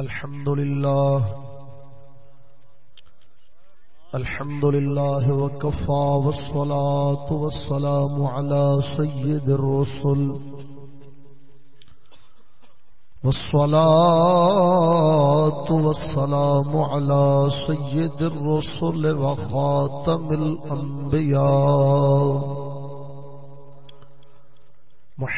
الحمد لله الحمد لله وكفى والصلاة والسلام على سيد الرسل، والصلاة والسلام على سيد الرسل وخاتم الأنبياء.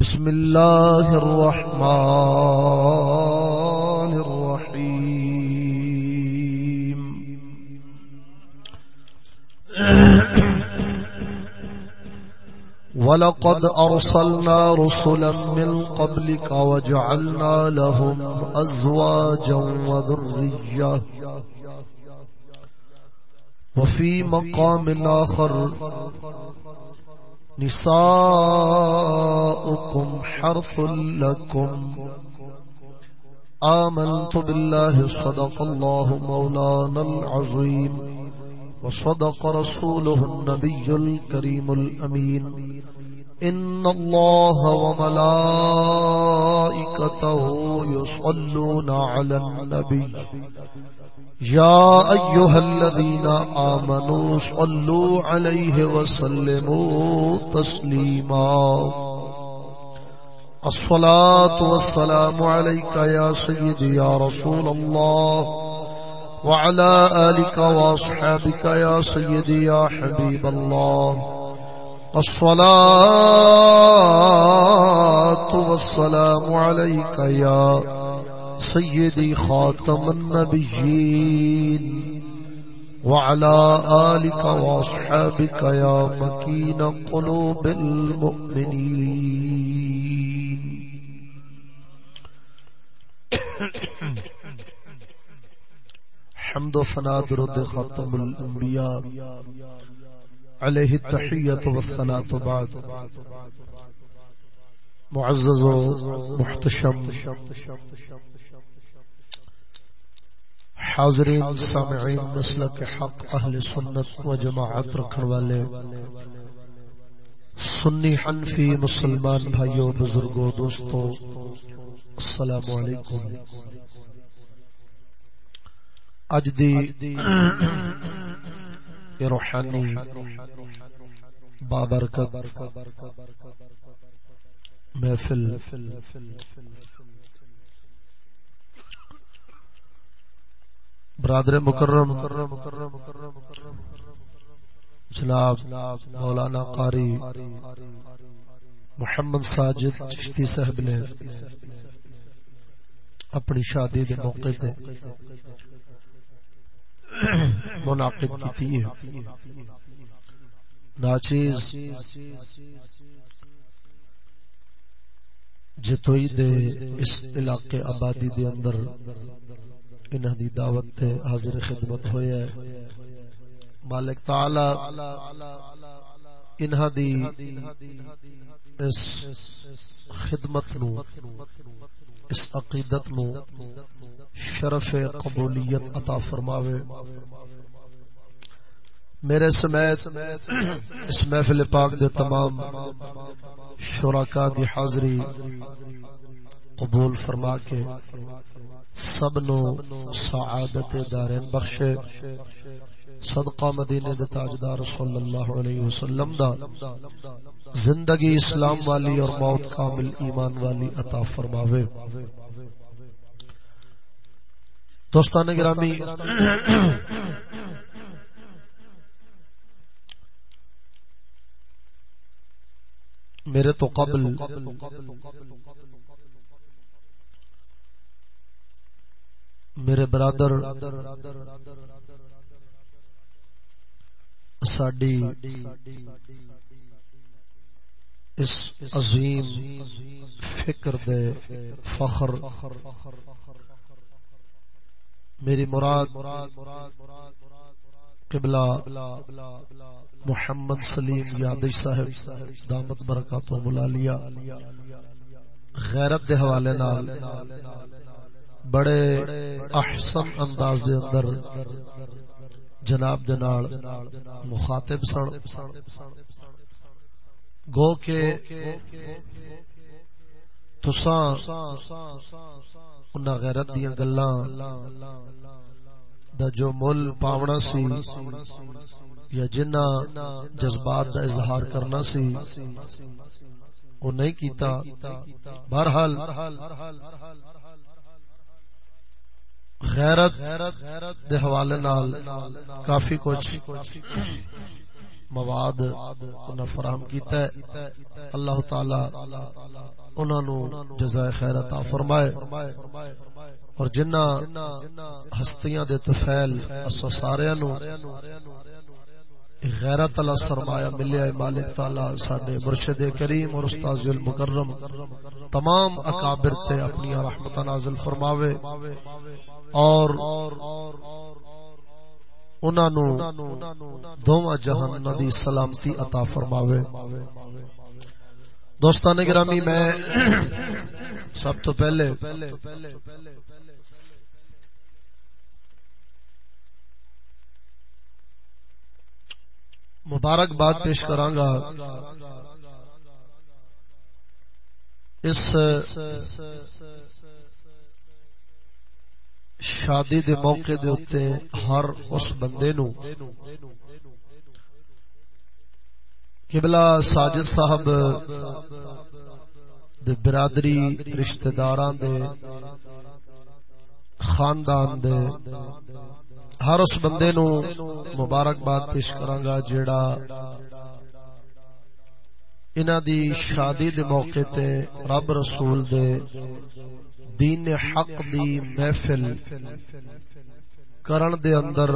بسم الله الرحمن الرحيم ولقد أرسلنا رسلا من قبلك وجعلنا لهم أزواجا وذرية وفي مقام آخر نساؤكم حرث لكم آمنت بالله صدق الله مولانا العظيم وصدق رسوله النبي الكريم الأمين إن الله وملائكته يصلون على النبي يا أيها الذين آمنوا صلوا عليه وسلموا تسليما الصلاة والسلام عليك يا سيدي يا رسول الله وعلى آلك وأصحابك يا سيدي يا حبيب الله الصلاة والسلام عليك يا سيدي خاتم النبيين وعلى آلك وأصحابك يا مكين قلوب المؤمنين حمد و فنا درود ختم الانبیاء علیہ التحیت و الثناء بعد معزز و محتشم حاضرین، سامعین مسلک حق اہل سنت و جماعت رکھن والے، سنی حنفی مسلمان بھائیو بزرگو دوستو السلام علیکم۔ اج دی روحانی بابرکت محفل برادر مکرم، جناب مولانا قاری محمد ساجد چشتی صاحب نے اپنی شادی دے موقع تے منعقد کی ہے۔ ناچیز، جتوئی دے اس علاقے آبادی دے اندر انہاں دی دعوت تے حاضر خدمت ہویا ہے۔ مالک تعالی انہاں دی اس خدمت نو، اس عقیدت نو شرف قبولیت عطا فرماوے۔ میرے سمیت اس محفل پاک دے تمام شرکا دی حاضری قبول فرما کے سب نو سعادت دارین بخشے، صدقہ مدینے دے تاجدار صلی اللہ علیہ وسلم دا، زندگی اسلام والی اور موت کامل ایمان والی عطا فرماوے۔ دوستان گرامی، میرے تو قبل میرے برادر، ساڈی اس عظیم فکر دے فخر، میری مراد قبلہ محمد سلیم یادش صاحب، دامت برکات و ملالیا غیرت دے حوالے نال بڑے احسن انداز دے اندر جناب دے نال مخاطب سن۔ گو کے تساں انہاں غیرت دیاں گلاں دا جو مل پاونا سی یا جنہ جذبات دا اظہار کرنا سی وہ نہیں کیتا۔ بہرحال غیرت دے حوالے نال کافی کچھ مواد انہاں فراہم کیتا ہے۔ اللہ تعالی انہاں نو جزائے خیر عطا فرمائے۔ اور جنہ ہستیاں دے طفیل اسو سارے نو غیرت اللہ سرمایہ ملیا مالک تعالی ساڈے مرشد کریم اور استاد المکرم تمام اکابر تے اپنی رحمت نازل فرماوے۔ اور انہاں نو دوواں جہان دی سلامتی عطا فرماوے۔ دوستان گرامی، میں سب تو پہلے مبارک بات پیش کراں گا اس شادی دے موقع دے اتے ہر اس بندے نو قبلہ ساجد صاحب دے برادری رشتہ داران دے خاندان دے ہر اس بندے نو مبارک مبارکباد پیش کراں گا جیڑا انہاں دی شادی دے موقع تے رب رسول دے دین حق دی محفل کرن دے اندر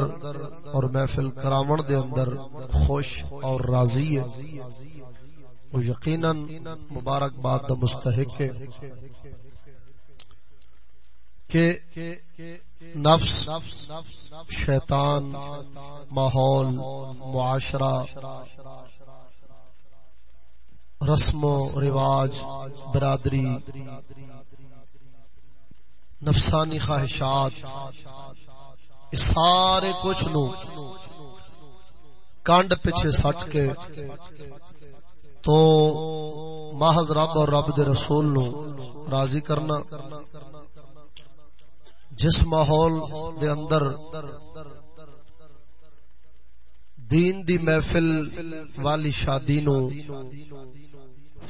اور محفل کراون دے اندر خوش اور راضی ہے۔ وہ یقیناً مبارکباد دا مستحق ہے کہ نفس، شیطان، ماحول، معاشرہ، رسم و رواج، برادری نفسانی خواہشات سارے کچھ نو کانڈ پیچھے سٹ کے تو محض رب اور رب دے رسول نو راضی کرنا، جس ماحول دے اندر دین دی محفل والی شادی نو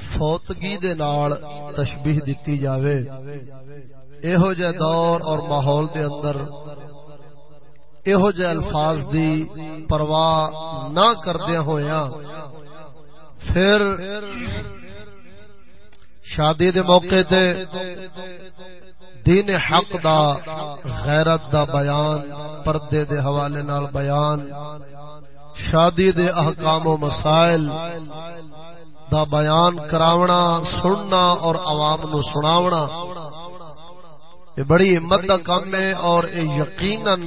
فوتگی دے نال تشبیح دتی جاوے۔ ایہو جے دور اور ماحول دے اندر ایہو جے الفاظ دی پرواہ نہ کردیا ہویا پھر شادی دے موقع تے دین حق دا غیرت دا بیان، پردے دے حوالے نال بیان، شادی دے احکام و مسائل دا بیان کراونا، سننا اور عوام نو سناونا۔ یہ بڑی ہمت دا کام ہے اور اے یقیناً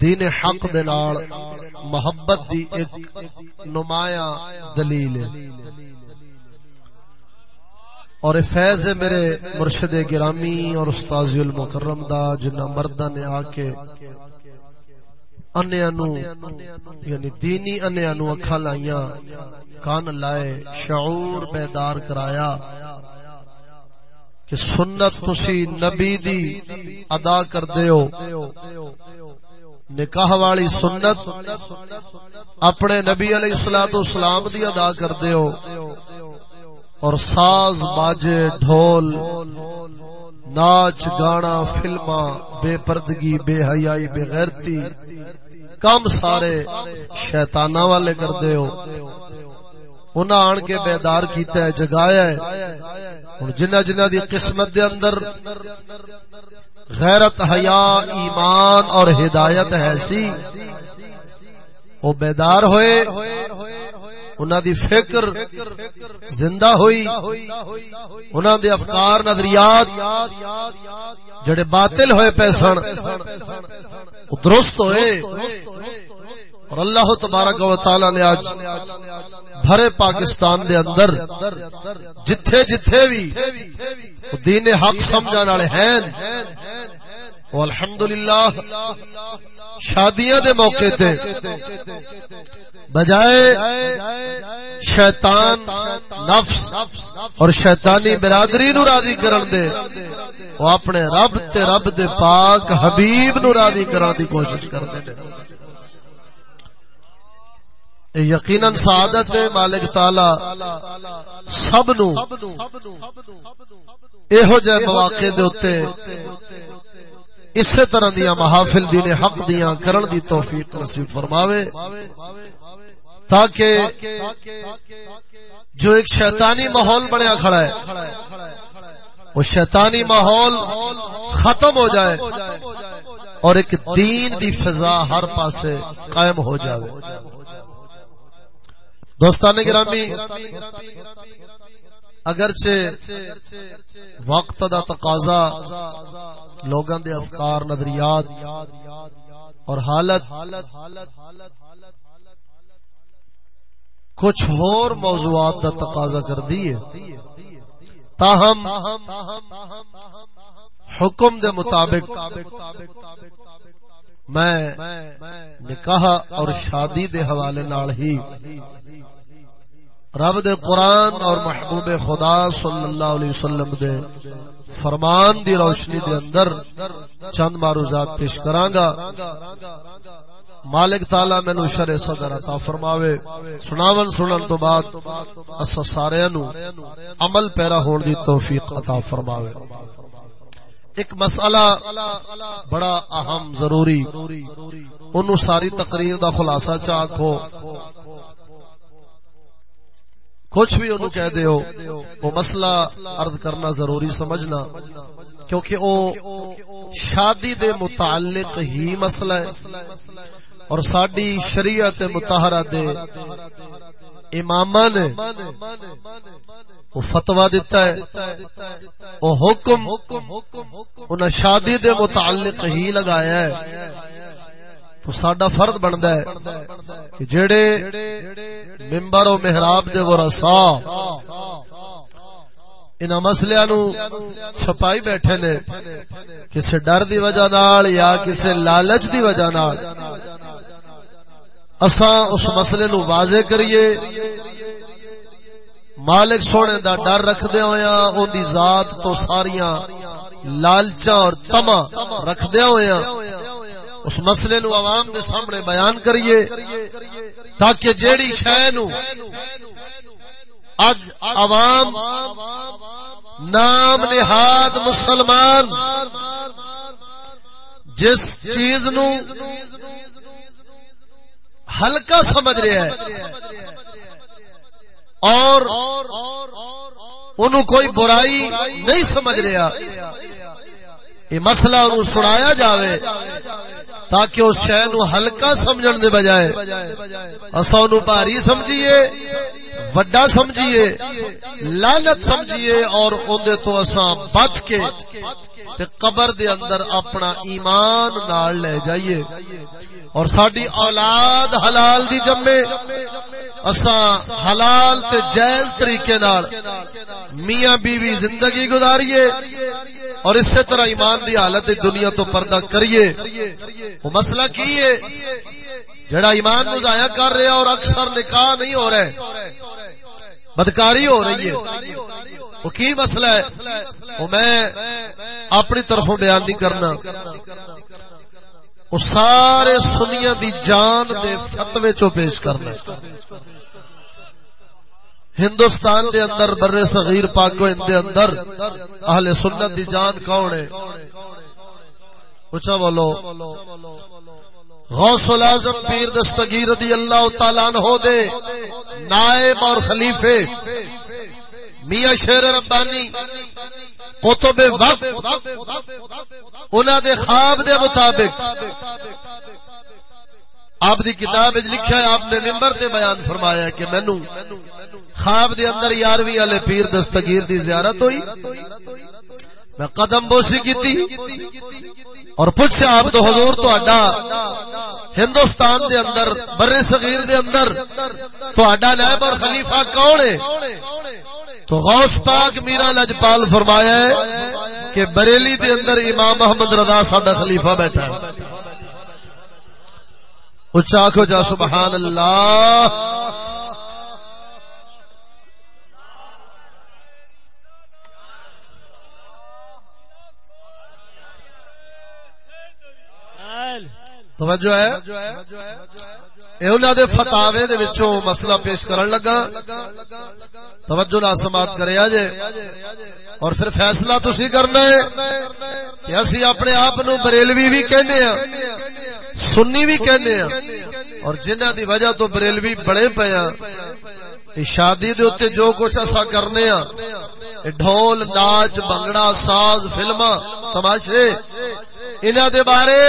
دین حق دے نال محبت دی ایک نمایاں دلیل ہے۔ اور فیض ہے میرے مرشد گرامی اور استاذ المکرم دا جنہ مردہ نے آ کے انیانو یعنی دینی انیانو اکھا لائیاں، کان لائے، شعور بیدار کرایا۔ کہ سنت تسی نبی دی ادا کر دیو نکاح والی سنت اپنے نبی علیہ الصلوۃ والسلام دی ادا کر دیو اور ساز، باجے، ڈھول، ناچ، گانا فلما بے پردگی، بے حیائی، بے غیرتی، کم سارے شیطانہ والے کر دے ہو۔ انہاں آن کے بیدار کیتا ہے، جگایا ہے۔ اور جنہ جنہ دی قسمت دے اندر غیرت، حیا، ایمان اور ہدایت ہے سی، وہ بیدار ہوئے۔ انہاں دی فکر زندہ ہوئی۔ انہاں دے افکار، نظریات جڑے باطل ہوئے پے سن درست ہوئے۔ اور اللہ تبارک و تعالی نے آج بھرے پاکستان دے اندر، جتھے جتھے بھی دین حق سمجھان والے ہیں۔ وہ الحمدللہ، شادیاں دے موقع تے۔ بجائے شیطان نفس اور شیطانی برادری نو راضی کرن دے، وہ اپنے رب تے رب دے پاک حبیب نو راضی کرن دی کوشش کرتے ہیں یقیناً سعادت مالک تعالی سب نو ایہو جے مواقع دے اوتے اسی طرح دیا محافل دین حق دیا کرن دی توفیق نصیب فرماوے، تاکہ جو ایک شیطانی ماحول بنیا کھڑا ہے، وہ شیطانی ماحول ختم ہو جائے اور ایک دین دی فضا ہر پاسے قائم ہو جائے دوستان گرامی، اگرچہ وقت دا تقاضا لوگاں دے افکار، نظریات اور حالت کچھ اور موضوعات دا تقاضا کر دیے تاہم حکم دے مطابق میں نکاح اور شادی دے حوالے نال ہی رب دے قرآن اور محبوب خدا صلی اللہ علیہ وسلم دے فرمان دی روشنی دے اندر چند معروضات پیش کرانگا۔ مالک تعالی مینو شر صدر عطا فرماوے۔ سناون سنن تو بعد اس سارے نو عمل پیرا ہون دی توفیق عطا فرماوے۔ ایک مسئلہ بڑا اہم ضروری انو ساری تقریر دا خلاصہ چاکو کچھ بھی انہوں کہہ دے ہو، وہ مسئلہ عرض کرنا ضروری سمجھنا، کیونکہ وہ شادی دے متعلق ہی مسئلہ ہے۔ اور ساڈی شریعت متحرہ دے امام نے وہ فتوا دیتا ہے۔ وہ حکم انہیں شادی دے متعلق ہی لگایا ہے۔ تو ساڈا فرد بندا ہے کہ جڑے ممبر و محراب دے ورثا ان مسئلے نو چھپائی بیٹھے نے کسی ڈر دی وجہ نال یا کسی لالچ دی وجہ نال۔ اساں اس مسئلے نو واضح کریے۔ مالک سونے دا ڈر رکھدے ہویا اون دی ذات تو ساریاں لالچاں اور تما رکھدے ہویا اس مسئلے نو عوام دے سامنے بیان کریے تاکہ جیڑی شے نو اج عوام نام نہاد مسلمان جس چیز نو ہلکا سمجھ رہا ہے اور انہوں کوئی برائی نہیں سمجھ رہا، یہ مسئلہ انہوں سنایا جاوے۔ تاکہ اس شہ نو ہلکا سمجھن دے بجائے۔ اسا نو بھاری سمجھیے۔ وڈا سمجھیے، لعنت سمجھیے اور اودے تو اسا بچ کے تے قبر دے اندر اپنا ایمان نال لے جائیے۔ اور ساڈی اولاد حلال دی جمے اسا حلال تے جائز طریقے نال میاں بیوی زندگی گزاریے اور اسی طرح ایمان دی حالت دنیا تو پردہ کریے۔ وہ مسئلہ کی ہے؟ جڑا ایمان نو ضائع کر رہا اور اکثر نکاح نہیں ہو رہا بدکاری ہو رہی ہے۔ وہ کی مسئلہ ہے؟ وہ میں اپنی طرفوں بیان نہیں کرنا۔ وہ سارے سنیا دی جان دے فتوے چو پیش کرنا۔ ہندوستان دے اندر بر صغیر پاکو ان دے اندر اہل سنت دی جان کون ہے؟ اچھا بولو۔ غوث العظم پیر دستگیر رضی اللہ تعالیٰ عنہ دے نائب اور خلیفے میاں شیر ربانی قطب وقت انہاں دے خواب دے مطابق آپ دی کتاب لکھا ہے، آپ نے ممبر تے بیان فرمایا ہے کہ مینو خواب دے اندر یارویں والے پیر دستگیر دی زیارت ہوئی۔ میں قدم بوسی کی اور پوچھا آپ تو حضور تو اڈا ہندوستان دے اندر بر صغیر دے اندر تو اڈا نائب اور خلیفہ کون ہے؟ تو غوث پاک میرا لجپال فرمایا ہے کہ بریلی دے اندر امام محمد رضا ساڈا خلیفہ بیٹھا ہے۔ اچھا کو جا سبحان اللہ۔ توجہ ہے۔ دے فتاوے دے وچوں مسئلہ پیش کرن لگا۔ توجہ نہ سماعت کرے جے۔ اور پھر فیصلہ تسی کرنا ہے کہ اسی اپنے آپ نو بریلوی بھی کہنے ہیں سنی بھی کہنے ہیں اور جنہ دی وجہ تو بریلوی بڑے پے ہیں شادی دے اوتے جو کچھ اسا کرنے ہیں ڈھول، ناچ، بنگڑا، ساز فلما تماشے، انہاں دے بارے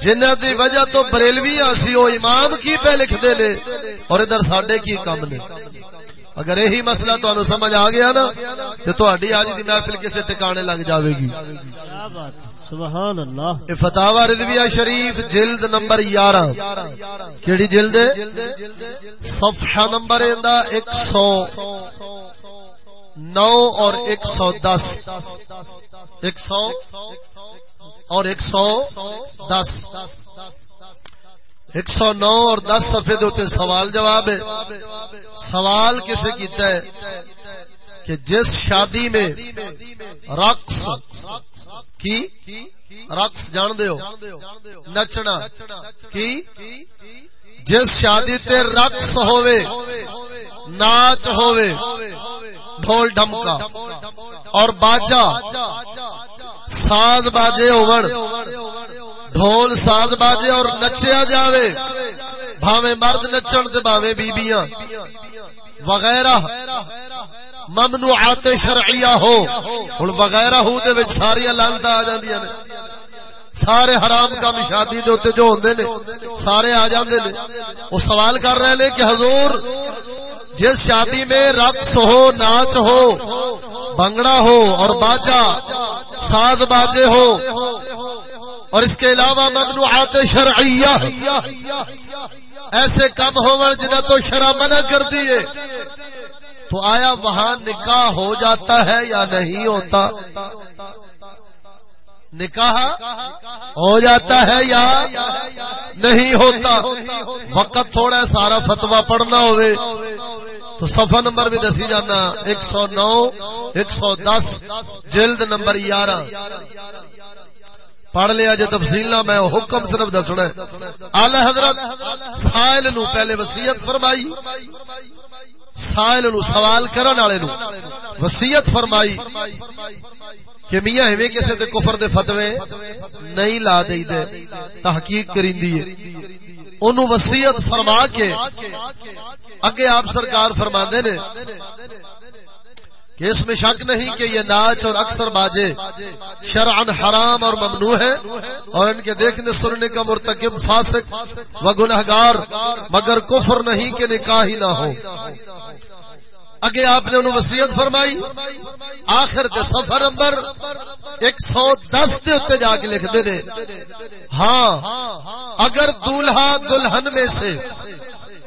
جنہ دی وجہ تو بریلوی آسی او امام کی پہ لکھ دے لے اور ادھر ساڈے کی کم نے۔ اگر یہی مسئلہ تانوں سمجھ آ گیا نا تے تہاڈی اج دی محفل کسے ٹھکانے لگ جاوے گی۔ کیا بات سبحان اللہ۔ فتاوا رضویہ شریف جلد نمبر 11 کیڑی جلد ہے؟ صفحہ نمبر ایندا 100 نو اور 110 100 اور ایک سو دس۔ ایک سو نو اور دس سفے دے سوال جواب ہے۔ سوال کسے کیتا ہے کہ جس شادی میں رقص کی رقص جان دیو نچنا۔ کی؟ جس شادی تے رقص ہووے، ناچ ہووے، ڈھول ڈھمکا۔ اور باجا ساز باجے ہون۔ ڈھول ساز باجے اور نچیا جاوے۔ بھاوے مرد نچن تے بھاوے بیبیاں۔ وغیرہ۔ ممنوعات شرعیہ ہو۔ ہن وغیرہ ہو دے وچ ساری لعنتاں آ جاندیاں نے۔ سارے حرام کام شادی دے اوتے جو ہوندے نے، سارے آ جاندے نے۔ او سوال کر رہے نے کہ حضور جس شادی میں رقص ہو، ناچ ہو، بنگڑا ہو اور باجا، ساز باجے ہو۔ اور اس کے علاوہ ممنوعات شرعیہ۔ ایسے کم ہو جنہیں تو شرع منع کر دیے۔ تو آیا وہاں نکاح ہو جاتا ہے یا نہیں ہوتا؟ نکاح ہو جاتا ہے یا نہیں ہوتا؟ وقت تھوڑا سارا فتوا پڑھنا ہوئے۔ تو صفحہ نمبر بھی دسی جانا، ایک سو نو، ایک سو دس، جلد نمبر یارہ۔ پڑھ لیا جی تفصیل نہ، میں حکم صرف دسنا آلہ حضرت سائل نو پہلے وسیعت فرمائی۔ سائل نو سوال کرن والے نو وسیعت فرمائی۔ کہ میاں ایویں کسے تے کفر دے فتوی نہیں لا دئی دے، تحقیق کریندی ہے۔ اونوں وصیت فرما کے اگے آپ سرکار فرما نے کہ اس میں شک نہیں کہ یہ ناچ اور اکثر باجے شرعن حرام اور ممنوع ہے اور ان کے دیکھنے، سننے کا مرتکب فاسق و گناہگار، مگر کفر نہیں کہ نکاح ہی نہ ہو۔ اگے آپ نے انہوں وسیعت فرمائی. آخر تے سفر نمبر ایک سو دس دے اتنے جا کے لکھ دے ہاں اگر دولہا دلہن میں سے،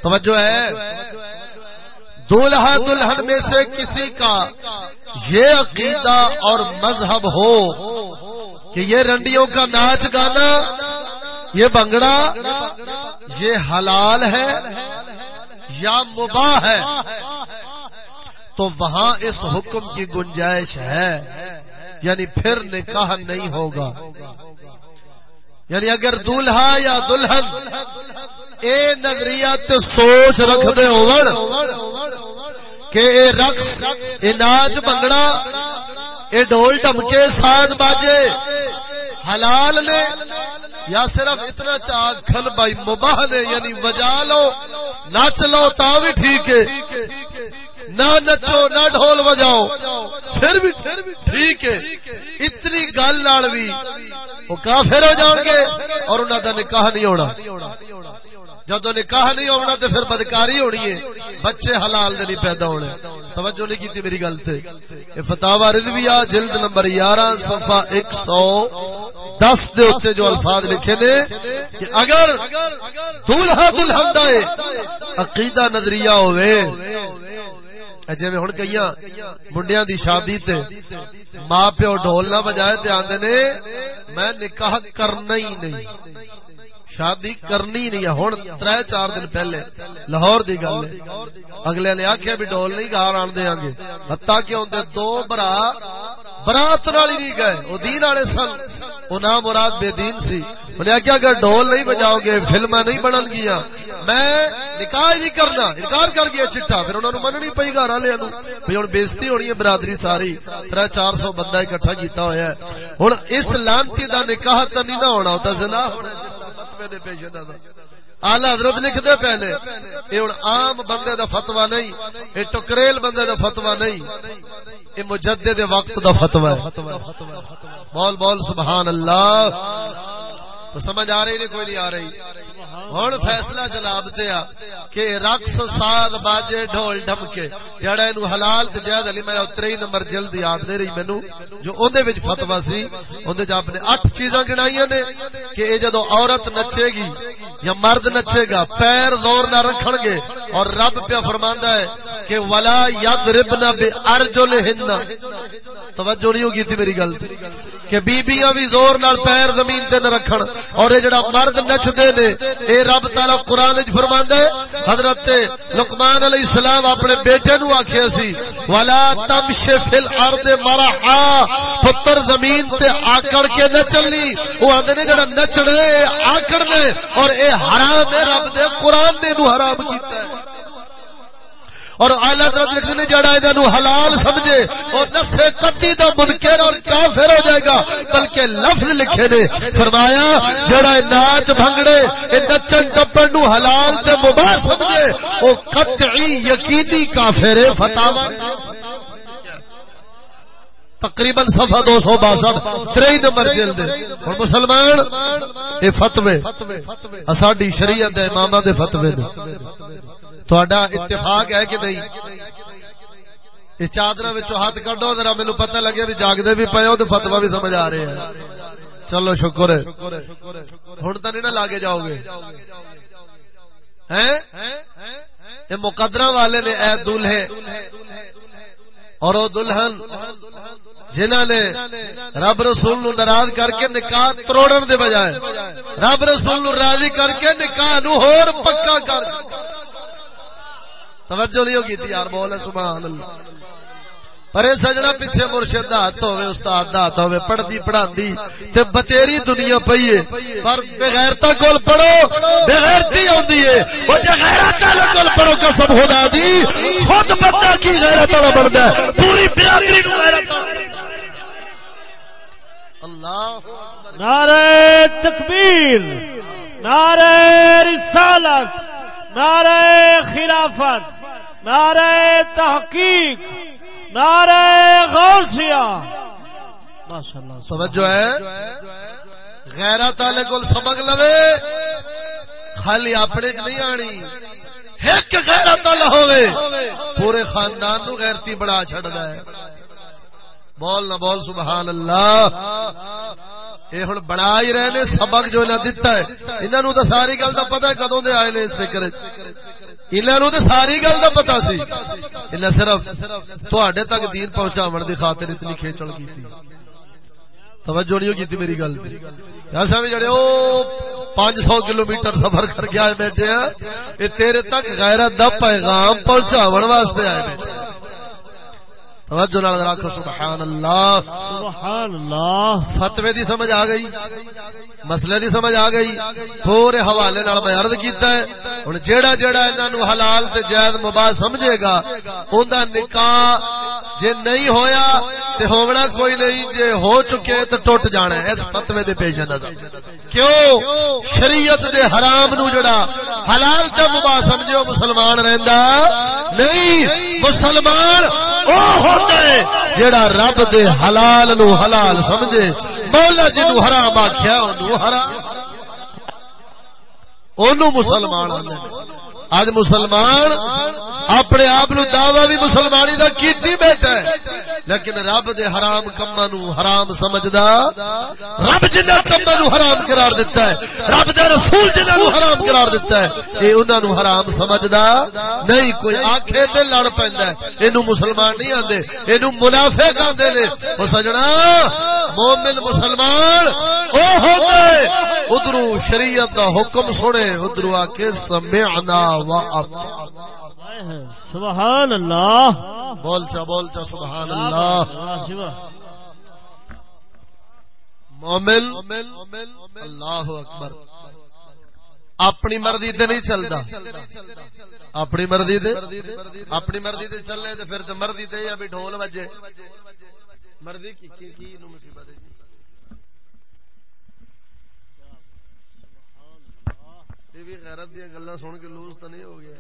توجہ ہے، دولہا دلہن میں سے کسی کا یہ عقیدہ اور مذہب ہو کہ یہ رنڈیوں کا ناچ گانا، یہ بنگڑا، یہ حلال ہے یا مباح ہے تو وہاں اس حکم کی گنجائش ہے۔ یعنی پھر نکاح نہیں ہوگا۔ یعنی اگر دولہا یا دلہن اے نظریات سوچ رکھ دے کہ اے رقص، اے ناچ بنگڑا، اے ڈول ٹمکے ساز باجے حلال نے یا صرف اتنا چاہ کھل بھائی مباح نے یعنی وجا لو، ناچ لو، تا بھی ٹھیک ہے۔ نہ نچو، نہ ڈھول بجاؤ۔ پھر بھی ٹھیک ہے۔ اتنی گل نال بھی وہ کافر ہو جان گے اور انہوں دا نکاح نہیں ہونا۔ جدو نکاح نہیں ہونا تو پھر بدکاری ہونی ہے۔ بچے حلال دے نہیں پیدا ہونے۔ توجہ نہیں کی میری گل تھے یہ فتح رضویہ جلد نمبر یارہ، صفحہ ایک سو دس دے اتنے جو الفاظ لکھے نے کہ اگر دولہا دلہن دائے عقیدہ نظریہ ہوئے جی ہوں کئی منڈیا دی شادی تے ماں پیو ڈول نہ بجائے تے آندے نے، میں نکاح کرنا ہی نہیں۔ شادی کرنی نہیں ہوں تر چار دن پہلے لاہور دی گل اگلے نے آخیا بھی ڈول نہیں گار آن دیا گے۔ ہتا کہ آدھے دو برا، برات نال نہیں گئے وہ دین والے سن۔ وہ نام مراد بے دین سی۔ انہیں آخیا اگر ڈول نہیں بجاؤ گے فلم نہیں بنن گیا میں نکاح نہیں کرنا، انکار کر گیا چٹا پھر انہوں نے مننی پی گھر والے بھائی ہوں بےزتی ہونی ہے برادری ساری۔ تر چار سو بندہ اکٹھا کیتا ہوا ہے۔ ہوں اس لانتی دا نکاح تو نہیں نہ ہونا ہوتا سنا آلہ حضرت لکھتے پہلے یہ ہوں عام بندے دا فتوا نہیں یہ ٹکریل بندے دا فتوا نہیں یہ مجدد وقت دا فتوا ہے۔ بول بول، سبحان اللہ۔ تو سمجھ آ رہی نہیں کوئی نہیں آ رہی۔ ہوں فیصلہ جناب دیا کہ رقص ساز باجے ڈھول ڈمکے جڑا اینو حلال تے جائز علی، میں اترے نمبر جلد یاد دے رہی مینوں جو اون وچ فتوی سی، اون دے آپ نے اٹھ چیزاں گنائیاں نے کہ اے جدوں عورت نچے گی یا مرد نچے گا، پیر زور نہ رکھن گے، اور رب پیا فرماندا ہے کہ ولا یضربن بارجلہن توجہ نہیں ہوگی تھی میری گل۔ کہ بیبییاں بھی زور نال پیر زمین تے نہ رکھن، اور اے جڑا مرد نچدے نے اے رب تعالی قران وچ فرماندا ہے، حضرت لقمان علیہ السلام اپنے بیٹے نو آکھیا سی، ولا تمش فی الارض مرحا، پتر زمین تے آکڑ کے نہ چلنی۔ او آندے نے جڑا نچڑے آکڑ دے اور اے حرام ہے، رب دے قران نے نو حرام کیتا ہے۔ اور اعلی حضرت لکھتے نے جڑا انہاں نو حلال سمجھے، اور نسے قطعی دا منکر اور کافر ہو جائے گا، بلکہ لفظ لکھے نے، فرمایا، جڑا ناچ بھنگڑے، اے نچن ٹپن نو حلال تے مباح سمجھے، او قطعی یقینی کافر ہے فتاوا تقریباً صفحہ دو سو باسٹھ تری نمبر جلد اور مسلمان، اے فتوے اساڈی شریعت امامہ دے فتوے نے۔ تھوڑا اتفاق ہے کہ نہیں یہ چادر ہاتھ کڈو ذرا مینو پتہ لگے بھی جاگتے بھی پے تو فتوا بھی سمجھ آ رہے ہیں چلو شکر ہے ہوں تو نہیں نہ لاگے جاؤ گے یہ مقدرہ والے نے اے دلہے اور وہ دلہن جنہ نے رب رسول نو ناراض کر کے نکاح تروڑن دے بجائے رب رسول نو راضی کر کے نکاح نو ہور پکا کر توجہ نہیں ہوگی تھی یار بول سبحان اللہ۔ پر سجنا پیچھے مرشد دا ہاتھ ہوے استاد دا ہاتھ ہوے پڑھدی، پڑھاندی، تے بتیری دنیا پئی ہے۔ پر بغیرتا کول پڑھو بغیرتی ہوندی ہے۔ او جے غیرت والے کول پڑھو، قسم خدا دی۔ خود بندہ کی غیرت والا بندا ہے؟ پوری برادری نو غیرت اللہ۔ نعرہ تکبیر، نعرہ رسالت، نعرہ خلافت۔ نعرہ تحقیق، نعرہ غوثیہ۔ توجہ ہے۔ غیرت والے کو سبق لوے۔ خالی اپنے چ نہیں آنی۔ ایک غیرت والا ہوے پورے خاندان نو غیرتی بڑا چھڑدا ہے۔ بول نہ بول سبحان اللہ یہ ہوں بنا ہی رہے نے، سبق جو انہیں دتا ہے۔ انہوں تو ساری گل کا پتا کدوں دے آئے نے اس فکر انہوں تو ساری گل کا پتا سی۔ انہیں صرف تھوڑے تک دین پہنچاو کی خاطر اتنی کھیچڑ کی تھی توجہ نہیں کی میری گل۔ ایسا بھی جڑے او پانچ سو کلو میٹر سفر کر کے آئے بیٹھے ہیں یہ تیرے تک غیرت دا پیغام پہنچاون واسطے آئے بیٹھے توجہ نال رکھو سبحان اللہ سبحان اللہ فتوی دی سمجھ آ گئی مسئلے دی سمجھ آ گئی پورے حوالے نال میں عرض کیتا ہے۔ ہن جیڑا جیڑا انہاں نو حلال تے جائز مباح سمجھے گا اوندا نکاح جے نہیں ہویا تے ہونا کوئی نہیں جے ہو چکے تو ٹوٹ جانا ہے۔ اس فتوی دے پیش نظر۔ کیوں؟ شریعت دے حرام نو جڑا حلال تے مباح سمجھے مسلمان رہندا نہیں۔ مسلمان او ہوتا ہے جڑا رب دے حلال نو حلال سمجھے۔ مولا جی نو حرام آکھیا، اونوں حرام۔ اونوں مسلمان آندے اج مسلمان اپنے آپ دعوی بھی مسلمانی دا کیتی بیٹھا ہے۔ لیکن رب دے حرام کما نو حرام سمجھدا، رب جنہ کما نو حرام قرار دیتا ہے، رب دے رسول جنہ نو حرام قرار دیتا ہے، اے انہاں نو حرام سمجھدا نہیں، کوئی آکھے تے لڑ پیندا ہے۔ اینو مسلمان نہیں آندے، اینو منافق آندے نے۔ او سجنا، مومن مسلمان، او ہوندے ادھرو شریعت دا حکم سنے ادھرو آ کے سمعنا سبحان اللہ۔ بول چا بول چا سبحان اللہ۔ مومن اللہ اکبر۔ اپنی مرضی تے نہیں چلتا اپنی مرضی تے اپنی مرضی تے چلے تے پھر تو مرضی تے یا بھی ڈھول بجے مرضی کی کی کی نو مصیبت ہے بھی غیرت دیا گلا سن کے لوز تو نہیں ہو گیا۔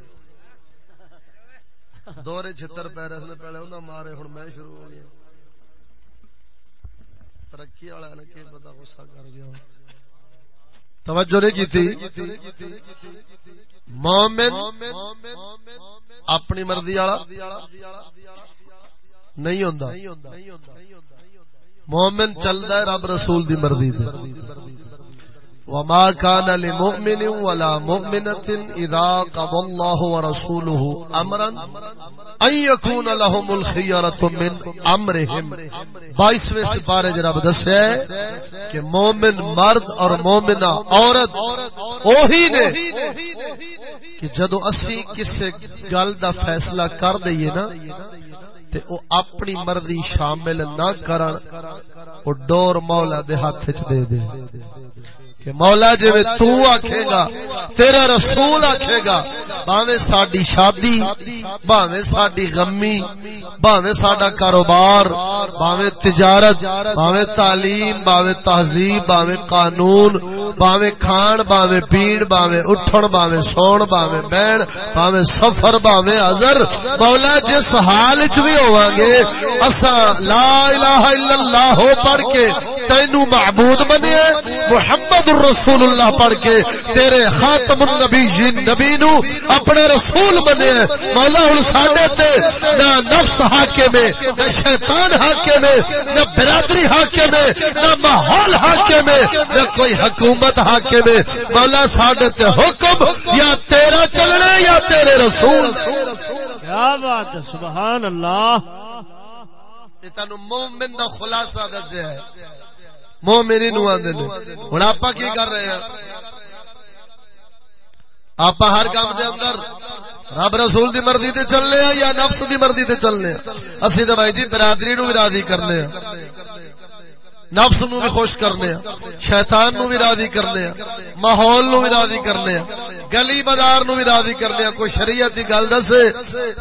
دورے چھتر پیر اس نے پہلے انہیں مارے ہوں میں شروع ہو گیا۔ ترقی والا نے کہ پتا غصہ کر گیا۔ توجہ نہیں کی تھی؟ مومن اپنی مرضی والا نہیں ہوندا۔ مومن چلدا ہے رب رسول دی مرضی تے۔ وما كان لمؤمن ولا مؤمنة إذا قضى الله ورسوله أمرا أن يكون لهم الخيارة من أمرهم. بائیسویں سپارے جناب دس ہے کہ مومن مرد اور مومنہ عورت اوہی نے کہ جدو اسی کسے گل دا فیصلہ کر دئیے نا، تے او اپنی مرضی شامل نہ کرن، او ڈور مولا دے ہاتھ چ دے دے۔ کہ مولا جی تو آکھے گا، تیرا رسول آکھے گا، باویں ساڈی شادی، باویں ساڈی غمی، باویں ساڈا کاروبار، باویں تجارت، باویں تعلیم، باویں تہذیب، باویں قانون باویں کھان باویں پین باویں اٹھن باویں سون باویں بہن باویں سفر باویں حضر۔ مولا، جس حال وچ بھی ہوواں گے اساں لا الہ الا اللہ ہو پڑھ کے تینو معبود بنے محمد رسول اللہ پڑھ کے تیرے خاتم النبی نبی نو اپنے رسول بنے مولا ہوں ساڈے تے نہ نفس حاکم ہے، نہ شیطان حاکم ہے، نہ برادری حاکم ہے، نہ ماحول حاکم ہے، نہ کوئی حکومت حاکم ہے مولا ساڈے تے حکم یا تیرا چلنا یا تیرے رسول۔ کیا بات ہے سبحان اللہ۔ یہ تینوں مومن دا خلاصہ دسیا ہے۔ مومنی نو آدھے ہوں آپ کی کر رہے ہیں؟ آپ ہر کام دے اندر رب رسول دی مرضی تے چلنے ہیں یا نفس دی مرضی تے چلنے ہیں؟ اسی تو بھائی جی برادری نو بھی راضی کرنے ہیں۔ نفس نو بھی خوش کرنے ہیں، شیطان نو بھی راضی کرنے ہیں، ماحول نو بھی راضی کرنے ہیں، گلی بازار نو بھی راضی کرنے ہیں، کوئی شریعت دی گل دسے،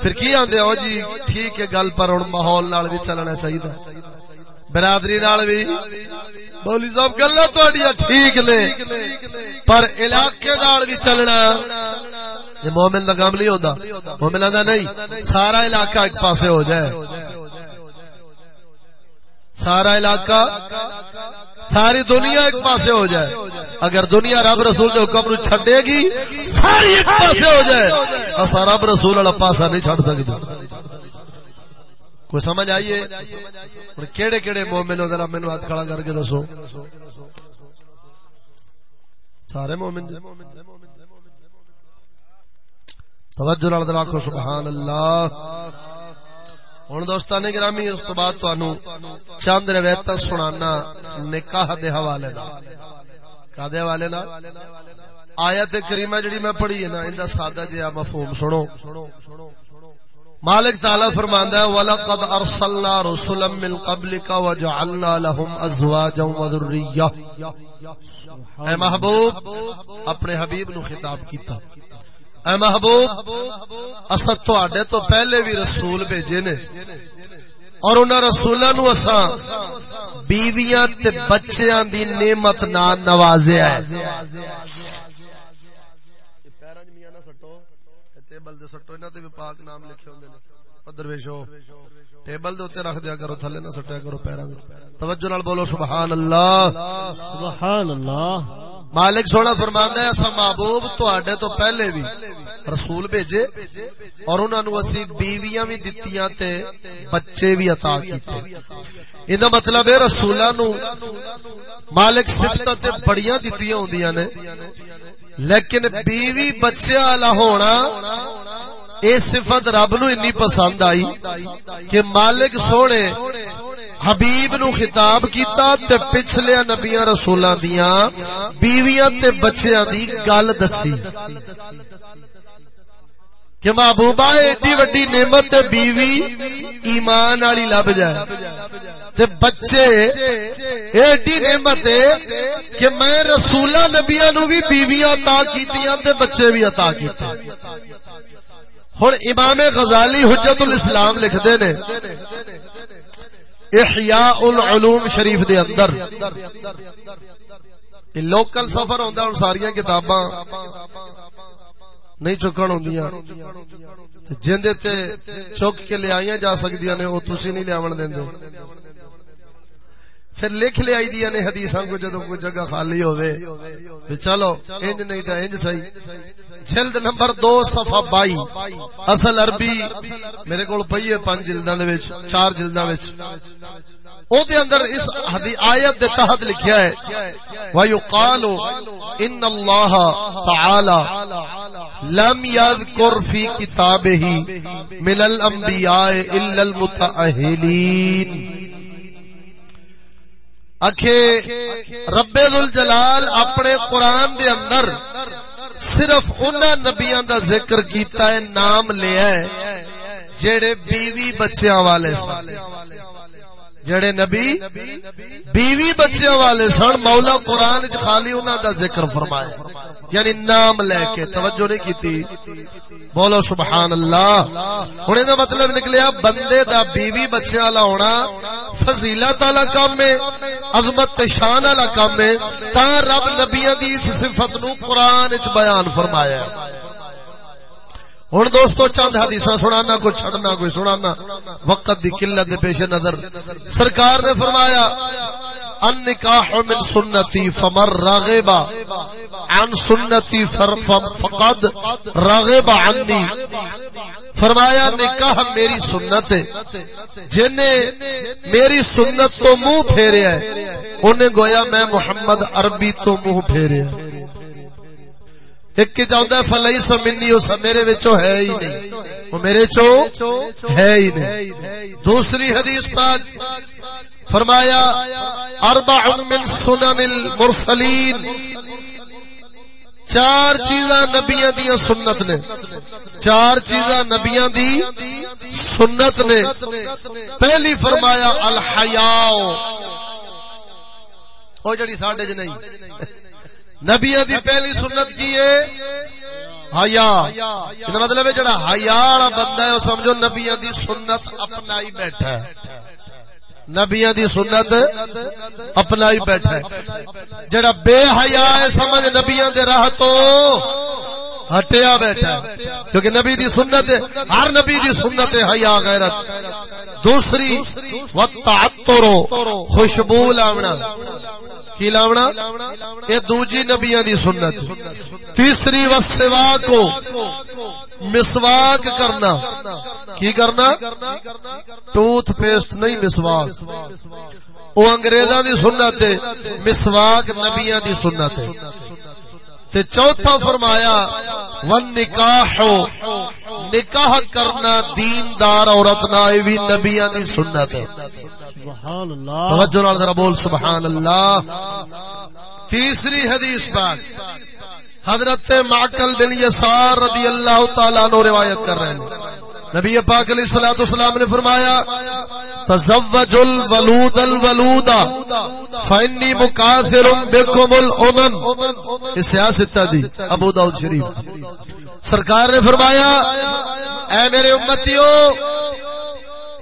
پھر کی آندے ہو جی؟ ٹھیک ہے، گل پر ہن ماحول نال بھی چلنا چاہیے برادری نال بھی۔ بولی صاحب گلا ٹھیک نے، پر علاقے نال بھی چلنا۔ یہ مومن کا کام نہیں ہوتا مومن کا نہیں، سارا علاقہ ایک پاسے ہو جائے۔ سارا علاقہ، ساری دنیا ایک پاسے ہو جائے۔ اگر دنیا رب رسول کے حکم نو چھڈے گی، ساری ایک پاسے ہو جائے۔ اصا رب رسول والا پاسا نہیں چھڈ سکتے کوئی سمجھ آئیے کیڑے کیڑے مومن ہو ذرا مینو ہاتھ کھڑا کر کے دسو۔ سارے مومن جی۔ توجہ نال ذرا کو سبحان اللہ۔ ہن دوستان گرامی اس تو بعد چند روایت سنانا نکاح دے حوالے کا حوالے آیت کریمہ جڑی میں پڑھی ہے نا ایندا سادہ جہا مفہوم سنو مالک تعالی فرماندا ہے ولقد ارسلنا رسلا من قبلك وجعلنا لهم ازواجا وذريه اے محبوب اپنے حبیب نو خطاب کیتا اے محبوب اسد تواڈے تو پہلے بھی رسول بھیجے نے۔ اور انہاں رسولاں نو اساں بیویاں تے بچیاں دی نعمت نال نوازیا ہے۔ ٹیبل دے سٹو، انہاں تے بھی پاک نام لکھے ہوندے نے۔ ویشو ٹیبل دے اوتے رکھ دیا کرو، تھلے نہ سٹیا کرو پیراں توجہ نال بولو، سبحان اللہ۔ سبحان اللہ۔ مالک سونا فرماندا ہے، اسا محبوب تواڈے تو پہلے بھی رسول بھیجے اور انہاں نو اسی بیویاں بھی دتیاں تے بچے بھی عطا کیتے۔ ایندا مطلب ہے رسولاں نو مالک صفتاں تے بڑیاں دتیاں ہوندیاں نے، لیکن بیوی بچے والا ہونا اے صفت رب نو انی پسند آئی کہ مالک سونے حبیب نو خطاب کیتا تے پچھلے نبیاں رسولاں دیاں، بیویاں تے بچیاں دی گل دسی۔ کہ محبوبہ، ایڈی وڈی نعمت تے بیوی ایمان والی لب جائے۔ تے بچے، ایڈی نعمت ہے کہ میں رسولاں نبیاں نو بھی بیویاں عطا کیتیاں تے بچے بھی عطا کیتے۔ ہن امام غزالی حجت الاسلام لکھدے نے احیاء العلوم شریف دے اندر۔ یہ لوکل سفر ہوندا ہن ساری کتاباں نہیں چکن ہوندیاں۔ جیندے تے چک کے لے آئیاں جا سکدیاں نے، او تسی نہیں لیاون دیندے۔ پھر لکھ لے آئی دیا نے حدیثاں کو جدوں کوئی جگہ خالی ہوئے چلو، انج نہیں تھا، انج صحیح۔ جلد نمبر دو، صفحہ بائی اصل عربی میرے کول پئی ہے پانچ جلداں دے وچ، چار جلداں وچ۔ او دے اندر اس آیت دے تحت لکھیا ہے، وَيُقَالُ إِنَّ اللَّهَ تَعَالَى لم يذكر في كتابه من الانبياء الا المتاهلين اکھے رب الجلال اپنے قرآن دے اندر صرف انہاں نبیاں دا ذکر کیتا ہے، نام لیا ہے، جڑے بیوی بچیاں والے سن۔ جڑے نبی بیوی بچیاں والے سن، مولا قرآن خالی انہاں دا ذکر فرمایا یعنی نام لے کے توجہ نہیں کیتی۔ بولو سبحان اللہ ہوں دا مطلب نکلیا بندے دا بیوی بچے والا ہونا فضیلت والا کام ہے، عظمت تے شان والا کام ہے۔ تا رب نبیا دی اس صفت نو قران وچ بیان فرمایا ہے۔ ہوں دوستو چند حدیث سنانا، کوئی چھڑنا کوئی سنانا۔ وقت دی قلت دے پیش نظر۔ سرکار نے فرمایا ان نکاح من سنتی فمر راغبا۔ عن سنتی فقد راغب عنی۔ فرمایا، نکاح میری سنت ہے۔ جن نے میری سنت تو منہ پھیریا ہے، انہیں گویا میں محمد عربی تو منہ پھیریا ایک کی چاہتا ہے فلائی سمنی اس میرے وچوں ہے ہی نہیں۔ وہ میرے چو ہے ہی نہیں۔ دوسری حدیث پاک فرمایا اربع من سنن المرسلین۔ چار چیزاں نبیاں دیاں سنت نے۔ چار چیزاں نبیاں دی سنت نے۔ پہلی فرمایا، الحیاء۔ او جڑی ساڈے ج نہیں۔ نبیاں دی پہلی سنت کی ہے؟ حیا. مطلب ہے جڑا حیا والا بندہ ہے او سمجھو نبیاں دی سنت اپنائی بیٹھا ہے۔ نبیاں دی سنت اپنائی بیٹھا ہے۔ جڑا بے حیا ہے، سمجھ نبیاں دے راہ تو ہٹیا بیٹھا ہے۔ کیونکہ نبی دی سنت، ہر نبی دی سنت ہے حیا غیرت۔ دوسری وتعطر خوشبو لاونا۔ کی لاونا؟ یہ دوجی نبیاں دی سنت۔ تیسری وسوا کو مسواک کرنا۔ کی کرنا؟ ٹوتھ پیسٹ نہیں مسواک۔ وہ انگریزاں دی سنت ہے، مسواک نبیاں دی سنت ہے۔ تے چوتھا فرمایا، ون نکاح نکاح کرنا دیندار عورت نہ بھی نبیاں دی سنت ہے۔ سبحان اللہ توجہ نال ذرا بول سبحان اللہ تیسری حدیث پاک حضرت معقل بن یسار رضی اللہ تعالی عنہ روایت کر رہے ہیں۔ نبی پاک علیہ الصلوۃ والسلام نے فرمایا، تزوج الولود الولود فانی مکاثر بكم الامم۔ اس سیاست دی، ابو داؤد شریف۔ سرکار نے فرمایا، اے میرے امتیو،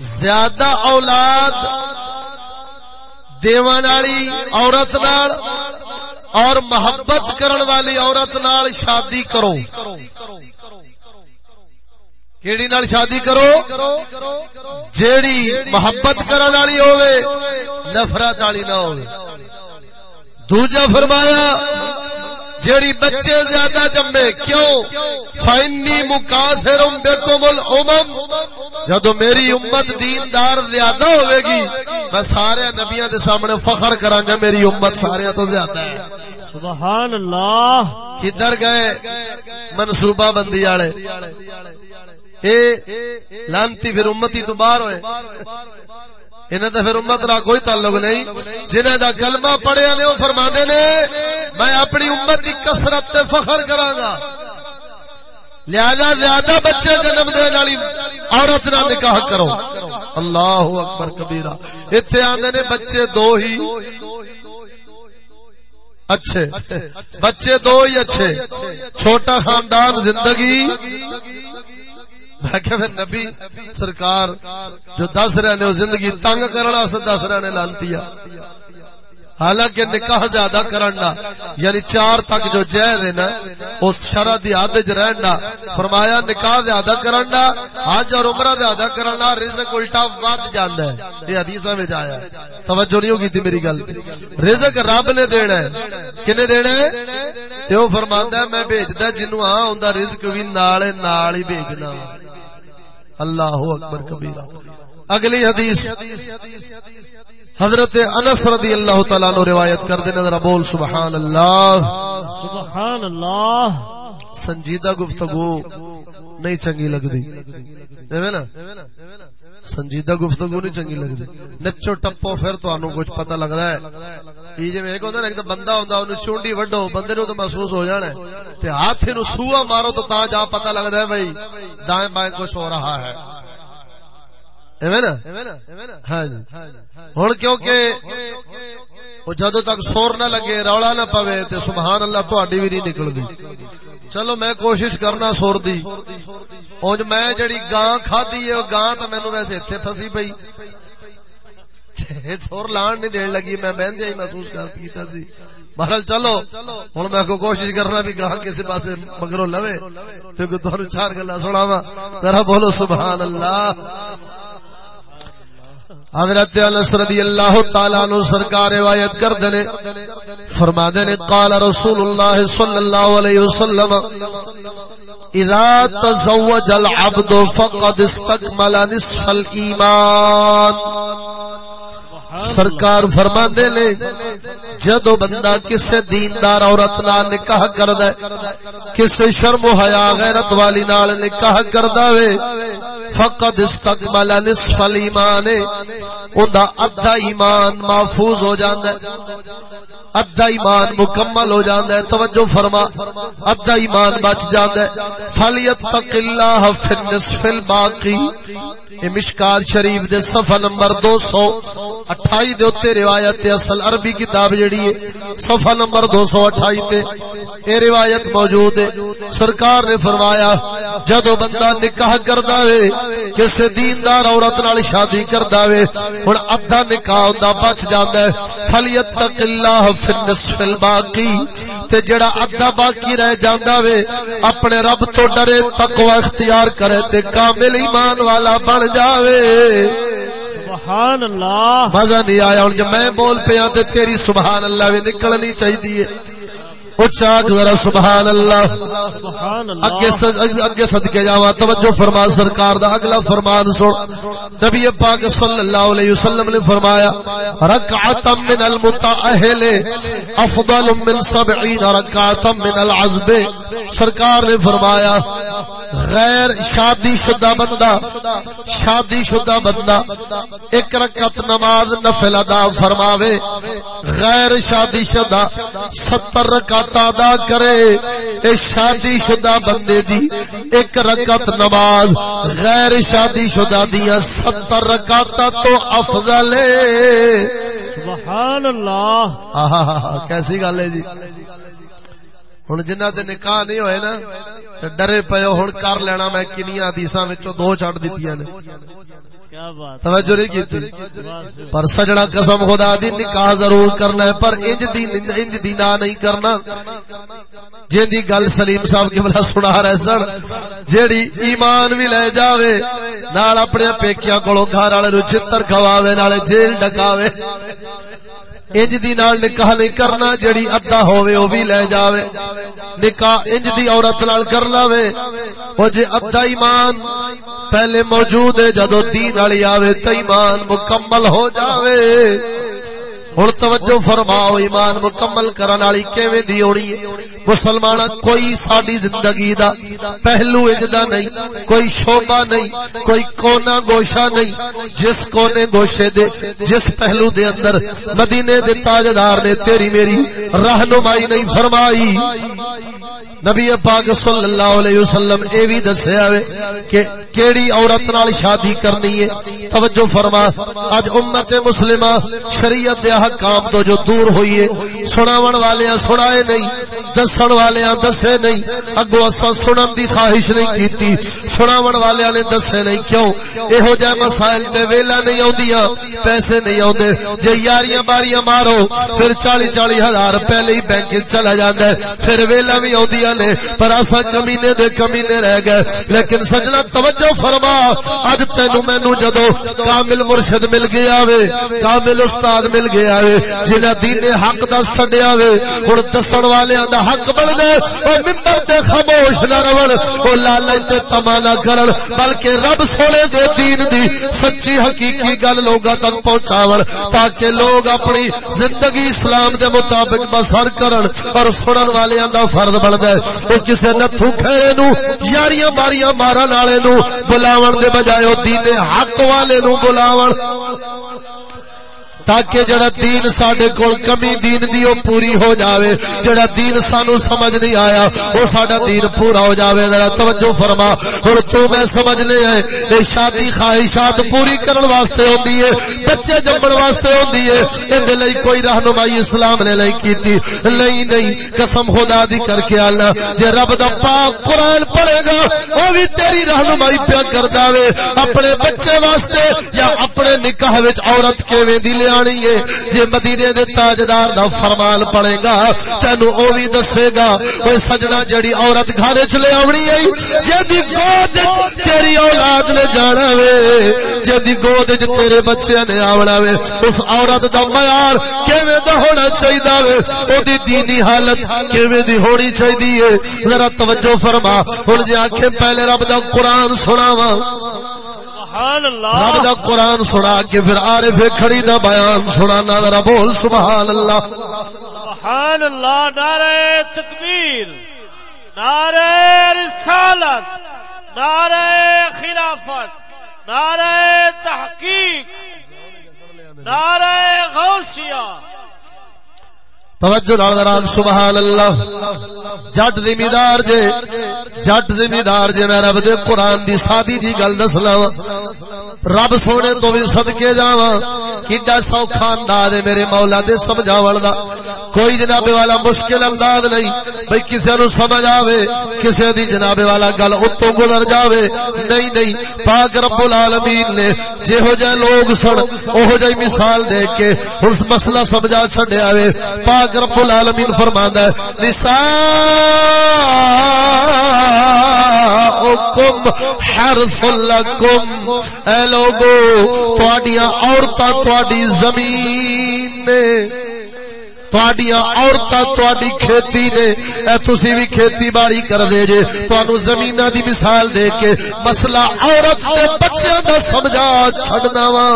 زیادہ اولاد دیوان والی عورت نال اور محبت کرن والی عورت نال شادی کرو۔ کیڑی نال شادی کرو؟ جیڑی محبت کرن والی ہوے نفرت والی نہ ہوے دوجا فرمایا جیڑی بچے زیادہ جمے کیوں؟ فائنی مکاثر بکم الامم جدو میری امت دیندار زیادہ ہوئے گی میں سارے نبیاں دے سامنے فخر کراں گا میری امت سارے تو زیادہ ہے۔ سبحان اللہ۔ کدھر گئے؟ منصوبہ بندی والے۔ اے لانتی پھر امتی تو باہر ہوئے۔ انہیں تو پھر امت را کوئی تعلق نہیں۔ جنہیں دا کلمہ پڑھیا نے وہ فرما نے، میں اپنی امت کی کسرت تے فخر کراں گا لہذا زیادہ بچے جنم دے والی عورت نہ نکاح کرو۔ اللہ اکبر کبیرہ۔ ایتھے آندے نے، بچے دو ہی۔ اچھے۔ بچے دو ہی اچھے۔ چھوٹا خاندان زندگی۔ میں کہ پھر نبی سرکار جو دس رہے نے زندگی تنگ کرنا اس دس رہے نے لانتی حالانکہ نکاح زیادہ کرنا یعنی چار تک جو جائز ہے نا، اس شرع دی عادت رہنا فرمایا نکاح زیادہ کرنا حج اور عمرہ زیادہ کرنا رزق الٹا ود جاندا ہے۔ یہ حدیثاں وچ آیا ہے۔ توجہ نہیں ہوگی تھی میری گل۔ رزق رب نے دینا ہے۔ کنے دینا ہے؟ تے او فرماندا ہے، میں بھیجدا جنوں ہاں ہوندا رزق بھی نال نال ہی بھیجنا۔ اللہ اکبر کبیرہ۔ اگلی حدیث حضرت انس رضی اللہ تعالیٰ نو روایت کر دے نظر بول سبحان اللہ۔ سبحان اللہ۔ سنجیدہ گفتگو نہیں چنگی لگ دی نا۔ سنجیدہ گفتگو نہیں چنگی لگ نچو ٹپو پھر تو انو کچھ پتہ لگ رہا ہے یہ جو ایک ہوتا ہے ایک بندہ ہوتا ہے انہوں چونڈی وڈو بندے نو تو محسوس ہو جانا ہے تے ہاتھ نو سوا مارو تو تا جا پتہ لگ رہا ہے بھائی دائیں بائیں کچھ ہو رہا ہے ایویں نا ہاں جی ہوں کیونکہ جدو تک سور نہ لگے رولا نہ پوے تو سبحان اللہ تھی بھی نہیں نکلتی چلو میں کوشش کرنا سور دی اونج میں جڑی گاں کھادی ہے، گاں تو مینو ویسے اتنے پسی پئی۔ سور لان نہیں دین لگی، میں بہن ہی محسوس کیا سی۔ بہرحال چلو ہوں میں کو کوشش کرنا بھی گاہ کسی پاس مگرو لوے۔ کیونکہ تمہیں چار گلا سنا وا ذرا بولو سبحان اللہ حضرت انس رضی اللہ تعالی عنہ سرکار روایت کر دے فرما دے قال رسول اللہ صلی اللہ علیہ وسلم، اذا تزوج العبد فقد استكمل نصف الايمان سرکار فرما دے لے جدو بندہ کسے دیندار عورت نال نکاح کردا ہے، کسے شرم و حیا غیرت والی نال نکاح کردا وے، فقد استقبل نصف الایمان. اوندا ادھا ایمان محفوظ ہو جاندا ہے۔ ادھا ایمان مکمل ہو جاندا ہے، توجہ فرما۔ ادھا ایمان بچ جاندا ہے۔ فلیتق اللہ فی النصف الباقی یہ مشکار شریف دے صفحہ نمبر 228 دے اوتے روایت اصل عربی کتاب جڑی ہے۔ صفحہ نمبر 228 تے اے روایت موجود ہے۔ سرکار نے فرمایا جدو بندہ نکاح کردا وے، کسے دیندار عورت نال شادی کردا وے، ہن ادھا نکاح ہوندا بچ جاندا ہے۔ فلیتق اللہ فی النصف الباقی تے جڑا ادھا باقی رہ جاندا وے اپنے رب تو ڈرے تقوی اختیار کرے تے کامل ایمان والا بن جاوے۔ سبحان اللہ۔ مزہ نہیں آیا ہوں جب میں بول پیا تے تیری سبحان اللہ بھی نکلنی چاہیے اچھا ذرا سبحان اللہ اگے صدقے جاواں توجہ فرما سرکار دا اگلا فرمان سن۔ نبی پاک صلی اللہ علیہ وسلم نے فرمایا رکعت من المتاہل افضل من 70 رکعت من العزب۔ سرکار نے فرمایا غیر شادی شدہ بندہ شادی شدہ بندہ ایک رکعت نماز نفل ادا فرماوے غیر شادی شدہ ستر رکعت ادا کرے اے شادی شدہ بندے دی ایک رکعت نماز غیر شادی شدہ دیا ستر رکعت تو افضل ہے۔ سبحان اللہ۔ آہا کیسی گل ہے جی؟ ہن جنہ دے نکاح نہیں ہوئے نا ڈرے پیو ہن کر لینا میں کنیاں حدیثاں وچوں دو چھڈ دتیاں نے۔ توجہ نہیں کی پر سجنا قسم خدا دی نکاح ضرور کرنا ہے پر انج دی انج دی نہ نہیں کرنا۔ جن دی گل سلیم صاحب کے بلا سنا رہے سن جیڑی ایمان بھی لے جاوے نال اپنے پیکیاں کولو گھر والے نو چتر کھواوے نال جیل ڈکاوے۔ انج دی نال نکاح نہیں کرنا جڑی ادا ہووے او بھی لے جاوے۔ نکاح انج دی عورت نال کر لاوے۔ او جے ادا ایمان پہلے موجود ہے جدوں دین والی آوے تے ایمان مکمل ہو جاوے۔ ہن توجہ فرماؤ، ایمان مکمل کرن والی کیویں دی ہونی ہے؟ مسلمان کوئی ساڈی زندگی دا پہلو اجدا نہیں، کوئی شعبہ نہیں، کوئی کونا گوشہ نہیں، جس کونے گوشے دے، جس پہلو دے اندر مدینے دے تاجدار نے تیری میری رہنمائی نہیں فرمائی۔ نبی پاک صلی اللہ علیہ وسلم اے بھی دسیا وے کہ کیڑی عورت نال شادی کرنی ہے؟ توجہ فرما اج امت مسلمہ شریعت دے احکام تو جو دور ہوئی ہے، سناون والیاں سنائے نہیں، دسن والیاں دسے نہیں اگو اساں سنن دی خواہش نہیں کیتی، سناون والیاں نے دسے نہیں، کیوں؟ ایہو جے مسائل تے ویلا نہیں اوندیاں پیسے نہیں اوندے جے یاریاں باریاں مارو، پھر 40 40 ہزار پہلے ہی بینک چلا جاندا ہے، پھر ویلا بھی اوندیاں نے، پر اسا کمینے دے کمینے رہ گئے۔ لیکن سجنا توجہ فرما، اج تینو مینوں جدو کامل مرشد مل گیا وے، کامل استاد مل گیا وے جنہ دین حق دا چھڈیا وے ہن دسن والیاں دا حق بن گئے او منبر تے خاموش نہ رہن او لالچ تے تمنا کرن، بلکہ رب سونے دے دین دی سچی حقیقی گل لوگاں تک پہنچاون، تاکہ لوگ اپنی زندگی اسلام دے مطابق بسر کرن، اور سنن والیاں دا فرض بندا ہے۔ او کسے نتھو کھڑے نو، یاریاں باریاں مارن والے نو بلاون دے بجائے او دین حق والے نو بلاون۔ تاکہ جڑا دین ساڈے کول کمی دین دی او پوری ہو جاوے، جڑا دین سانو سمجھ نہیں آیا، او ساڈا دین پورا ہو جاوے۔ ذرا توجہ فرما، ہن تو میں سمجھ لے ہے اے شادی خواہشات پوری کرن واسطے ہوندی ہے، بچے جمن واسطے ہوندی ہے ایں دے لئی کوئی رہنمائی اسلام نے نہیں کیتی۔ نہیں نہیں، قسم خدا دی کر کے اللہ جے رب دا پاک قرآن پڑھے گا، او بھی تیری رہنمائی پیا کردا وے اپنے بچے واسطے یا اپنے نکاح وچ عورت کیویں دی لیا؟ جانی ہے۔ جے مدینے دے تاجدار دا فرمان پڑے گا، تینو او بھی دسے گا، اوے سجنا جڑی عورت گھر وچ لے آونی ہے جے گود وچ تیری اولاد نے جانا وے جے گود وچ تیرے بچے نے آونا وے۔ اس عورت دا معیار کیویں دا ہونا چاہیدا وے؟ او دی دینی حالت کیویں دی ہونی چاہیدی ہے؟ ذرا توجہ فرما۔ ہن جے آکھے پہلے رب دا قرآن سناواں۔ سبحان رب دا قرآن سنا کے پھر آرے پھر کھڑی دا بیان سنا ذرا بول سبحان اللہ. سبحان اللہ نعرہ تکبیر نعرہ رسالت نعرہ خلافت نعرہ تحقیق نعرہ غوثیہ توجہ نال ذرا سبحان اللہ جٹ زمیندار جے، جٹ زمیندار جے، میں رب دے قرآن دی سادی جی گل دس لاواں رب سونے تو بھی صدقے جاواں۔ کیڈا سوکھا انداز ہے میرے مولا دے سمجھاون دا۔ کوئی جناب والا مشکل انداز نہیں۔ بھئی کسے نو سمجھ آوے، کسے دی جناب والا گل اتوں گزر جاوے۔ نہیں نہیں، پاک رب العالمین نے جہو جے لوگ سن، اوہو جے مثال دے کے اس مسئلہ سمجھا چھڈیا وے۔ پاک پاک رب العالمین فرماندا ہے نساءکم حرث لکم. اے لوگو، تواڈیاں عورتاں تواڈی زمین نے، تواڈیاں عورتاں تواڈی کھیتی نے، اے تسی بھی کھیتی باڑی کر دے جے، تانوں زمیناں دی مثال دے کے مسئلہ عورت تے بچیاں دا سمجھا چھڈنا وا۔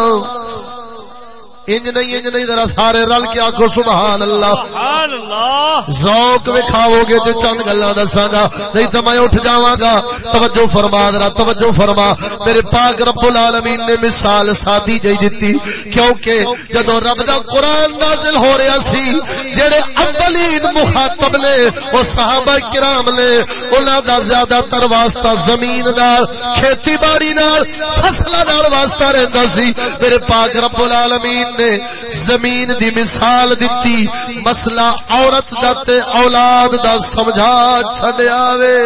انج نہیں انج نہیں ذرا سارے رل کے آکھو سبحان اللہ سبحان اللہ ذوق وکھاؤ گے تے چند گلاں دساں گا نہیں تے میں اٹھ جاواں گا۔ توجہ فرما ذرا توجہ فرما۔ میرے پاک رب العالمین نے مثال سادی جئی دتی کیونکہ جدوں رب دا قرآن نازل ہو رہا سی جڑے اولین مخاطب نے او صحابہ کرام نے انہاں دا زیادہ تر واسطہ زمین نال کھیتی باڑی نال فصلاں نال واسطہ رہندا سی۔ میرے پاک رب العالمین نے زمین دی مثال دتی مسئلہ عورت دا تے اولاد دا سمجھا چھڈیا وے۔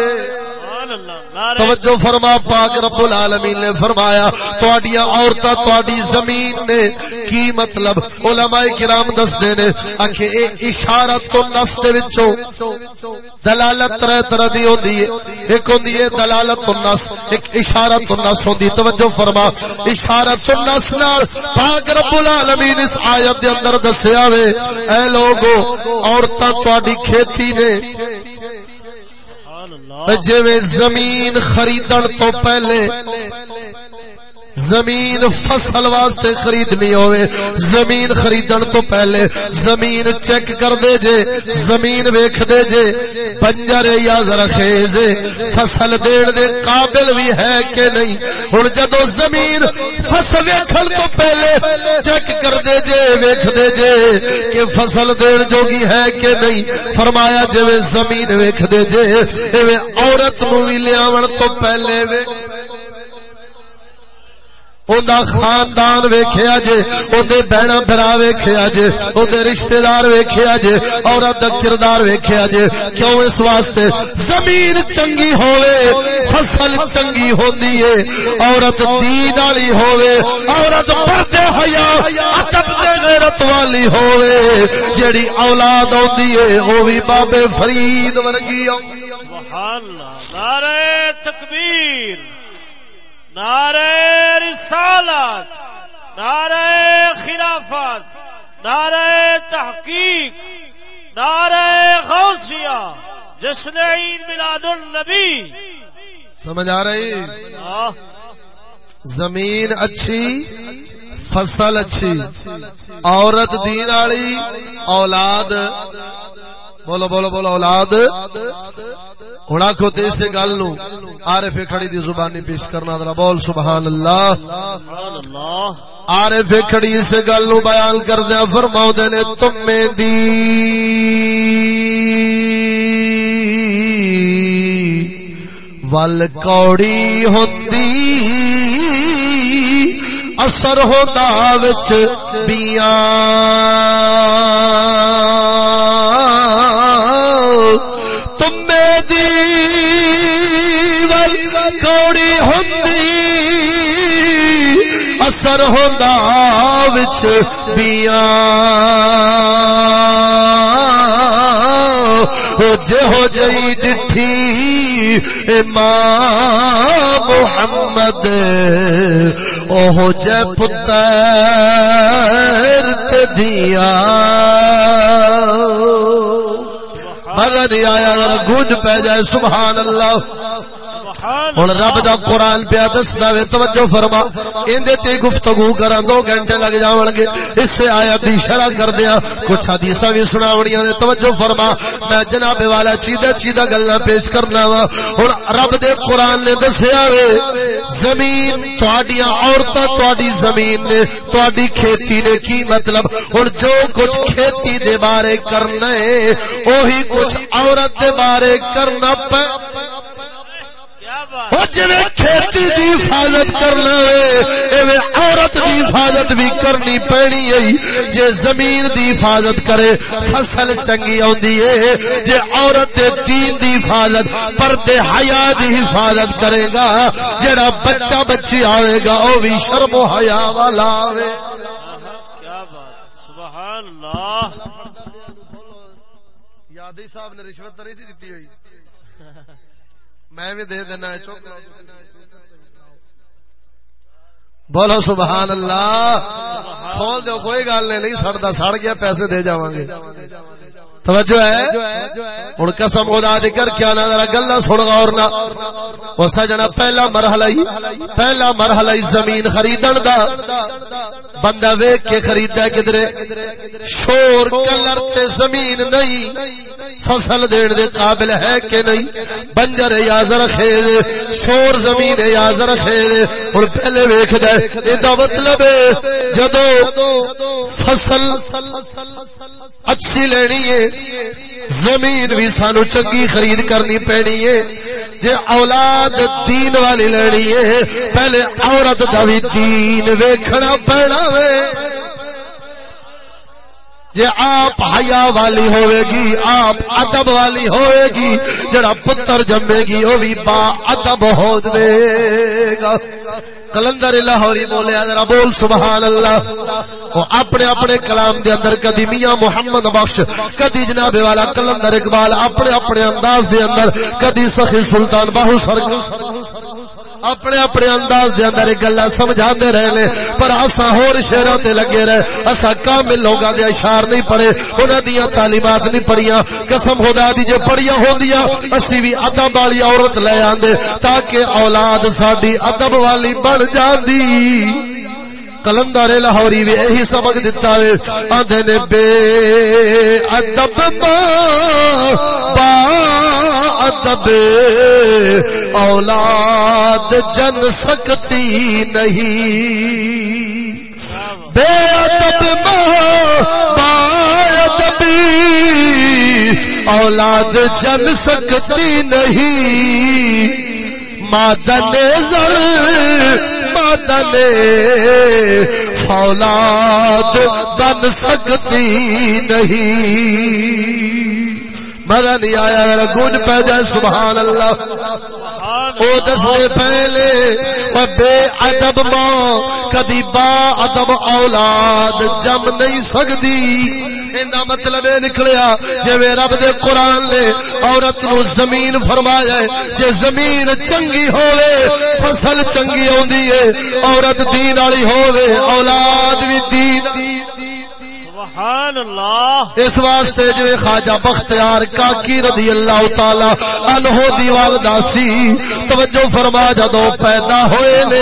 توجہ فرما، پاک رب العالمین نے فرمایا، تواڈیاں عورتاں تواڈی زمین نے کی مطلب؟ علماء کرام دسدے نے اکھے اے اشارت تو نس دے وچوں دلالت طرح طرح دی ہوندی ہے۔ ایک ہوندی ہے دلالت تو نس ایک اشارت تو نس ہوندی۔ توجہ فرما اشارت تو نس نال پاک رب العالمین اس آیت دے اندر دسیا وے، اے لوگو، عورتاں تواڈی کھیتی نے جی زمین خریدن تو پہلے زمین فصل واسطے خریدنی ہوئے۔ زمین خریدن تو پہلے زمین چیک کر دے جے، زمین ویکھ دے جے۔ بنجر یا زرخیز فصل دین دے قابل بھی ہے کہ نہیں؟ ہن جدو زمین فصل ویکھن تو پہلے چیک کر دے جے، ویکھ دے جے کہ فصل دین جوگی ہے کہ نہیں؟ فرمایا جویں زمین ویکھ دے جے، ایویں عورت نو وی لیاون تو پہلے ویکھ اوندا خاندان ویکھیا جے اودے بہنا بھرا ویکھیا جے اودے رشتہ دار ویکھیا جے، عورت دا کردار ویکھیا جے۔ کیوں اس واسطے؟ زمین چنگی ہوے فصل چنگی ہوندی ہے عورت دین والی ہوے عورت پردے حیا، ادب تے غیرت والی ہوے جیڑی اولاد اوندی ہے او وی بابے فرید ورگی سبحان اللہ، نعرہ تکبیر۔ نعرہ رسالت نعرہ خلافت نعرہ تحقیق نعرہ غوثیہ جشن عید میلاد النبی۔ سمجھ آ رہی؟ زمین اچھی فصل اچھی عورت دین والی اولاد بولو بولو بولو، اولاد۔ ہوں آخو تو اس گل نو آر فے کھڑی دی زبانی پیش کرنا، ذرا بول، سبحان اللہ۔ آر فے کھڑی اس گل نو بیان کر دیا فرماؤ نے، تمے دی۔ ول کوڑی ہوندی، اثر ہوتا وچ بیاں۔ اثر ہوتا وچ بیا جے ہو جئی ڈٹھی ماں محمد اوہ جے پتر دیا مگر آیا گونج پہ جائے، سبحان اللہ۔ ہوں رب دا قرآن پیا دستا وے، توجہ فرما۔ اندے تے گفتگو کرا دو گھنٹے لگ جاون گے۔ اس سے آیا دی شرح کردیا کچھ حدیثاں بھی سناونیاں نے۔ توجہ فرما۔ میں جناب والا چیدہ چیدہ گلاں پیش کرنا وا۔ ہن رب دے قرآن نے دسیا وے، زمین تہاڈیاں عورتاں تہاڈی زمین نے تہاڈی کھیتی نے کی مطلب؟ ہن جو کچھ کھیتی دے بارے کرنا ہے وہی کچھ عورت دے بارے کرنا پے۔ کھیتی دی حفاظت کرنا ہے عورت دی حفاظت بھی کرنی پینی ہے۔ جے زمین دی حفاظت کرے فصل چنگی آندی ہے۔ جے عورت دین دی حفاظت پردے حیا دی حفاظت کرے گا۔ جڑا بچہ بچی آئے گا او بھی شرم و حیا والا آوے۔ سبحان اللہ۔ یادی صاحب نے رشوت تو نہیں سی دیتی ہوئی۔ میں بھی دے دینا ہے، چوک بولو سبحان اللہ، کھول دو کوئی گل نہیں سڑتا سڑ گیا پیسے دے جاواں گے توجہ ہے؟ ہوں قسم خدا دی کر کیا نہ ذرا گلا سن غور نہ۔ او سجنا پہلا مرحلہ ہی، پہلا مرحلہ ہی زمین خریدن دا۔ بندہ ویکھ کے خریدا کدرے؟ شور، کلر تے زمین نہیں۔ فصل دین دے قابل ہے کہ نہیں؟ بنجر یا زرخیز شور زمین یا زرخیز ہن پہلے ویکھ دے اے دا مطلب جدو فصل اچھی لینی ہے زمین بھی سانو چنگی خرید کرنی پینی ہے۔ جے اولاد دین والی لینی ہے، پہلے عورت دا بھی دین ویکھنا پینا وے۔ جے آپ حیا والی ہوئے گی، آپ ادب والی ہوئے گی، جڑا پتر جمے گی وہ بھی با ادب ہو جائے گا۔ کلندر لاہوری بولے ذرا بول سبحان اللہ۔ وہ اپنے اپنے کلام دے اندر کدی میاں محمد بخش، کدی جناب والا کلندر اقبال، اپنے اپنے انداز دے اندر، کدی سخی سلطان باہو سرگ اپنے اپنے انداز دے اندر گلا سمجھا دے رہے نے، پر اسا ہور شہراں تے لگے رہے۔ اسا کامل لوگاں دے اشار نہیں پڑھے، انہاں دیاں تعلیمات نہیں پڑھیاں۔ قسم خدا دی، جے پڑھیاں ہوندیاں، اسی وی ادب والی عورت لے آندے، تاکہ اولاد ساڈی ادب والی بن جاندی۔ کلندر لاہوری بھی یہی سبق دتا ہے۔ آدھے نے بے ادب با ادب۔ اولاد جن سکتی نہیں۔ بے ادب با ادب۔ اولاد جن سکتی نہیں۔ مادن زر مادن فولاد بن سکتی نہیں۔ مزہ نہیں آیا، ذرا گونج پہ جائے، سبحان اللہ۔ او دستے پہلے بے ادب ماں، کدی با ادب اولاد جم نہیں سکدی۔ سکتی مطلب یہ نکلیا جی رب دے قرآن نے عورت نو زمین فرمایا ہے، جے زمین چنگی ہوئے فصل چنگی آدھی ہے، عورت دین والی ہوئے اولاد بھی دین۔ سبحان اللہ۔ اس واسطے جو خواجہ بختیار کاکی رضی اللہ تعالی عنہ دی والدہ سی، توجہ فرما جدو پیدا ہوئے نے،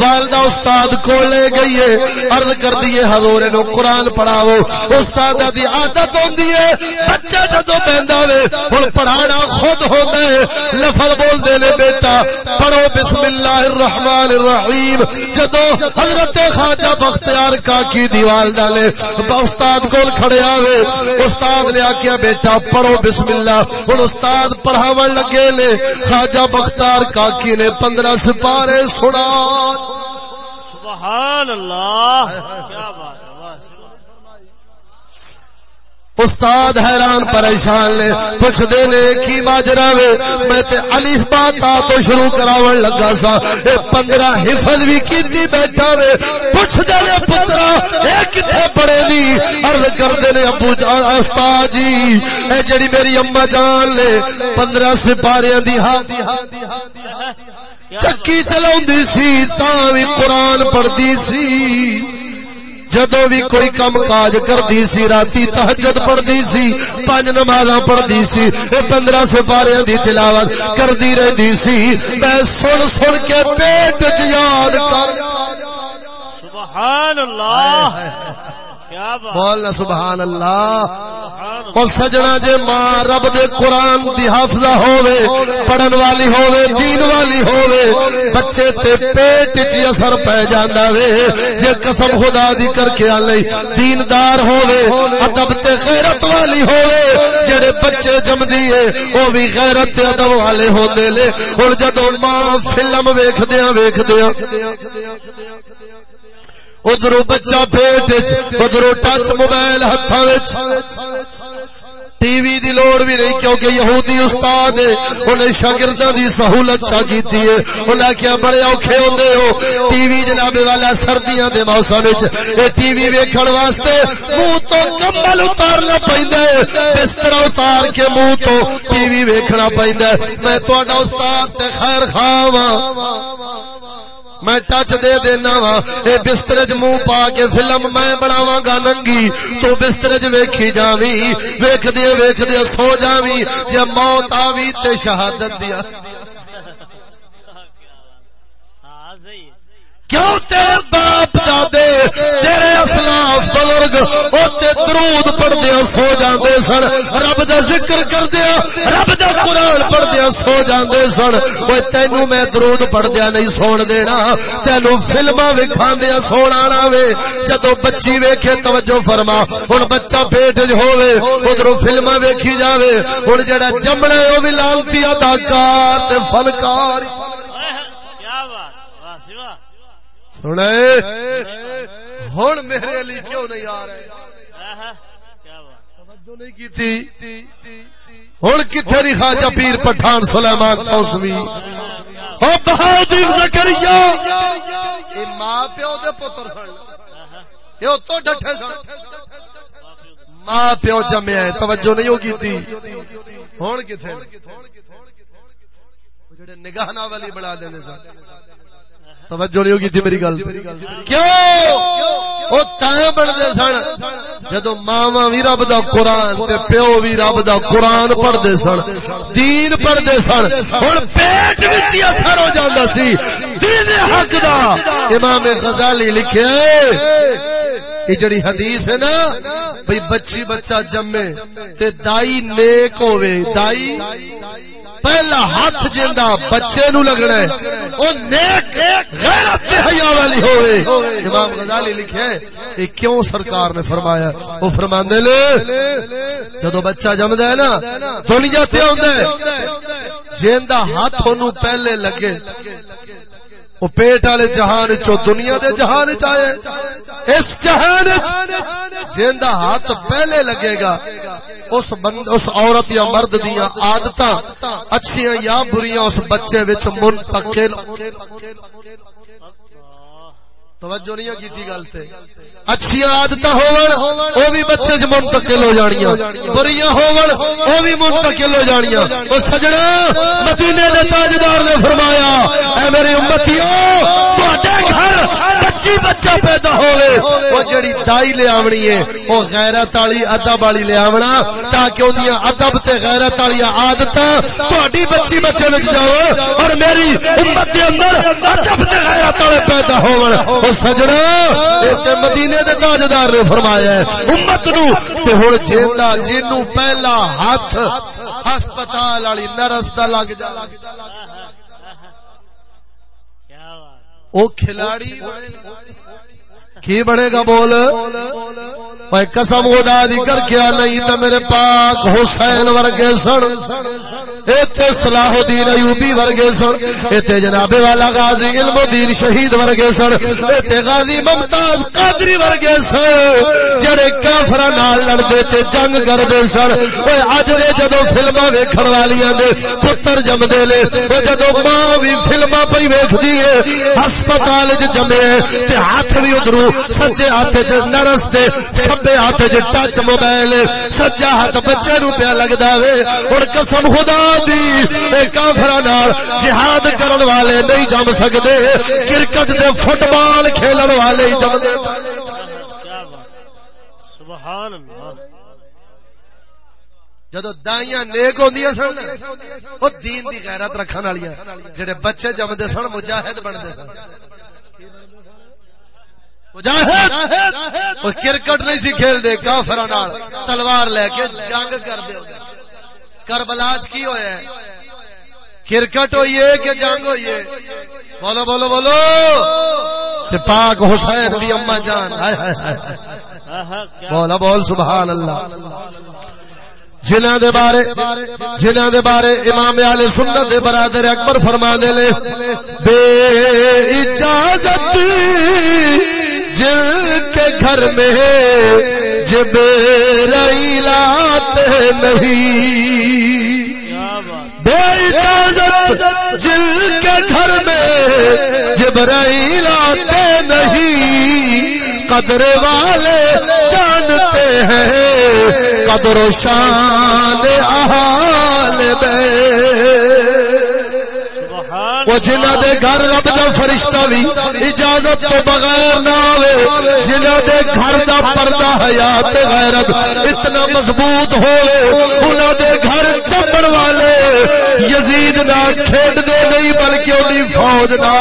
والدہ استاد کو لے گئی ہے، عرض کر دیے حضور نو قرآن پڑھاو استاد دی عادت ہوندی ہے، بچہ جدو بہندا وے ہن پڑھانا خود ہوندا ہے، لفظ بول دے لے بیٹا، پڑھو بسم اللہ الرحمن الرحیم۔ جدو حضرت خواجہ بختیار کاکی دی والدہ نے استاد کول کھڑے آوے، استاد لیا کیا بیٹا پڑھو بسم اللہ ہن استاد پڑھاون لگے نے، خواجہ بختار کاکی نے 15 سپارے سنا سبحان اللہ، کیا بات استاد حیران پریشان نے پوچھ دے نے کی ماجرا وے؟ میں تے الف با تا تو شروع کراون لگا سا۔ اے 15 حفظ بھی کیتی بیٹھا وے۔ پوچھ دے نے پترا، اے کتے پڑے نی؟ عرض کر دے نے ابو جان استاد جی اے جڑی میری اما جان لے۔ 15 سپاریاں دی ہاں دی ہاں دی ہاں چکی چلاوندی سی، تاں وی قران پڑھدی سی۔ جدو بھی کوئی کم کاج کردی سی راتی تہجد پڑھدی سی پانچ نماز پڑھدی سی پندرہ سپارے دی تلاوت کردی رہتی سی۔ میں سن سن کے پیٹ یاد کر۔ سبحان اللہ! بولنا سبحان اللہ۔ اور سجنا جے ماں رب دے قرآن دی حافظہ ہووے پڑھن والی ہووے دین والی ہووے بچے تے پیٹ چی اثر پہ جاندا وے۔ جے قسم خدا دی کر کے آلئی دیندار ہووے ادب تے غیرت والی ہووے۔ جڑے بچے جم دیئے او بھی غیرت تے ادب والے ہوندے لے۔ اور جدو ماں فلم ویکھ دیاں ویکھ دیاں ادھر بچہ پیٹ ادھر ٹچ موبائل ہاتھ ٹی وی دی لوڑ بھی نہیں کیونکہ یہودی استاد انہیں شاگرداں دی سہولت چا کیتی ہے۔ انہاں کیا بڑے اوکھے ہوندے ہو۔ ٹی وی جناب والا سردیاں دے موسم وچ، اے ٹی وی ویکھن واسطے منہ تو کمبل اتارنا پیندا ہے۔ بستر اتار کے منہ تو ٹی وی ویکھنا پیندا ہے۔ میں تہاڈا استاد تے خیر خواہ میں ٹچ دے دینا وا۔ اے بستر چ منہ پا کے فلم میں بناواں گا ننگی۔ تو بستر چ ویکھی جاویں ویکھ دے ویکھ دے سو جاویں جے موت آوی تے شہادت دیا۔ کیوں تیرے باپ دادے؟ تیرے اسلاف بزرگ اوتے درود پڑھ دیا سو جاندے سن، رب دا ذکر کر دیا رب دا قرآن پڑھ دیا سو جاندے سن۔ وہ تینو میں درود پڑھ دیا نہیں سون دینا، تینو فلما وکھان دیا سونا نہ وے۔ جدو بچی ویکھے، توجہ فرما۔ ہن بچہ پیٹ وچ ہوے ادھروں فلما ویکھی جاوے۔ ہن جڑا چمڑے او وی لالتی اداکار تے فنکار۔ سنے۔ ہوں میرے علی کیوں نہیں آ رہے؟ توجہ نہیں ہن کتھے خواجہ پیر پٹھان سلیمان قوسوی؟ او بہادر زکریا۔ اے ماں پیو دے پتر سن۔ اے ڈٹھے سن۔ ماں پیو جمیا ہے توجہ نہیں ہو کیتی ہن کتھے؟ جڑے نگاہ نہ والی بنا دیندے سن۔ توجہ نہیں ہوگی تھی میری گل کیوں؟ وہ تاں بنتے سن جدو ماوا بھی رب دا قرآن تے پیو بھی رب دا قرآن پڑھتے سن دین پڑھتے سن ہوں پیٹ وچ اثر ہو جاتا سی۔ دین حق دا۔ امام غزالی لکھے یہ جڑی حدیث ہے نا بھئی بچی بچہ جمے تے دائی نیک ہوے دائی پہلا ہاتھ جیندا بچے نو لگنا ہے۔ او نیک غیرت تے حیا والی ہوئے۔ امام غزالی لکھیا ہے کہ کیوں سرکار نے فرمایا؟ او فرماندے لے، جدو بچہ جمدا ہے نا، دنیا تے ہوندا ہے۔ جیندا ہاتھ اونوں پہلے لگے۔ وہ پیٹ والے جہان چو دنیا دے جہان چائے اس جہان جیندا ہاتھ پہلے لگے گا۔ اس بند، اس عورت یا مرد دیا آدت اچھیاں یا بریاں اس بچے وچ منتقل۔ توجہ نہیں کی گل سے اچھی عادت ہو بھی بچے چ منتقل ہو جانیاں، بریاں ہون بھی منتقل ہو جانیاں۔ وہ سجنا، مدینے نے تاجدار نے فرمایا، اے میرے امتیو تواڈے گھر بچہ پیدا ہوئے او جڑی دائی لے آونی ہے او غیرت والی، ادب والی لے آونا، تاکہ اودیاں ادب تے غیرت والی عادتاں تواڈی بچی بچے وچ جاو اور میری امت دے اندر ادب تے غیرت والے پیدا ہون سجنا مدینے دے تاجدار نے فرمایا ہے، امت نو، تے ہن جیندا جنوں پہلا ہاتھ ہسپتال والی نرس دا لگ جا۔ او کھلاڑی۔ کی بنے گا بول؟ میں قسم خدا دی کر کے نہیں تو میرے پاک حسین ورگے سن۔ ایتھے صلاح الدین ایوبی ورگے سن، ایتھے جناب والا غازی علم الدین شہید ورگے سن، ایتھے غازی ممتاز قادری ورگے سن، جڑے کافراں نال لڑدے تے جنگ کردے سن۔ اوے اج دے جدوں فلماں ویکھن والیاں دے پتر جمدے لے، او جدوں ماں وی فلماں پئی ویکھدی ہے ہسپتال وچ جمے تے ہاتھ وی ادھروں سچے ہاتھ چ نرس دے کھبے ہاتھ چ ٹچ موبائل سچا ہاتھ بچے نو پیا لگدا وے۔ ہن قسم خدا دی اے جہاد کرن والے نہیں جم سکدے، کرکٹ دے فٹ بال کھیلن والے ہی جم سبحان اللہ جدو دائیاں نیک ہوندیاں سن، او دین دی غیرت رکھن والیاں، جڑے بچے جمدے سن، مجاہد بندے سن۔ مجاہد! کرکٹ نہیں سی کھیل دے کافر تلوار لے کے جنگ کر دے کربلا کی ہویا ہے کرکٹ ہوئی ہے کہ جنگ ہوئی ہے؟ بولو بولو بولو۔ پاک حسین دی اما جان۔ بولا، بول، سبحان اللہ۔ جنہ دے بارے جنہ دے بارے امام علی سنت دے برادر اکبر فرما دے لے بے اجازت۔ جل کے گھر میں جب لاتے نہیں۔ بے اجازت جل کے گھر میں جب لاتے نہیں۔ قدر والے جانتے ہیں قدر و شان احال بے وہ جنہ دے گھر رب دا فرشتہ بھی اجازت تو بغیر نہ آوے جنہ دے گھر دا پردہ حیات غیرت اتنا مضبوط ہوئے انہ دے گھر چپڑ والے۔ یزید نہ کھیڑ دے نہیں، بلکہ انہی فوج نہ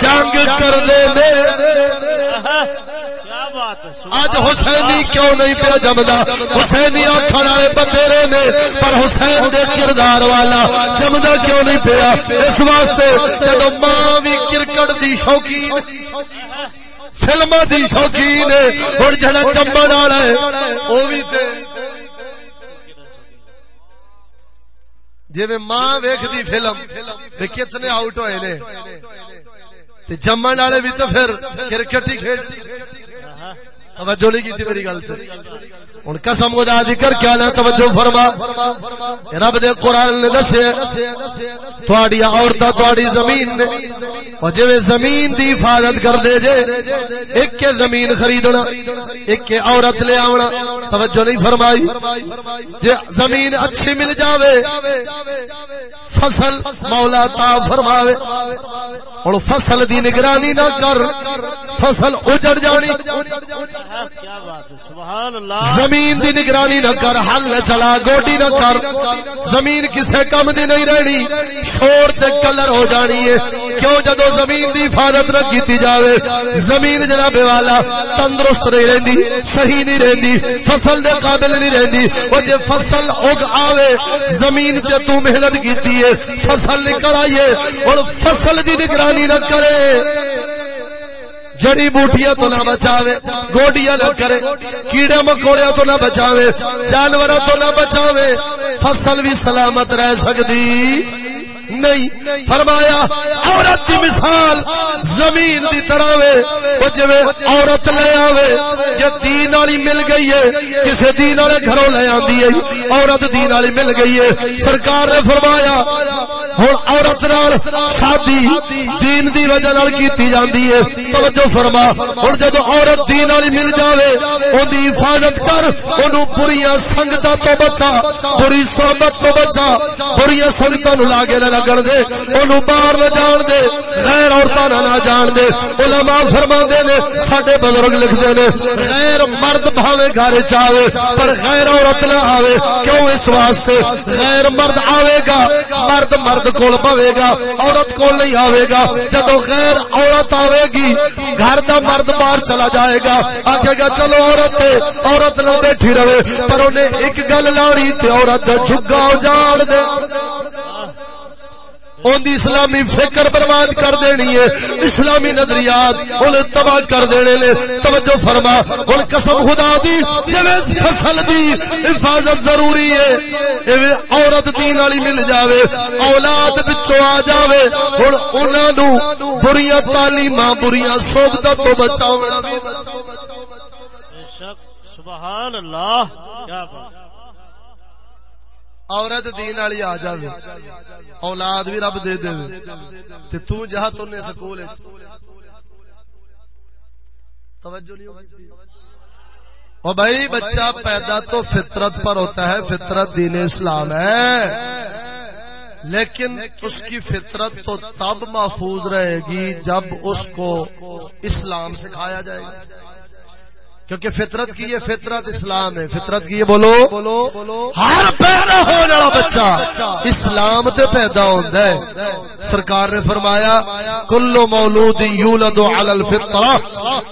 جنگ کر دے نے۔ اج حسینی کیوں نہیں پیا جمدا؟ حسینی آخر والے بتھیرے نے، پر حسین دے کردار والا جمدا کیوں نہیں پیا؟ اس واسطے جدو ماں بھی کرکٹ دی شوقین فلم دی شوقین ہوں جڑا چمبن والا ہے وہ بھی جی ماں ویکھدی فلم کتنے آؤٹ ہوئے نے۔ جمن والے بھی تو پھر کرکٹ ہی کھیل۔ توجہ نہیں کی میری گل سے ہن قسم خدا دی کر کے اللہ توجہ فرما۔ رب دے قران نے دسے تہاڈی عورتاں تہاڈی زمین نے۔ او جویں زمین دی حفاظت کر دے جے ایک کے زمین خریدنا ایک کے عورت لے آونا۔ توجہ نہیں فرمائی۔ جے زمین اچھی مل جاوے فصل مولا تا فرماوے۔ ہن فصل دی نگرانی نہ کر فصل اجڑ جانی۔ کیا بات ہے؟ سبحان اللہ۔ زمین دی نگرانی نہ کر، حل چلا، گوڈی نہ کر۔ زمین کسے کم دی نہیں رہنی، شور سے کلر ہو جانی ہے۔ کیوں؟ جدو زمین دی حفاظت نہ کیتی جاوے، زمین جناب والا تندرست نہیں رہندی، صحیح نہیں رہندی، فصل دے قابل نہیں رہندی۔ او جے فصل اگ آوے، زمین تے تو محنت کیتی ہے، فصل نکل آئیے اور فصل دی نگرانی نہ کرے۔ جڑی بوٹیاں تو نہ بچاوے، گوڈیاں نہ کرے، کیڑے مکوڑے تو نہ بچاوے، جانوراں تو نہ بچاوے، فصل بھی سلامت رہ سکتی نہیں فرمایا، عورت دی مثال زمین دی طرح وے او جویں عورت لے آوے، جے دین والی مل گئی ہے، کسے دین والے گھروں لے آندی ہے، عورت دین والی مل گئی ہے۔ سرکار نے فرمایا، ہن عورت نال شادی دین دی وجہ نال کیتی جاندی ہے۔ توجہ فرما، ہن جدو عورت دین والی مل جاوے، اون دی حفاظت کر، اونوں بریاں سنگتاں تو بچا، بری صحبت تو بچا، بریاں سنگتاں نو لاگے نہ لگن دے، اونوں باہر نہ جان دے، غیر عورتاں نہ جان دے۔ علماء فرماندے نے، ساڈے بزرگ لکھدے نے، غیر مرد بھاوے گھر چ پر غیر عورت نہ آوے۔ کیوں اس واسطے؟ غیر مرد آوے گا، مرد مرد کول پوے گا، عورت کول نہیں آوے گا۔ جدو غیر عورت آوے گی، گھر دا مرد باہر چلا جائے گا۔ آکھے گا، چلو عورت تے، عورت نہ بیٹھی رہے۔ پر انہیں ایک گل لانی تے عورت جھگا اجاڑ دے۔ اون دی اسلامی فکر برباد کر دینی ہے، اسلامی نظریات ان تباہ کر دینے لے، توجہ فرما ان قسم خدا دی، جویں فصل دی حفاظت ضروری ہے، ایویں عورت دین والی مل جاوے، اولاد وچوں آ جاوے ہن انہاں نو بریاں تعلیماں، بریاں صحبتاں تو بچاونا بے شک، سبحان اللہ، کیا بات عورت دین والی آ جاوے، اولاد بھی رب دے دے۔ تے تو جہاں تو نے سکول وچ۔ توجہ نہیں او بھائی، بچہ پیدا تو فطرت پر ہوتا ہے، فطرت دین اسلام ہے۔ لیکن اس کی فطرت تو تب محفوظ رہے گی جب اس کو اسلام سکھایا جائے گا۔ کیونکہ فطرت کی یہ فطرت اسلام ہے۔ فطرت کی یہ بولو، ہر پیدا ہونے والا بچہ اسلام تے پیدا ہوتا ہے۔ سرکار نے فرمایا، کلو مولود یولد علی الفطرہ۔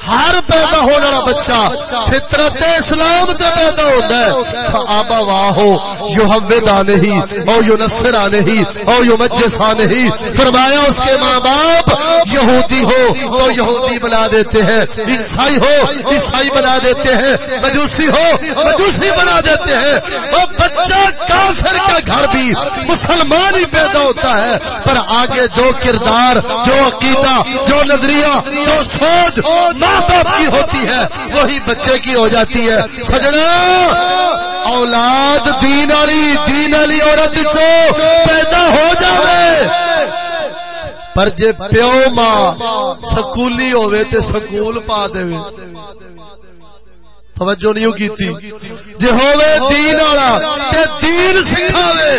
ہر پیدا ہونے والا بچہ فطرت اسلام تے پیدا ہوتا ہے۔ فآبا واہو یحودان او ینصران ہی او یمجسان فرمایا اس کے ماں باپ یہودی ہو تو یہودی بنا دیتے ہیں۔ عیسائی ہو، عیسائی بنا بنا دیتے ہیں، مجوسی ہو، مجوسی بنا دیتے ہیں۔ وہ بچہ کافر کا گھر بھی مسلمان ہی پیدا ہوتا ہے۔ پر آگے جو کردار، جو عقیدہ، جو نظریہ، جو سوچ ماں باپ کی ہوتی ہے، وہی بچے کی ہو جاتی ہے۔ سجنا، اولاد دین والی دین والی عورت چو پیدا ہو جائے پر جے پیو ماں سکولی ہوئے تے سکول پا دے توجہ نہیں کیتی۔ جے ہوے دین والا تے دین سکھاوے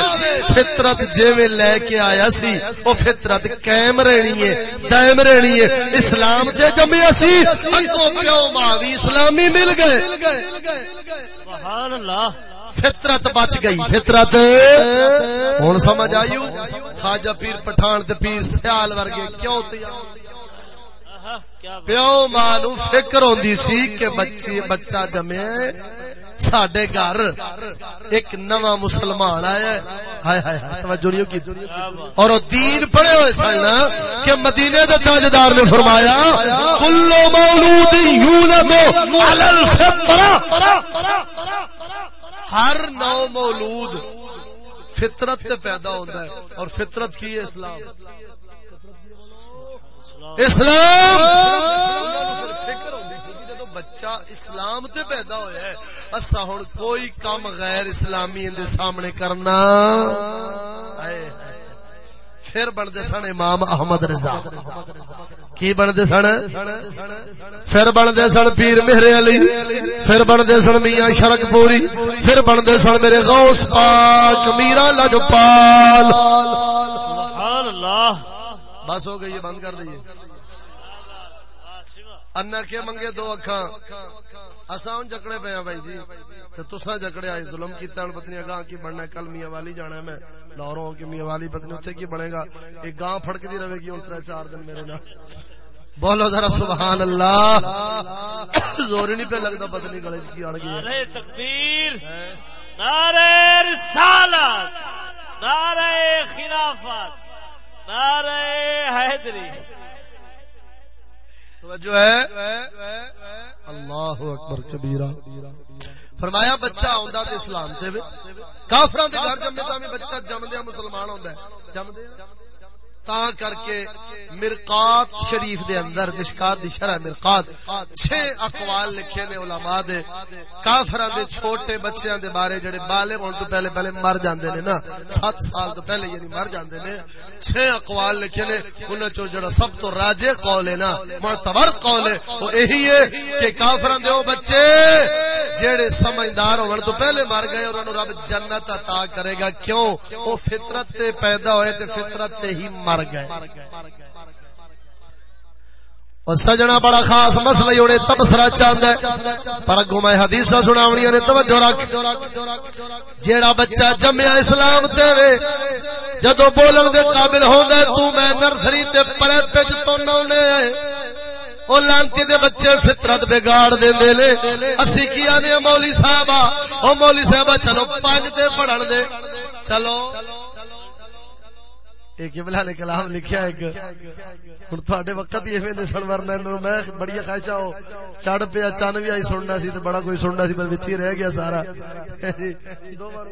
فطرت جویں لے کے آیا سی او فطرت قائم رہنی ہے دائم رہنی ہے۔ اسلام تے جمیا سی انکو پیو ماں بھی اسلامی مل گئے۔ سبحان اللہ فطرت بچ گئی فطرت۔ ہن سمجھ آئیو؟ خواجہ پیر پٹھان تے پیر سیال ورگے کیوں تیار؟ ہاں، پیو ماں نو فکر ہوندی سی کہ بچی بچہ جمے ساڈے گھر ایک نواں مسلمان آیا ہے۔ ہائے ہائے توجہ نہیں کی اور وہ دین پڑے ہوئے سن کہ مدینے دے تاجدار نے فرمایا، کلو مولود یولد علی الفطرہ۔ ہر نو مولود فطرت تے پیدا ہوتا ہے۔ اور فطرت کی ہے اسلام؟ اسلام! اسلام بچہ اسلام تے پیدا ہویا ہے اسا ہن کوئی کم غیر اسلامی دے سامنے کرنا پھر بندے سن امام احمد رضا کی بندے سن پھر بندے سن پیر مہر علی پھر بندے سن میاں شرک پوری پھر بندے سن میرے غوث پاک میرا لجپال سبحان اللہ۔ بس ہو گئی بند کر دیجیے انا کے منگے دو اکھاں؟ اساں ہن جکڑے پے ہیں بھائی جی۔ تے تساں جکڑے آئے ظلم کیتا، ہن پتنی اگاں کی بننا کل میاں والی جانا ہے میں۔ لاہوروں کی میاں والی پتنی اوتھے کی بنے گا۔ ایک گاں پھڑکدی رہے گی اون چار دن میرے نال۔ بولو ذرا سبحان اللہ۔ زور نہیں پہ لگتا، پتہ نہیں گلے کی اڑ گئی نعرہ تکبیر، نعرہ رسالت، نعرہ خلافت۔ نعرہ حیدری۔ توجہ ہے۔ اللہ اکبر کبیرہ۔ فرمایا بچہ آندا تے اسلام تے کافراں دے گھر جمے تاں بچہ جمدیا مسلمان ہوندا ہے۔ جمدیا تا کر کے مرقات شریف دے اندر، مشکات دی شرح مرقات چھ اقوال لکھے نے علماء دے۔ کافراں دے چھوٹے بچیاں دے بارے جڑے بالغ ہون تو پہلے پہلے مر جاندے نے نا۔ 7 سال تو پہلے یعنی مر جاندے نے۔ چھ اقوال لکھے نے، انہاں چوں جڑا سب تو راجے قول ہے نا، معتبر قول ہے، وہ یہی ہے کہ کافراں دے او بچے جڑے سمجھدار ہون تو پہلے مر گئے اور انہوں رب جنت عطا کرے گا۔ کیوں؟ وہ فطرت تے پیدا ہوئے تے فطرت تے ہی مر مر گئے۔ اور سجنا بڑا خاص مسئلہ جوڑے تبصرہ چاہندا ہے۔ پر اگوں میں حدیثاں سناونیاں نے توجہ رکھ۔ جیڑا بچہ جمیا اسلام تے وے، جدوں بولن دے قابل ہوندا ہے، تو میں نرسری تے پرے پج تو نونے او لانتی دے بچے فطرت بگاڑ دیندے نے اسی کیا نے مولوی صاحب او مولوی صاحب چلو پانچ تے پڑھن دے۔ چلو۔ ایک بلا نے کلام لکھیا ایک۔ ہن تھوڑے وقت ہی ایویں سن ورنا میں بڑی خواہش ہو چڑھ پیا چن بھی آئی سننا سی تے بڑا کوئی سننا سی، پر وچ ہی رہ گیا سارا۔ دو بار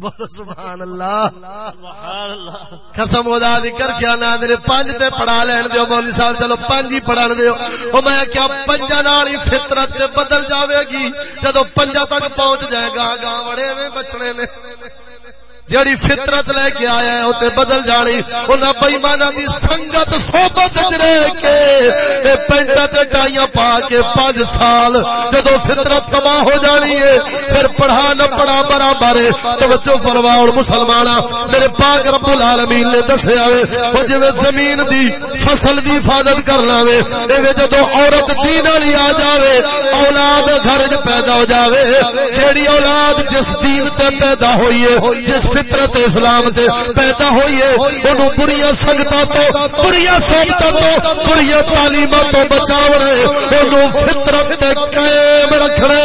بولو سبحان اللہ۔ قسم خدا دی کر کے انا دے، پنج تے پڑھا لین دیو، مولوی صاحب، چلو پنج ہی پڑھن دیو۔ او میں کیا پنجاں نال ہی فطرت بدل جاوے گی، جدوں پنجاں تک پہنچ جائے گا گاں بڑے میں بچنے نے۔ جڑی فطرت لے کے آیا ہے، اوتے بدل جانی انہاں بے دی سنگت، صحبت وچ رہ کے اے پینٹا تے ٹائیاں پا کے 5 سال جدوں فطرت تباہ ہو جانی ہے، پھر پڑھا نہ پڑھا برابر۔ ہے توجہ فرماؤ مسلماناں، میرے پاک رب العالمین نے دسیا ہے او جویں زمین دی فصل دی حفاظت کر لاوے ایویں جدوں عورت دین والی آ جاوے، اولاد گھر وچ پیدا ہو جاوے، جیڑی اولاد جس دین تے پیدا ہوئی ہے، جس فطرت اسلام تے پیدا ہوئی ہے انہوں بری سنگتوں تو بری سوبتوں تو بری تعلیموں تو بچاؤ انہوں فطرت تے قائم رکھنے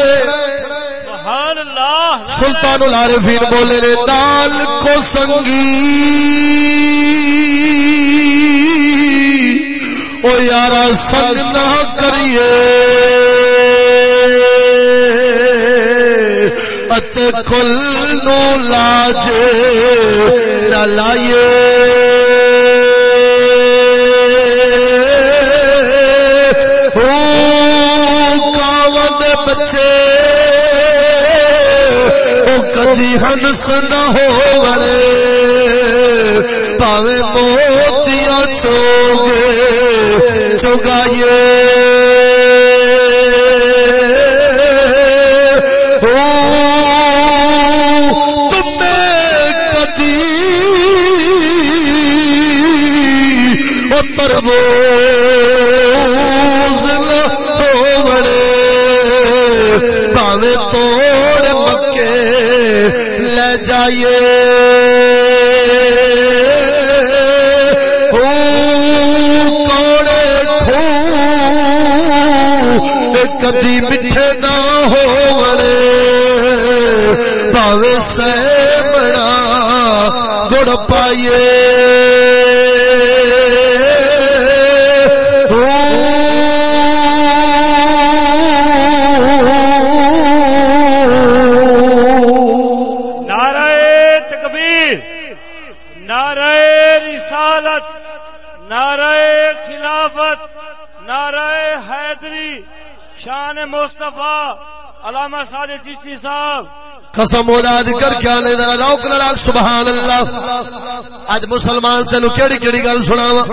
سلطان العارفین بولے نے دال کو سنگی۔ او یارا سنگ نہ کریے۔ کل نو لاج لائیے بچے کدی ہنس نہ ہو بڑے پاوے چوگے چگائیے کدی میٹھے نہ ہو پاوے سہ بڑا گڑ پائیے مصطفیٰ، علامہ سعد چشتی صاحب۔ قسم ادا کر کے آنے ذرا روک لڑا سبحان اللہ اج مسلمان تینو کیڑی کیڑی گل سناواں۔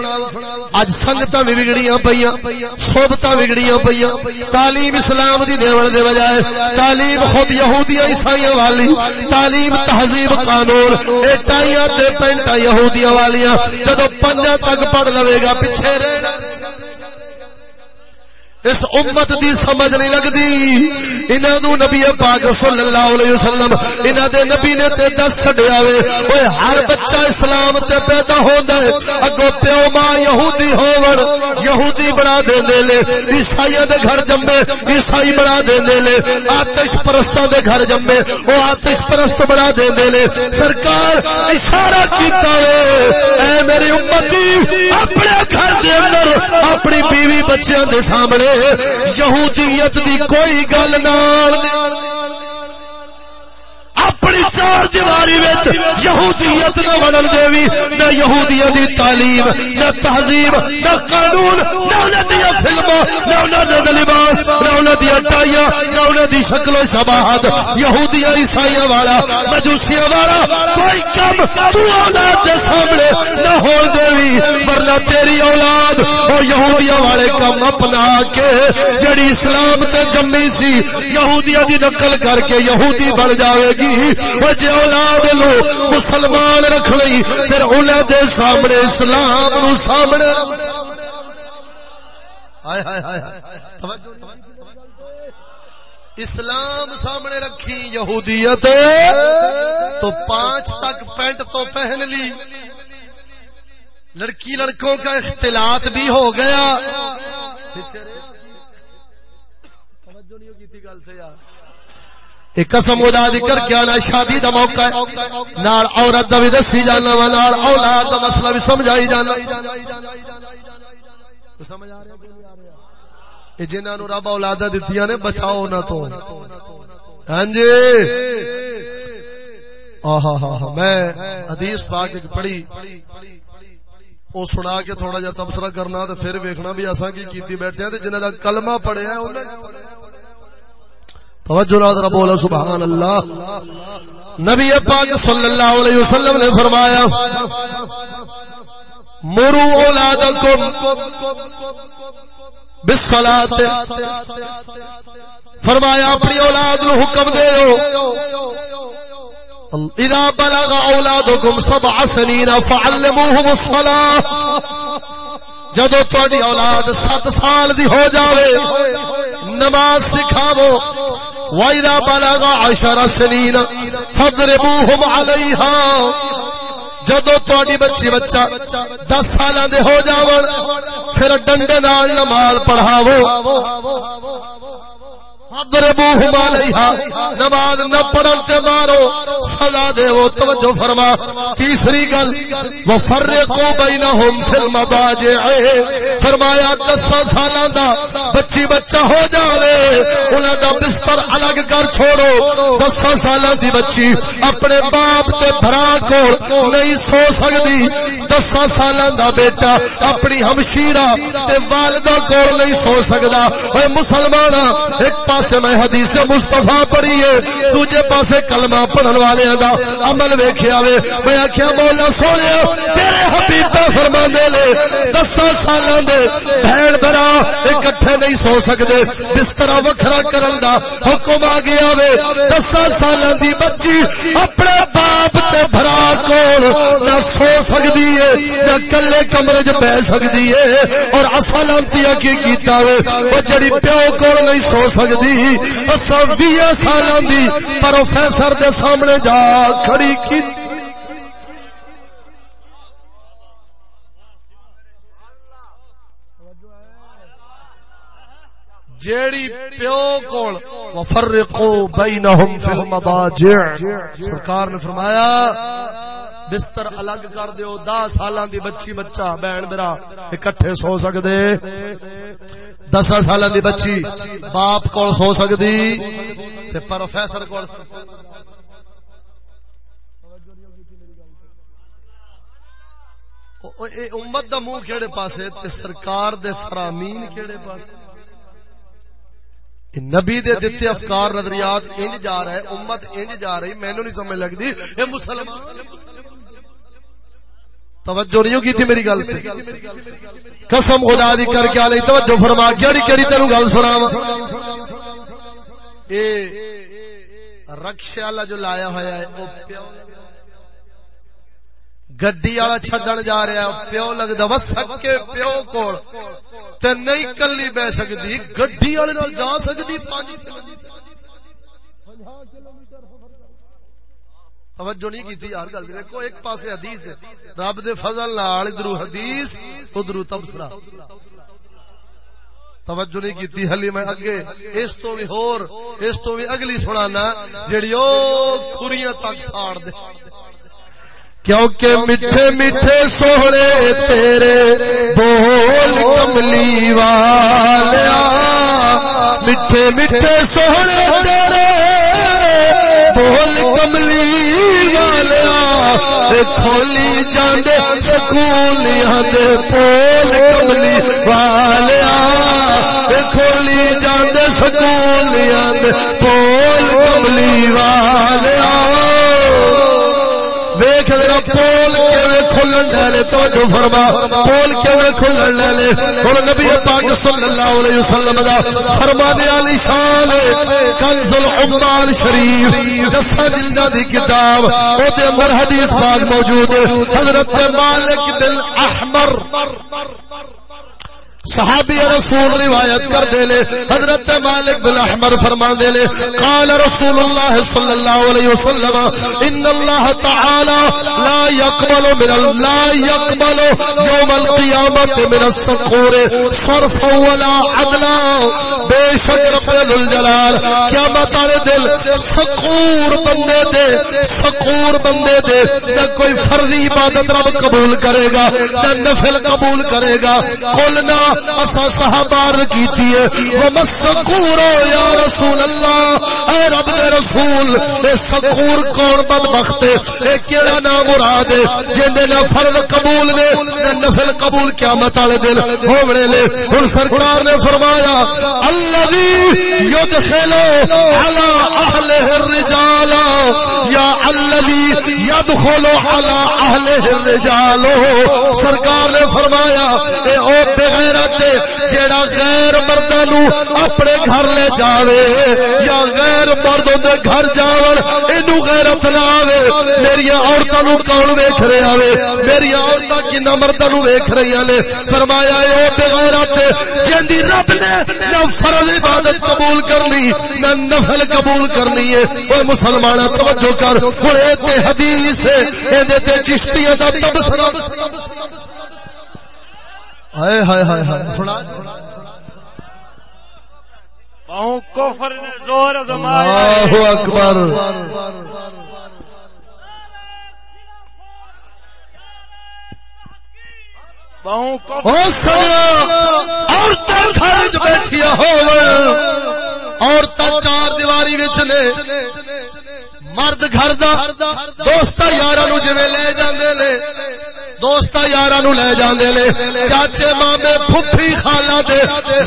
اج سنگتاں بھی بگڑیاں پیاں صحبتاں بگڑیاں پیاں تعلیم اسلام دی دیون دے بجائے، تعلیم خود یہودیاں عیسائیاں والی، تعلیم تہذیب قانون اے ٹائیاں تے پینٹاں یہودیاں والیاں۔ جدوں پنجا تک پڑھ لوے گا، پیچھے رہنا۔ اس امت دی سمجھ نہیں لگدی انہاں نو نبی پاک صلی اللہ علیہ وسلم، انہاں دے نبی نے تے دس چھڈیا وے۔ اوے ہر بچہ اسلام تے پیدا ہوندا ہے۔ اگوں پیو ماں یہودی ہون یہودی بنا دیندے لے۔ عیسائی دے گھر جمے، عیسائی بنا دیندے لے۔ آتش پرستاں دے گھر جمے او آتش پرست بنا دیندے لے۔ سرکار اشارہ کیتا وے، اے میری امتی، اپنے گھر دے اندر، اپنی بیوی بچیاں دے سامنے یہودیت دی کوئی گل نال چار دیواری وچ یہودیت نہ بنن دیوی نہ یہودیاں دی تعلیم، نہ تہذیب، نہ قانون، نہ انہاں دی فلماں، نہ انہاں دے لباس، نہ انہاں دی اٹائیاں نہ انہاں دی شکل و شباہت۔ یہودیاں عیسائیاں والا، مجوسیاں والا، کوئی کم تو اولاد دے سامنے نہ ہون دیوی ورنہ تیری اولاد او یہودیاں والے کم اپنا کے۔ جڑی اسلام تے جمی سی، یہودیاں دی نقل کر کے یہودی بن جاوے گی جی اولاد لو مسلمان رکھ لئی، پھر انہیں دے سامنے اسلام نو سامنے۔ اسلام سامنے رکھی یہودیت تو پانچ تک پینٹ تو پہن لی۔ لڑکی لڑکوں کا اختلاط بھی ہو گیا۔ توجہ نہیں کی گل سے یار۔ ایک قسم خدا دی کر کے آنا شادی دا موقع ہے۔ نال عورت دا بھی دسی جانا وا، نال اولاد دا مسئلہ بھی سمجھائی جانا۔ سمجھ آ رہا جنہوں نو رب اولاد دتیاں نے، بچاؤ نہ تو۔ ہاں جی۔ ہاں ہاں میں حدیث پاک ایک پڑھی۔ وہ سنا کے تھوڑا جا تبصرہ کرنا تو پھر ویکھنا بھی اساں کی کیتی بیٹھے ہیں تے جنہاں دا کلمہ پڑھیا ہے، انہاں توجہ نہ بولا سبحان اللہ۔ نبی پاک صلی اللہ علیہ وسلم نے فرمایا، مرو اولادکم بالصلاۃ فرمایا، اپنی اولاد نو حکم دیو۔ اذا بلغ اولادکم سبع سنین فعلموهم الصلاۃ جدو تاری اولاد سات سال دی ہو جاوے نماز سکھاو وائدہ بالا گا اشارہ سنین فضربوہم علیہا جدو تاری بچی بچہ دس سال دے ہو جاون، پھر ڈنڈے نال نماز پڑھاو نماز نہ پڑھن تے مارو۔ سزا دے وہ، توجہ فرما۔ تیسری گل وہ فرقو بینہم فی المضاجع۔ فرمایا 10 سالاں دا بچی بچہ ہو جاوے، انہاں دا بستر الگ کر چھوڑو۔ 10 سالاں دی بچی اپنے باپ تے بھرا کو نہیں سو سکدی۔ 10 سالاں دا بیٹا اپنی ہمشیرہ تے والدہ کو نہیں سو سکدا۔ اے مسلماناں، ایک پاس پاسے میں حدیث مصطفیٰ پڑھی ہے، دوجے پاسے کلمہ پڑھن والے دا عمل ویکھیا وے میں آکھیا، مولا سونے، تیرے حبیب فرما دے لے دس سالاں دے بہن برا اکٹھے نہیں سو سکدے، بستر وکھرا کرن دا حکم آ گیا وے دس سالاں دی بچی اپنے باپ تے بھرا کول نہ سو سکدی ہے، نہ کلے کمرے وچ بیٹھ سکدی ہے۔ اور اصل انتیا کی کیتا وے او جڑی پیو کول نہیں سو سکدی بھی سال دی پروفیسر دے سامنے جا کھڑی کی۔ جیڑی پیو کول وفرقو بینہم فی المضاجع۔ سرکار نے فرمایا بستر الگ کر دیو دا سالاں دی بچی بچہ، بہن میرا اکٹھے سو سکدے۔ دس سال دی بچی باپ کو سو سکتی پروفیسر کو امت دا منہ کہڑے پاسے؟ تے سرکار دے فرامین کہڑے پاسے؟ نبی دے دیتے افکار، نظریات انج جا رہا ہے امت انج جا رہی مینو نہیں سمجھ لگتی یہ مسلمان توجہ نہیں کی تھی میری گل پہ قسم خدا دی کر کے آلی توجہ فرما، کیڑی کیڑی تینوں گل سنا اے رکشے والا جو لایا ہوا ہے وہ پیو گڈی والا چھڈن جا رہا ہے پیو لگدا، بس سکے پیو کول، تے نہیں کلی بہ سکدی، گڈی والے نال جا سکدی، پانچ توجہ نہیں کی یار گل دیکھو، ایک پاسے حدیث ہے۔ رب دے فضل نال ادھر حدیث، ادھر تبصرہ۔ توجہ نہیں کی ہلی میں اگے۔ اس تو بھی ہور، اس تو بھی اگلی سنانا، جیڑی او کھریاں تک ساڑ دے۔ کیونکہ میٹھے میٹھے سوہنے تیرے بول کملی والیا میٹھے میٹھے سوہنے تیرے بول کملی والیا کھولی جاندے سکولیاں دے بول کملی والیا کھولی جاندے سکولیاں دے بول کملی والیا کھلن ڈالے توجہ فرما۔ پول کیویں کھلن ڈالے اور نبی پاک صلی اللہ علیہ وسلم دا فرمان علی شان کنز العمال شریف دسا جلداں دی کتاب، او دے اندر حدیث پاک موجود ہے۔ حضرت مالک بن احمر۔ صحابی رسول روایت کر دے لے حضرت مالک بن احمر فرما دے لے قال رسول اللہ صلی اللہ علیہ وسلم، ان اللہ تعالی لا يقبل من لا يقبل يوم القیامت من السقور صرف ولا عدلا. بے شک رب الجلال، قیامت والے دل سقور بندے دے سقور بندے دے، نہ کوئی فرضی عبادت رب قبول کرے گا، نہ نفل قبول کرے گا۔ قلنا اسا صحابار کیتی ہے۔ ومسکور یا رسول اللہ، اے رب دے رسول، اے سکور کون بدبخت ہے؟ اے کیڑا نام مراد ہے؟ جن نہ فرض قبول نے، نہ نفل قبول قیامت والے دن۔ ہونے لے، ہن سرکار نے فرمایا، الذی یدخل علی اهله الرجال، یا الذی یدخل علی اهله الرجال۔ سرکار نے فرمایا، اے او بے غیرت جیڑا غیر مردہ نو اپنے گھر لے جاوے یا غیر مردوں دے گھر جاون، اینو غیرت نہ آوے۔ میری عورتاں نو کون ویکھ رہے آوے؟ میری عورتاں کنا مرداں نو ویکھ رہی نے فرمایا، اے او بے غیرت جیندی رب نے نہ فرض عبادت قبول کرنی، نہ نفل قبول کرنی ہے۔ او مسلمان توجہ کر۔ ہن اے تے حدیث ہے، اے دے تے چشتیاں دا تبصرہ۔ ہائے ہائے ہائے ہائے۔ سنا۔ بہو کفر نے زور زمایا اللہ اکبر۔ بہو کفر عورتیں گھر چ بیٹھیا ہو عورتیں چار دیواری وچ نے۔ مرد گھر دا دوست یار نو جی لے جاندے نے۔ دوست یار لے جاندے نے۔ چاچے مامے پھپھی خالہ دے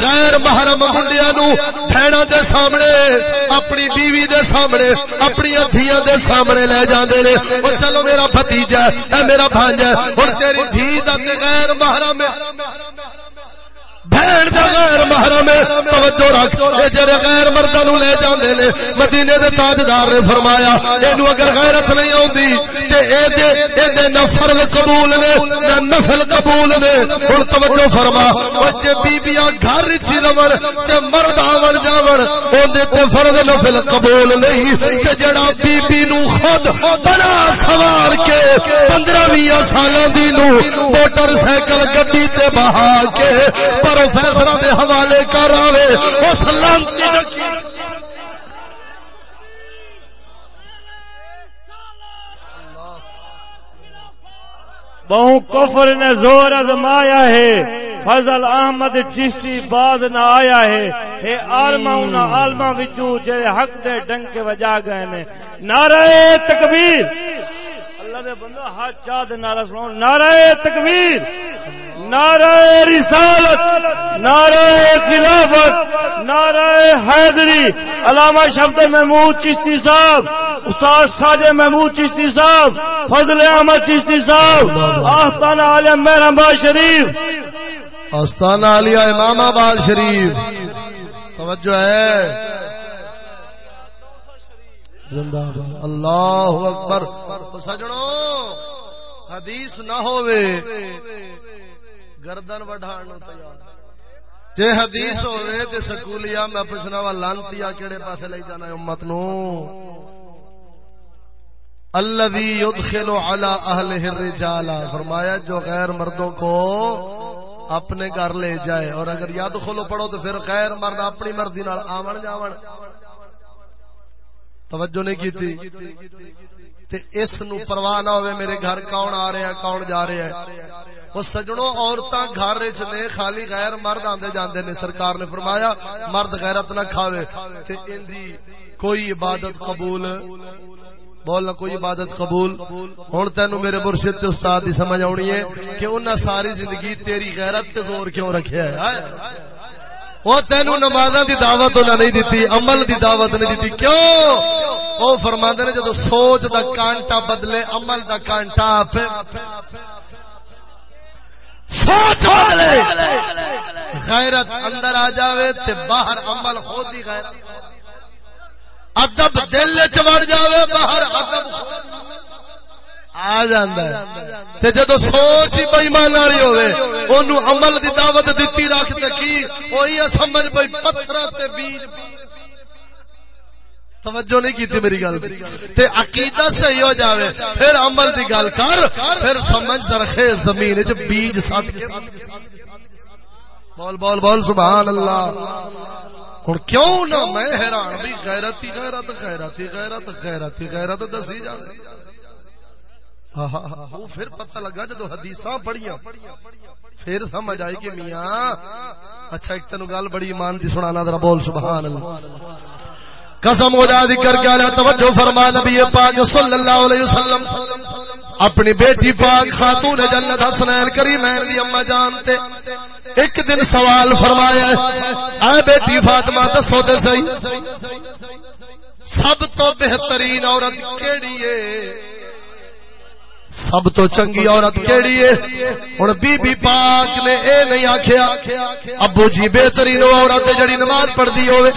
غیر محرم منڈیا نو بہنا دے سامنے، اپنی بیوی دے سامنے اپنی دھیاں دے سامنے لے جاندے نے۔ او چلو میرا بھتیجا ہے، اے میرا بھانجا ہے، ہن تیری دھی دا تے غیر محرم بہن دا غیر محرم ہے۔ توجہ رکھ۔ اے جڑے غیر مرداں نو لے جاندے نے، مدینے دے تاجدار نے فرمایا، اینو اگر غیرت نہیں اوندی تے اے دے اے دے نہ فرض قبول نے، نہ نفل قبول نے۔ ہن توجہ فرما او جے بیبییاں گھر وچ رہن تے مرد آون جاون اوندے تے فرض نفل قبول نہیں۔ تے جڑا بی بی نو خود بڑا سوار کے 15 20 سالاں دی نو موٹر سائیکل گڈی تے بہا کے، پر پروفیسر دے حوالے کر آوے، اس لانتی بہو کفر نے زور ازمایا ہے، فضل احمد چشتی بعد نہ آیا ہے۔ اے عالما ان عالما وچوں جے حق دے ڈنک وجا گئے نے۔ نعرہ تکبیر۔ اللہ دے بندہ ہاتھ چاہ دے نعرہ سنو نعرہ تکبیر۔ نعرہ رسالت، نعرہ خلافت، نعرہ حیدری، علامہ شبد محمود چشتی صاحب، استاد ساج محمود چشتی صاحب، فضل احمد چشتی صاحب آستان عالم مہربا شریف۔ آستان عالیہ امام آباد شریف۔ توجہ ہے۔ زندہ اللہ اکبر۔ سجڑوں حدیث نہ ہوئے گردن وڈھان تیار۔ جے حدیث ہوئے تے سکولیا میں پوچھنا وا لانتی کیڑے پاسے لے جانا امت نو؟ الذي يدخل على اهله الرجال، فرمایا جو غیر مردوں کو اپنے گھر لے جائے، اور اگر یاد کھولو پڑھو تو پھر غیر مرد اپنی مرضی نال آون جاون۔ توجہ نہیں کی تھی تے اس نو پرواہ نہ ہوئے، میرے گھر کون آ رہا ہے کون جا رہا ہے وہ سجنوں عورتاں گھر وچ نے خالی غیر مرد آندے جاندے نے، سرکار نے فرمایا، مرد غیرت نہ کھاوے۔ تے ایندی کوئی عبادت قبول، بولنا کوئی عبادت قبول؟ ہن تینو میرے مرشد تے استاد دی سمجھ آونی ہے کہ انہاں ساری زندگی تیری غیرت تے زور کیوں رکھیا ہے؟ وہ تینو نمازاں دی دعوت انہاں نہیں دتی، عمل دی دعوت نہیں دتی۔ کیوں؟ وہ فرماندے نے جدوں سوچ دا کانٹا بدلے، عمل دا کانٹا سوچ بدلے غیرت اندر آ جاوے تے باہر عمل خود ہی غیرت۔ ادب دل چ وڑ جاوے، باہر ادب آ جاندا ہے۔ تے جدو سوچ ہی بے ایمان والی ہوے اونوں عمل دی دعوت دتی رکھ تے کی؟ وہی سمجھ پئی پتھر تے بیج توجہ نہیں کیتی میری گل تے عقیدہ صحیح ہو جاوے پھر عمل دی گل کر پھر سمجھ درخے زمین وچ بیج سٹ بول بول بول سبحان اللہ ہن کیوں نہ میں حیران بھی غیرت ہی غیرت غیرت ہی غیرت غیرت ہی غیرت دسی جاندی وہ پھر پتہ لگا جدو حدیثاں پڑھیاں پھر سمجھ آئی کہ میاں اچھا ایک تینو گل بڑی ایمان دی سنانا ذرا بول سبحان اللہ قسم خدا جا ذکر کے اللہ توجہ فرما نبی پاک صلی اللہ علیہ وسلم۔ اپنی بیٹی پاک خاتون جنت حسنین کریمین دی اما جان تے ایک دن سوال فرمایا ہے۔ اے بیٹی فاطمہ دسو تے صحیح۔ سب تو بہترین عورت کیڑی ہے؟ سب تو چنگی عورت کیڑی ہے؟ ہن بی بی پاک نے اے نہیں آکھیا، ابو جی بہترین عورت جڑی نماز پڑھدی ہوے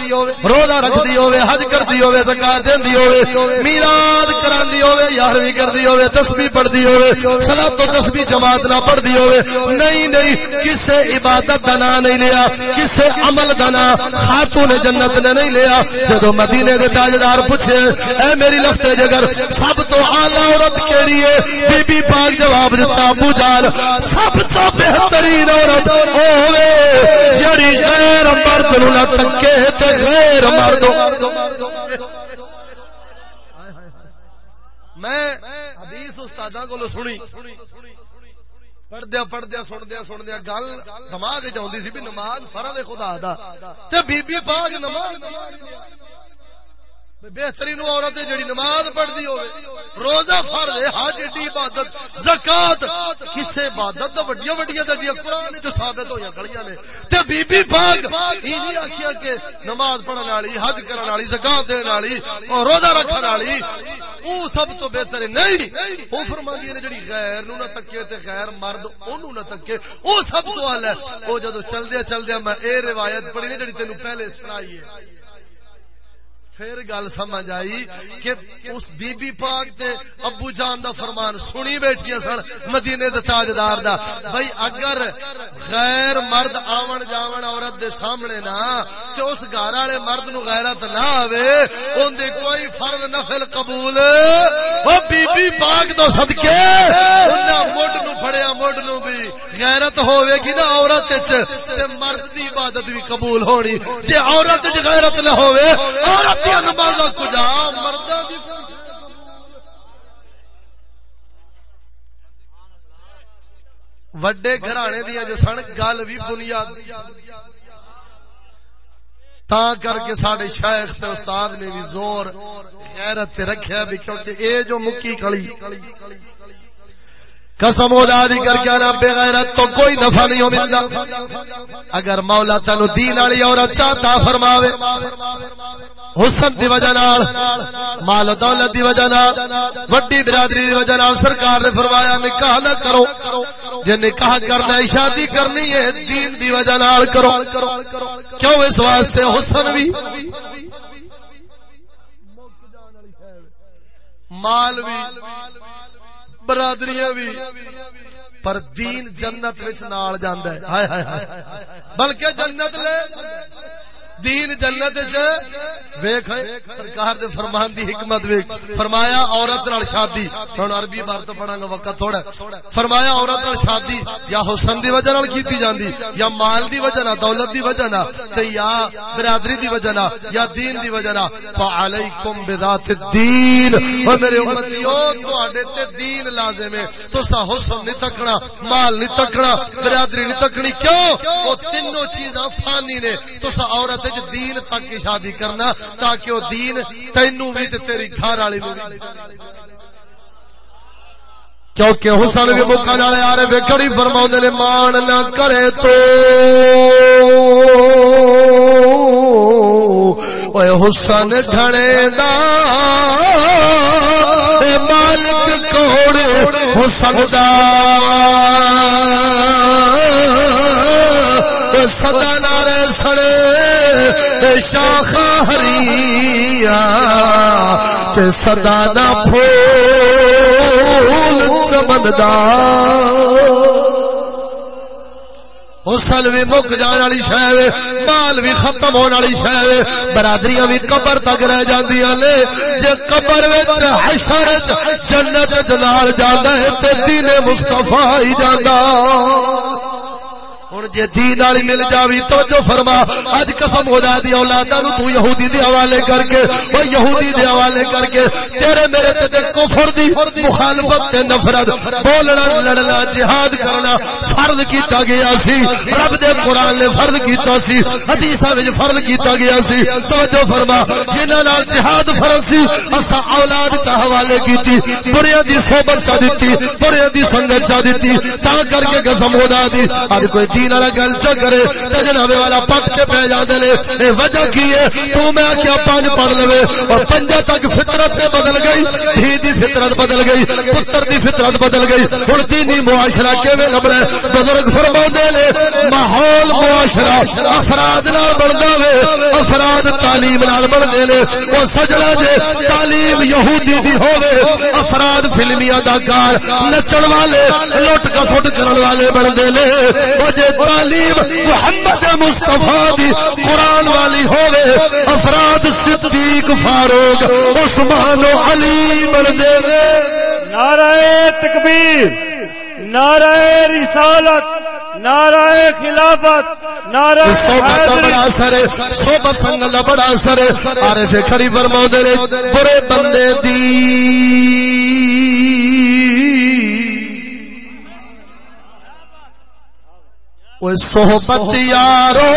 روزہ رکھدی ہوے حج کردی ہوے زکات دیندی ہوے میلاد کراندی ہوے یارویں کردی ہوے تسبیح پڑھدی ہوے صلاۃ و تسبیح جماعت نہ پڑھدی ہوے نہیں نہیں، کسے عبادت دا نام نہیں لیا، کسے عمل دا نام خاتون جنت نے نہیں لیا۔ جدو مدینے دے تاجدار پوچھے، اے میری لفظ جگر، سب تو اعلی عورت کیڑی ہے؟ بی بی پاک جواب دیتا، ابو جال سب تو بہترین عورت ہوے جڑی غیر مرد نو نہ تکے تے غیر مرد میں حدیث استاداں کولو سنی۔ پڑھدیا پڑھدیا سندیا سندیا گل دماغ چاہتی سی بھی نماز فرد خدا دا۔ تے بی بی پاک نماز بہترین عورت ہے جڑی نماز پڑھتی ہوے۔ روزہ فرض ہے، حج دی عبادت، زکات، کسے عبادت دا وڈیاں وڈیاں دگیاں قران جو ثابت ہویا کھڑیاں نے۔ تے بی بی پاک ای نہیں آکھیا کہ نماز پڑھن والی، حج کرن والی، زکات دین والی اور روزہ رکھن والی، او سب تو بہتر نہیں، او فرماندی نے جڑی غیر نو نہ تکے تے غیر مرد اونوں نہ تکے، او سب تو اعلی او جدوں چلدے چلدے میں اے روایت پڑھی نے جڑی تینوں پہلے سنائی ہے۔ پھر گل سمجھ آئی کہ اس بی بی پاک دے ابو جان دا فرمان سنی بیٹھیاں سن، مدینے دے تاجدار دا۔ بھائی اگر غیر مرد آون جاون عورت دے سامنے نا کہ اس گھر والے مرد نو غیرت نہ آوے، اون دے کوئی فرض نفل قبول۔ او بی بی پاک تو صدکے انہاں مڈ نو پھڑیا، مڈ نو بھی غیرت ہوے گی نا عورت وچ، تے مرد دی عبادت بھی قبول ہونی۔ جے عورت وچ غیرت نہ ہوے عورت کجا وڈے گھرانے دیا جو سن، گل بھی بنیاد تا کر کے سارے شیخ تے استاد نے بھی زور، غیرت رکھیا بھی، کیونکہ اے جو مکی کلی۔ قسم خدا دی کر کے نا بے غیرت تو کوئی نفع نہیں ملدا اگر مولا تینو دین والی عورت چاہتا فرماوے، حسن دی وجہ نال، مال و دولت دی وجہ نال، وڈی برادری دی وجہ نال سرکار نے فرمایا، نکاح نہ کرو۔ جے نکاح کرنا ہے، شادی کرنی ہے، دین دی وجہ نال کرو۔ کیوں اس واسطے حسن بھی؟ مال بھی۔ برادریاں بھی، پر دین جنت وچ نال جاندا ہے۔ ہائے ہائے ہائے۔ بلکہ جنت لے دین جنت ویخ سرکار دے فرمان دی حکمت ویخ فرمایا عورت نال شادی۔ ہن عربی بار پڑھاں گا، وقت تھوڑا فرمایا عورت نال شادی یا حسن دی وجہ نال کیتی جاندی، یا مال دی وجہ نال، دولت دی وجہ نال، تے یا برادری دی وجہ نال، یا دین دی وجہ نال۔ فعلیکم بذات الدین۔ او میرے امتیو، تواڈے تے دین لازم ہے۔ تسا حسن نہیں تکنا، مال نہیں تکنا، برادری نہیں تکنی۔ کیوں؟ او تینوں چیزاں فانی نے۔ تسا عورت کالج دین تک کی شادی کرنا تاکہ وہ دین تینو بھی تیری گھر والی کیونکہ حسن بھی موقع والے آ رہے کڑی فرما نے، مان نہ کرے تو۔ حسن گھڑے دا کوڑ حسن دا سدا نارے سڑے شاخ ہری سدا نہ پھول چمندا حسل بھی مک جان والی شہ مال بھی ختم ہونے والی شہ برادریاں بھی قبر تک رہ جاندیاں نے۔ جے قبر وچ حشر جنت جلال جاندا ہے، تے دین مصطفی ہی جاندا ہوں جی دین والی مل جاوی تو جو فرما۔ اج قسم ہو جا دی اولادا نو تو یہودی دے حوالے کر کے او یہودی دے حوالے کر کے، تیرے میرے تے کفر دی مخالفت تے نفرت، بولنا، لڑنا، جہاد کرنا فرض کیتا گیا سی۔ رب دے قران نے فرض کیتا سی، حدیثاں وچ فرض کیتا گیا سی۔ توجہ فرما، جنہاں نال جہاد فرض سی اسا اولاد چا حوالے کیتی بریاں دی صحبت چا دتی بریاں دی سنگت چا دتی، تا کر کے قسم ہو جا دی اج کوئی دین والا گل چ کرے، تے جناب والا پٹ کے پہ جاندے نے۔ اے وجہ کی ہے؟ تو میں کیا پانچ پڑھ لوے۔ اور پنجا تک فطرت تے بدل گئی، دھی دی فطرت بدل گئی، پتر دی فطرت بدل گئی۔ ہن دینی معاشرہ کیویں لبنا بزرگ فرماوندے نے، ماحول معاشرہ افراد نال بندا وے، افراد تعلیم نال بندے نے او سجنا جے تعلیم یہودی دی ہوے افراد فلمی اداکار نچن والے، لٹ کسٹ کرن والے بندے نے او جے تعلیم محمد مصطفیٰ دی قرآن والی ہوئے افراد صدیق فاروق عثمان و علی بردے نعرہ تکبیر نعرہ رسالت نعرہ خلافت نعرہ صحبت بڑا اثر ہے صحبت سنگل دا بڑا اثر ہے۔ عارف کھڑی فرماؤ دے برے بندے دی صحبت یارو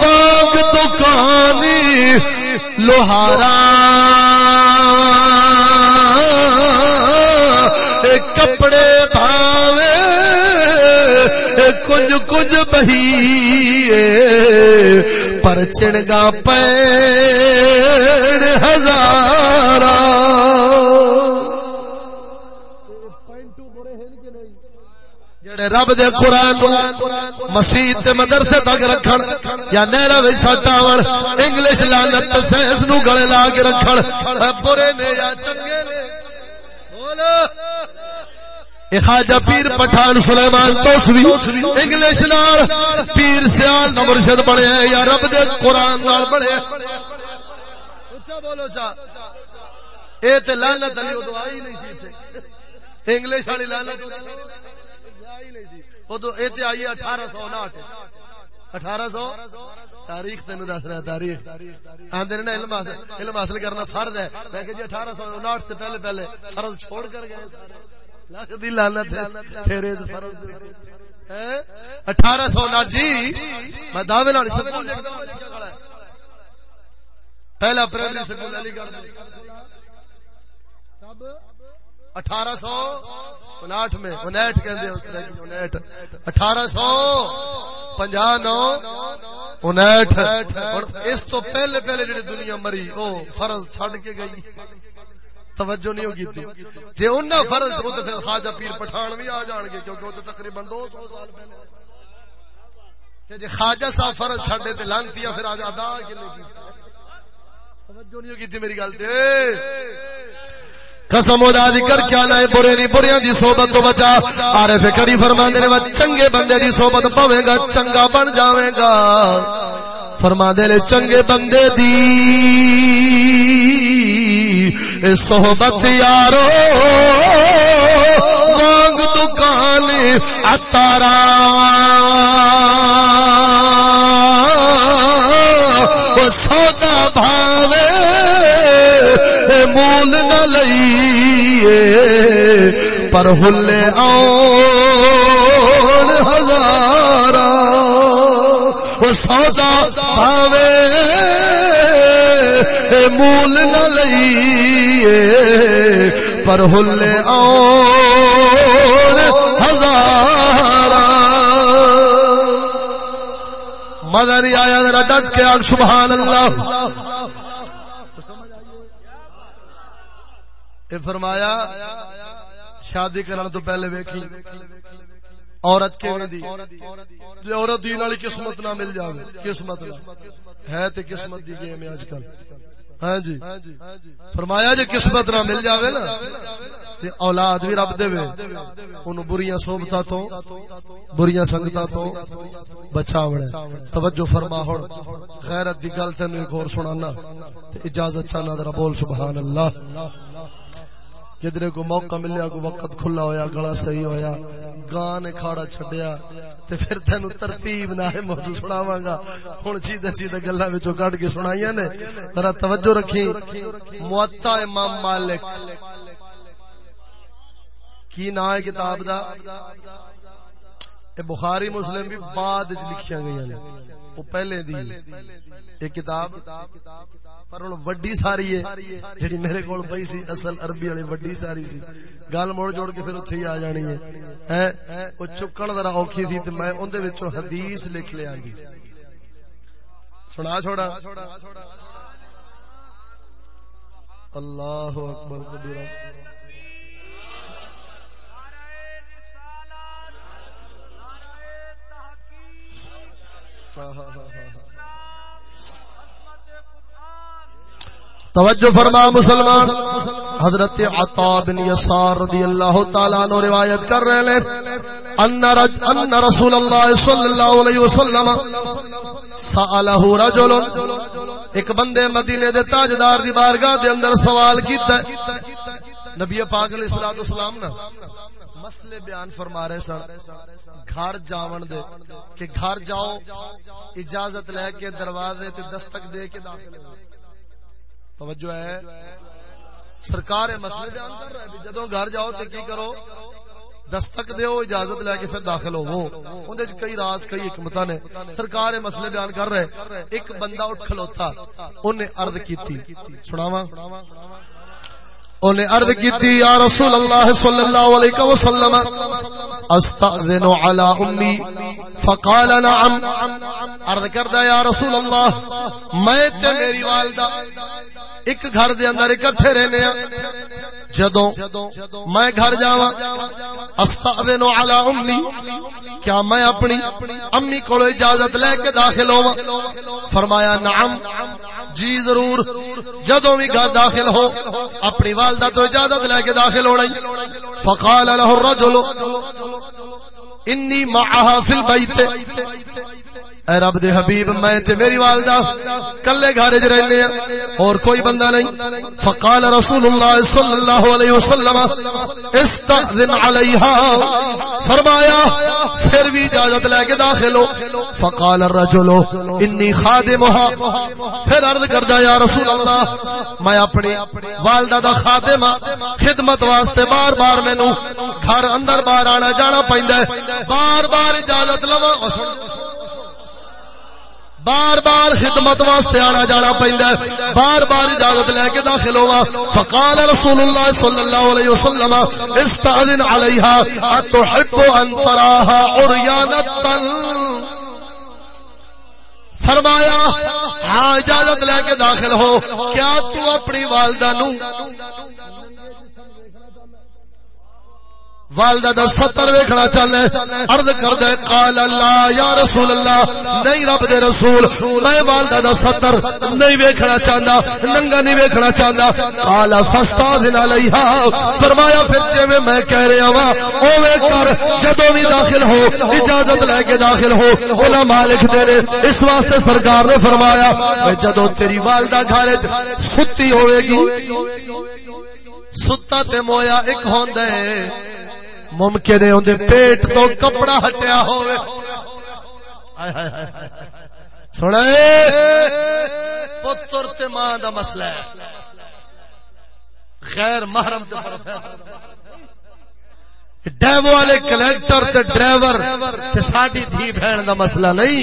باغ دکانی لوہارا کپڑے پاوے کچھ کچھ بہی پر چڑگا پے ہزار رب دے قرآن مسیح تے مدرسے تک رکھن، یا نہرا وچ سٹاون انگلش لعنت سائنس نو گلے لا کے رکھن۔ برے نے یا چنگے نے بول خواجہ پیر پٹھان سلیمان توسوی، انگلش نال پیر سیال دا مرشد بنے، یا رب دے قرآن نال بنے۔ اچھا بولو چا۔ اے تے لعنت علی دعائی نہیں سی انگلش والی لعنت۔ آئی اٹھارہ سو ناٹ اٹھارہ سو؟ تاریخ تین دس رہا تاریخ۔ آدھے نا علم علم حاصل کرنا فرض ہے۔ لیکن جی اٹھارہ سو اناٹھ سے پہلے پہلے فرض چھوڑ کر گئے۔ لالت اٹھارہ سو ناٹ جی۔ میں دعوے لال سکول پہلا پرائمری سکول علی گڑھ اٹھارہ سو انٹھ میں انیٹ کہندے اس طرح کی انیٹ اٹھارہ سو پنجا نو انیٹ اور اس تو پہلے پہلے جڑی دنیا مری او فرض چھڑ کے گئی۔ توجہ نہیں ہوگی تھی۔ جے انہاں فرض ہو تو پھر خواجہ پیر پٹھان بھی آ جان گے، کیونکہ وہ تو تقریباً دو سو سال پہلے۔ کہ جے خواجہ صاحب فرض چھڑے تے لانتی پھر آج ادا کنے کی توجہ نہیں ہوگی تھی میری گل تے۔ قسم خدا دی کر کیا لائے برے نہیں بریاں دی صحبت تو بچا۔ عارف کری فرماندے نے چنگے بندے دی صحبت پاوے گا، چنگا بن جاوے گا۔ فرما دے لے چنگے بندے دی صحبت یارو وانگ دکان اتارا۔ سودا بھاوے مول نہ لئیے، پر ہلے آن ہزارا وہ سودا بھاوے مول نہ لئیے، پر ہلے آن ہزارا مزہ نہیں آیا، ذرا ڈٹ کے آگ، سبحان اللہ۔ اے فرمایا، شادی کرنے تو پہلے ویکھی، عورت کے دی؟ عورت دین والی قسمت نہ مل جاوے، قسمت نہ۔ ہے تے قسمت دی گیم ہے اج کل۔ ہاں جی۔ فرمایا جی قسمت نہ مل جاوے نا، تے اولاد بھی رب دے اونوں بریاں صحبتاں تو، بریاں سنگتاں تو بچاونا توجہ فرما ہن۔ غیرت دی گل تینوں ایک اور سنانا، تے اجازت چاہنا ذرا بول سبحان اللہ۔ کدھر کو موقع ملیا، کو وقت کھلا ہویا، گلا صحیح ہویا گان کھاڑا چھڈیا، تے پھر تینو ترتیب نہ ہے موضوع سناواں گا۔ ہن سیدھے سیدھے گلاں وچوں کڈ کے سنائیاں نے۔ ذرا توجہ رکھی۔ موطا امام مالک۔ کی نا ہے کتاب دا؟ اے بخاری مسلم بھی بعد وچ لکھیاں گئیاں نے۔ وہ پہلے دی۔ ایک کتاب پر ہوں وڈی ساری ہے، جیڑی میرے کول پئی سی، اصل عربی والی وڈی ساری سی۔ گل موڑ جوڑ کے پھر اتھے ہی آ جانی ہے۔ او چکن ذرا اوکھی تھی تے میں اون دے وچوں حدیث لکھ لیا گی۔ سنا چھوڑا۔ اللہ اکبر کبیرہ۔ ہاں ہاں ہاں ہاں توجہ فرما مسلمان۔ حضرت عطا بن یسار رضی اللہ تعالی عنہ روایت کر رہے ہیں۔ ان رج ان رسول اللہ صلی اللہ علیہ وسلم سالہ رجل، ایک بندے مدینے دے تاجدار دی بارگاہ دے اندر سوال کیتا ہے۔ نبی پاک علیہ الصلوۃ والسلام نے مسئلے بیان فرما رہے سن۔ گھر جاون دے، کہ گھر جاؤ، اجازت لے کے دروازے تے دستک دے کے داخل ہو۔ توجہ ہے۔ سرکار مسئلے بیان کر رہا ہے جدو گھر جاؤ تو کی کرو؟ دستک دیو، اجازت لے کے پھر داخل ہو اندر کئی راز، کئی حکمتاں نے۔ سرکار مسئلے بیان کر رہے۔ ایک بندہ اٹھ کھلوتا اونے عرض کیتی۔ سناواں۔ انہیں عرض کی یا رسول اللہ صلی اللہ علیہ وسلم استاذن علی امی فقال نعم. عرض کردا یا رسول اللہ، میں تے میری والدہ ایک گھر دے اندر اکٹھے رہنے ہیں جدوں میں گھر جاواں استاذن علی امی، کیا میں اپنی امی کو اجازت لے کے داخل ہوا فرمایا، نعم جی ضرور جدو بھی گھر داخل ہو، اپنی والدہ تو اجازت لے کے داخل ہونا فقال له الرجل انی معها فی البیت. اے رب دے حبیب، میں تے میری والدہ، کلے گھر وچ رہنے ہاں۔ اور کوئی بندہ نہیں۔ فقال رسول اللہ صلی اللہ علیہ وسلم استاذن علیہا۔ فرمایا، پھر بھی اجازت لے کے داخل ہو۔ فقال الرجل، انی خادمها پھر عرض کردا یا رسول اللہ میں اپنی والدہ دا خادم خدمت واسطے بار بار مینوں گھر اندر باہر آنا جانا پیندا ہے۔ بار بار اجازت لواں۔ بار بار خدمت واسطے آنا جانا پیندا ہے۔ بار بار اجازت لے کے داخل ہوا فقال رسول اللہ صلی اللہ علیہ وسلم استاذن علیہا، اتحب ان تراها عریانتا فرمایا ہاں اجازت لے کے داخل ہو۔ کیا تو اپنی والدہ نو والدہ دا ستر ویکھنا چل عرض کر دے قال اللہ، یا رسول اللہ، نہیں رب دے رسول، میں والدہ دا ستر نہیں ویکھنا چاہندا، ننگا نہیں ویکھنا چاہندا۔ قال فاستاذن علیہا، فرمایا، پھر جے میں کہہ رہا ہاں، وا اوے کر، جدوں بھی داخل ہو، اجازت لے کے داخل ہو علماء لکھ دے رے اس واسطے سرکار نے فرمایا، میں جدوں تیری والدہ گھر وچ ستی ہوے گی، ستا تے مویا ایک ہوندا ہے ممکن ہے اندر پیٹ تو کپڑا ہٹیا ہوئے۔ سنا پتر تے ماں دا مسئلہ ہے۔ غیر محرم تے ڈیو والے کلیکٹر تے ڈرائیور تے ساڈی دھی بہن دا مسئلہ نہیں۔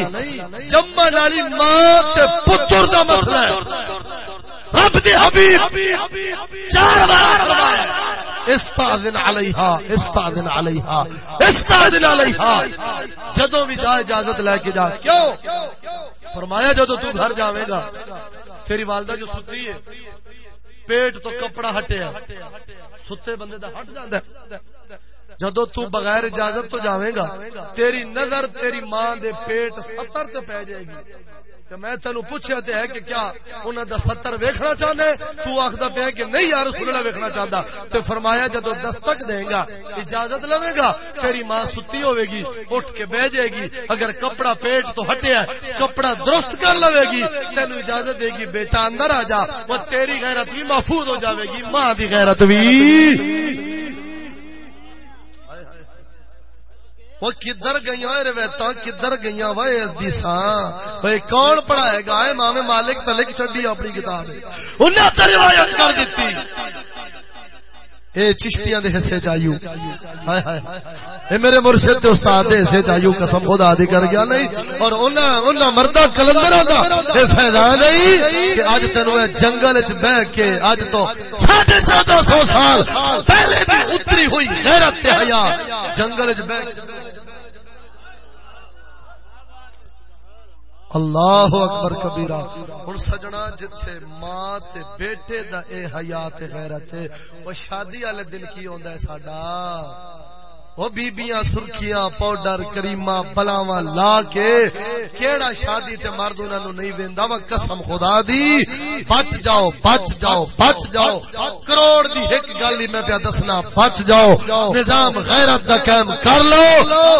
جمن والی ماں تے پتر دا مسئلہ ہے۔ رب دے حبیب چار بار فرمایا استاذن علیہا استاذن علیہا استاذن علیہا۔ جدوں بھی جا اجازت لے کے جا۔ کیوں؟ فرمایا جدوں تو گھر جاویں گا، تیری والدہ جو ستی ہے، پیٹ تو کپڑا ہٹیا۔ ستے بندے دا ہٹ جاندا ہے۔ جدو تو بغیر اجازت تو جاویں گا، تیری نظر تیری ماں دے پیٹ ستر تے پہ جائے گی۔ میں تینو پوچھیا تے ہے کہ کیا انہاں دا 70 ویکھنا چاہندے؟ تو آکھدا پیا کہ نہیں یار، رسول اللہ ویکھنا چاہندا۔ تے فرمایا جدوں دستک دے گا، اجازت لوے گا، تیری ماں ستی ہوے گی، اٹھ کے بیٹھ جائے گی۔ اگر کپڑا پیٹ تو ہٹیا کپڑا درست کر لوے گی تینو اجازت دے گی، بیٹا اندر آ جا، وہ تیری غیرت بھی محفوظ ہو جاوے گی، ماں دی غیرت بھی۔ وہ کدھر گئی روایت کدھر گئی وے دیسا بھائی کون پڑھائے گا امام مالک تلک چڈی اپنی کتاب انہیں روایت کر دیتی اے چشتیاں دے حصے چایو ہائے ہائے اے میرے مرشد تے استاد دے حصے چایو قسم خدا دی کر گیا نہیں اور انہاں انہاں مردا کلندراں دا اے فائدہ نہیں کہ اج تینو اے جنگل وچ بیٹھ کے اج تو 1450 سال پہلے دی اتری ہوئی غیرت تے حیا جنگل وچ بیٹھ اللہ اکبر کبیرہ۔ ہن سجنا جتھے ماں تے بیٹے دا اے حیات غیرت او شادی والے دن کی ہوندا ہے ساڈا۔ وہ بیبیاں سرخیاں پاؤڈر کریما بلاوا لا کے کیڑا شادی تے مرد انہاں نو نہیں ویندا، وا قسم خدا دی۔ بچ جاؤ بچ جاؤ بچ جاؤ۔ کروڑ دی ایک گل ہی میں پیا دسنا، بچ جاؤ۔ نظام غیرت دا قائم کر لو۔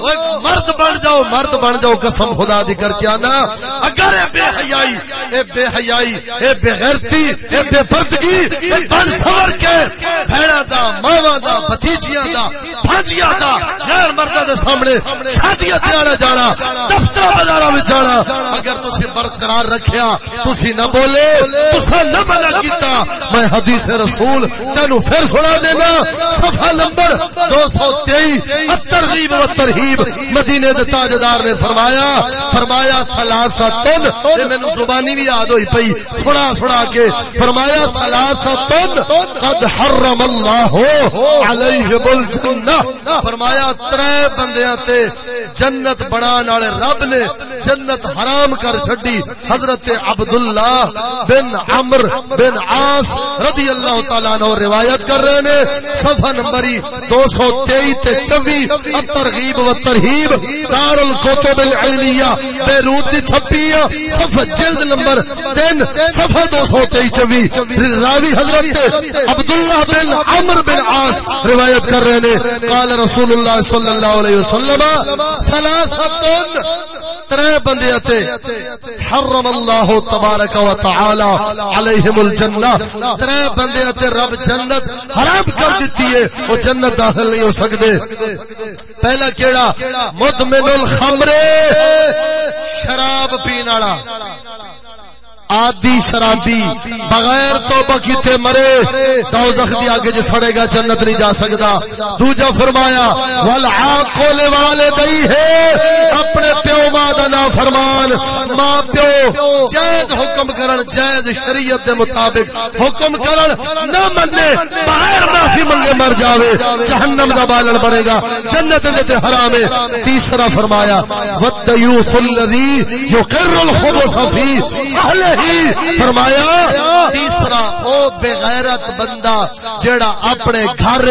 او مرد بن جاؤ مرد بن جاؤ، قسم خدا دی کر کے انا اگر اے بے حیائی، اے بے حیائی، اے بے غیرتی، اے بے پردگی اے بن سور کے بھیڑا دا، ماواں دا، بھتیجیاں دا بھاجیاں دا، غیر مردہ دے سامنے شادیاں تے آنا جانا دفتر بازاراں وچ جانا۔ اگر تسی برقرار رکھیا، تسی نہ بولے تسا نہ منع کیتا، میں حدیث رسول تینو پھر سنا دینا۔ صفحہ نمبر 223 الترغیب و ترہیب، مدینے دے تاج تاجدار نے فرمایا فرمایا ثلاثتن اے مینوں زبانی بھی یاد ہوئی پئی، سنا سنا کے فرمایا ثلاثتن قد حرم اللہ علیہ الجنہ فرمایا، ترے بندیاں تے جنت بنا والے رب نے جنت حرام کر چھڈی حضرت عبداللہ بن عمر بن عاص رضی اللہ تعالی عنہ روایت کر رہے نے، صفحہ نمبر 223 تے 24 الترغیب و ترہیب دار الکتب العلمیہ، بیروت دی چھپی صفحہ جلد نمبر 3 صفحہ 223 24 راوی حضرت عبداللہ بن عمر بن عاص روایت کر رہے نے، قال رسول اللہ صلی اللہ علیہ وسلم ثلاثه ترے بندے تے حرم اللہ تبارک و تعالی علیہم الجنہ۔ ترے بندے تے رب جنت حرام کر دیتی ہے، وہ جنت داخل نہیں ہو سکدے پہلا کیڑا؟ مدمن الخمر شراب پین والا۔ آدی شرابی بغیر توبہ کیتے مرے، دوزخ دی آگے جے سڑے گا جنت نہیں جا سکتا۔ دوجا فرمایا، والعاقل والدی ہے اپنے پیو ماں دا نا فرمان ماں پیو جائز حکم کرن، جائز شریعت دے مطابق حکم کرن، نہ مننے، بغیر معافی منگے مر جاوے، جہنم دا بالن بنے گا، جنت دے تے حرام ہے۔ تیسرا فرمایا والدیوث الذی یقر الخبث فی اہلہ ہی فرمایا تیسرا او بے غیرت بندہ جیڑا اپنے گھر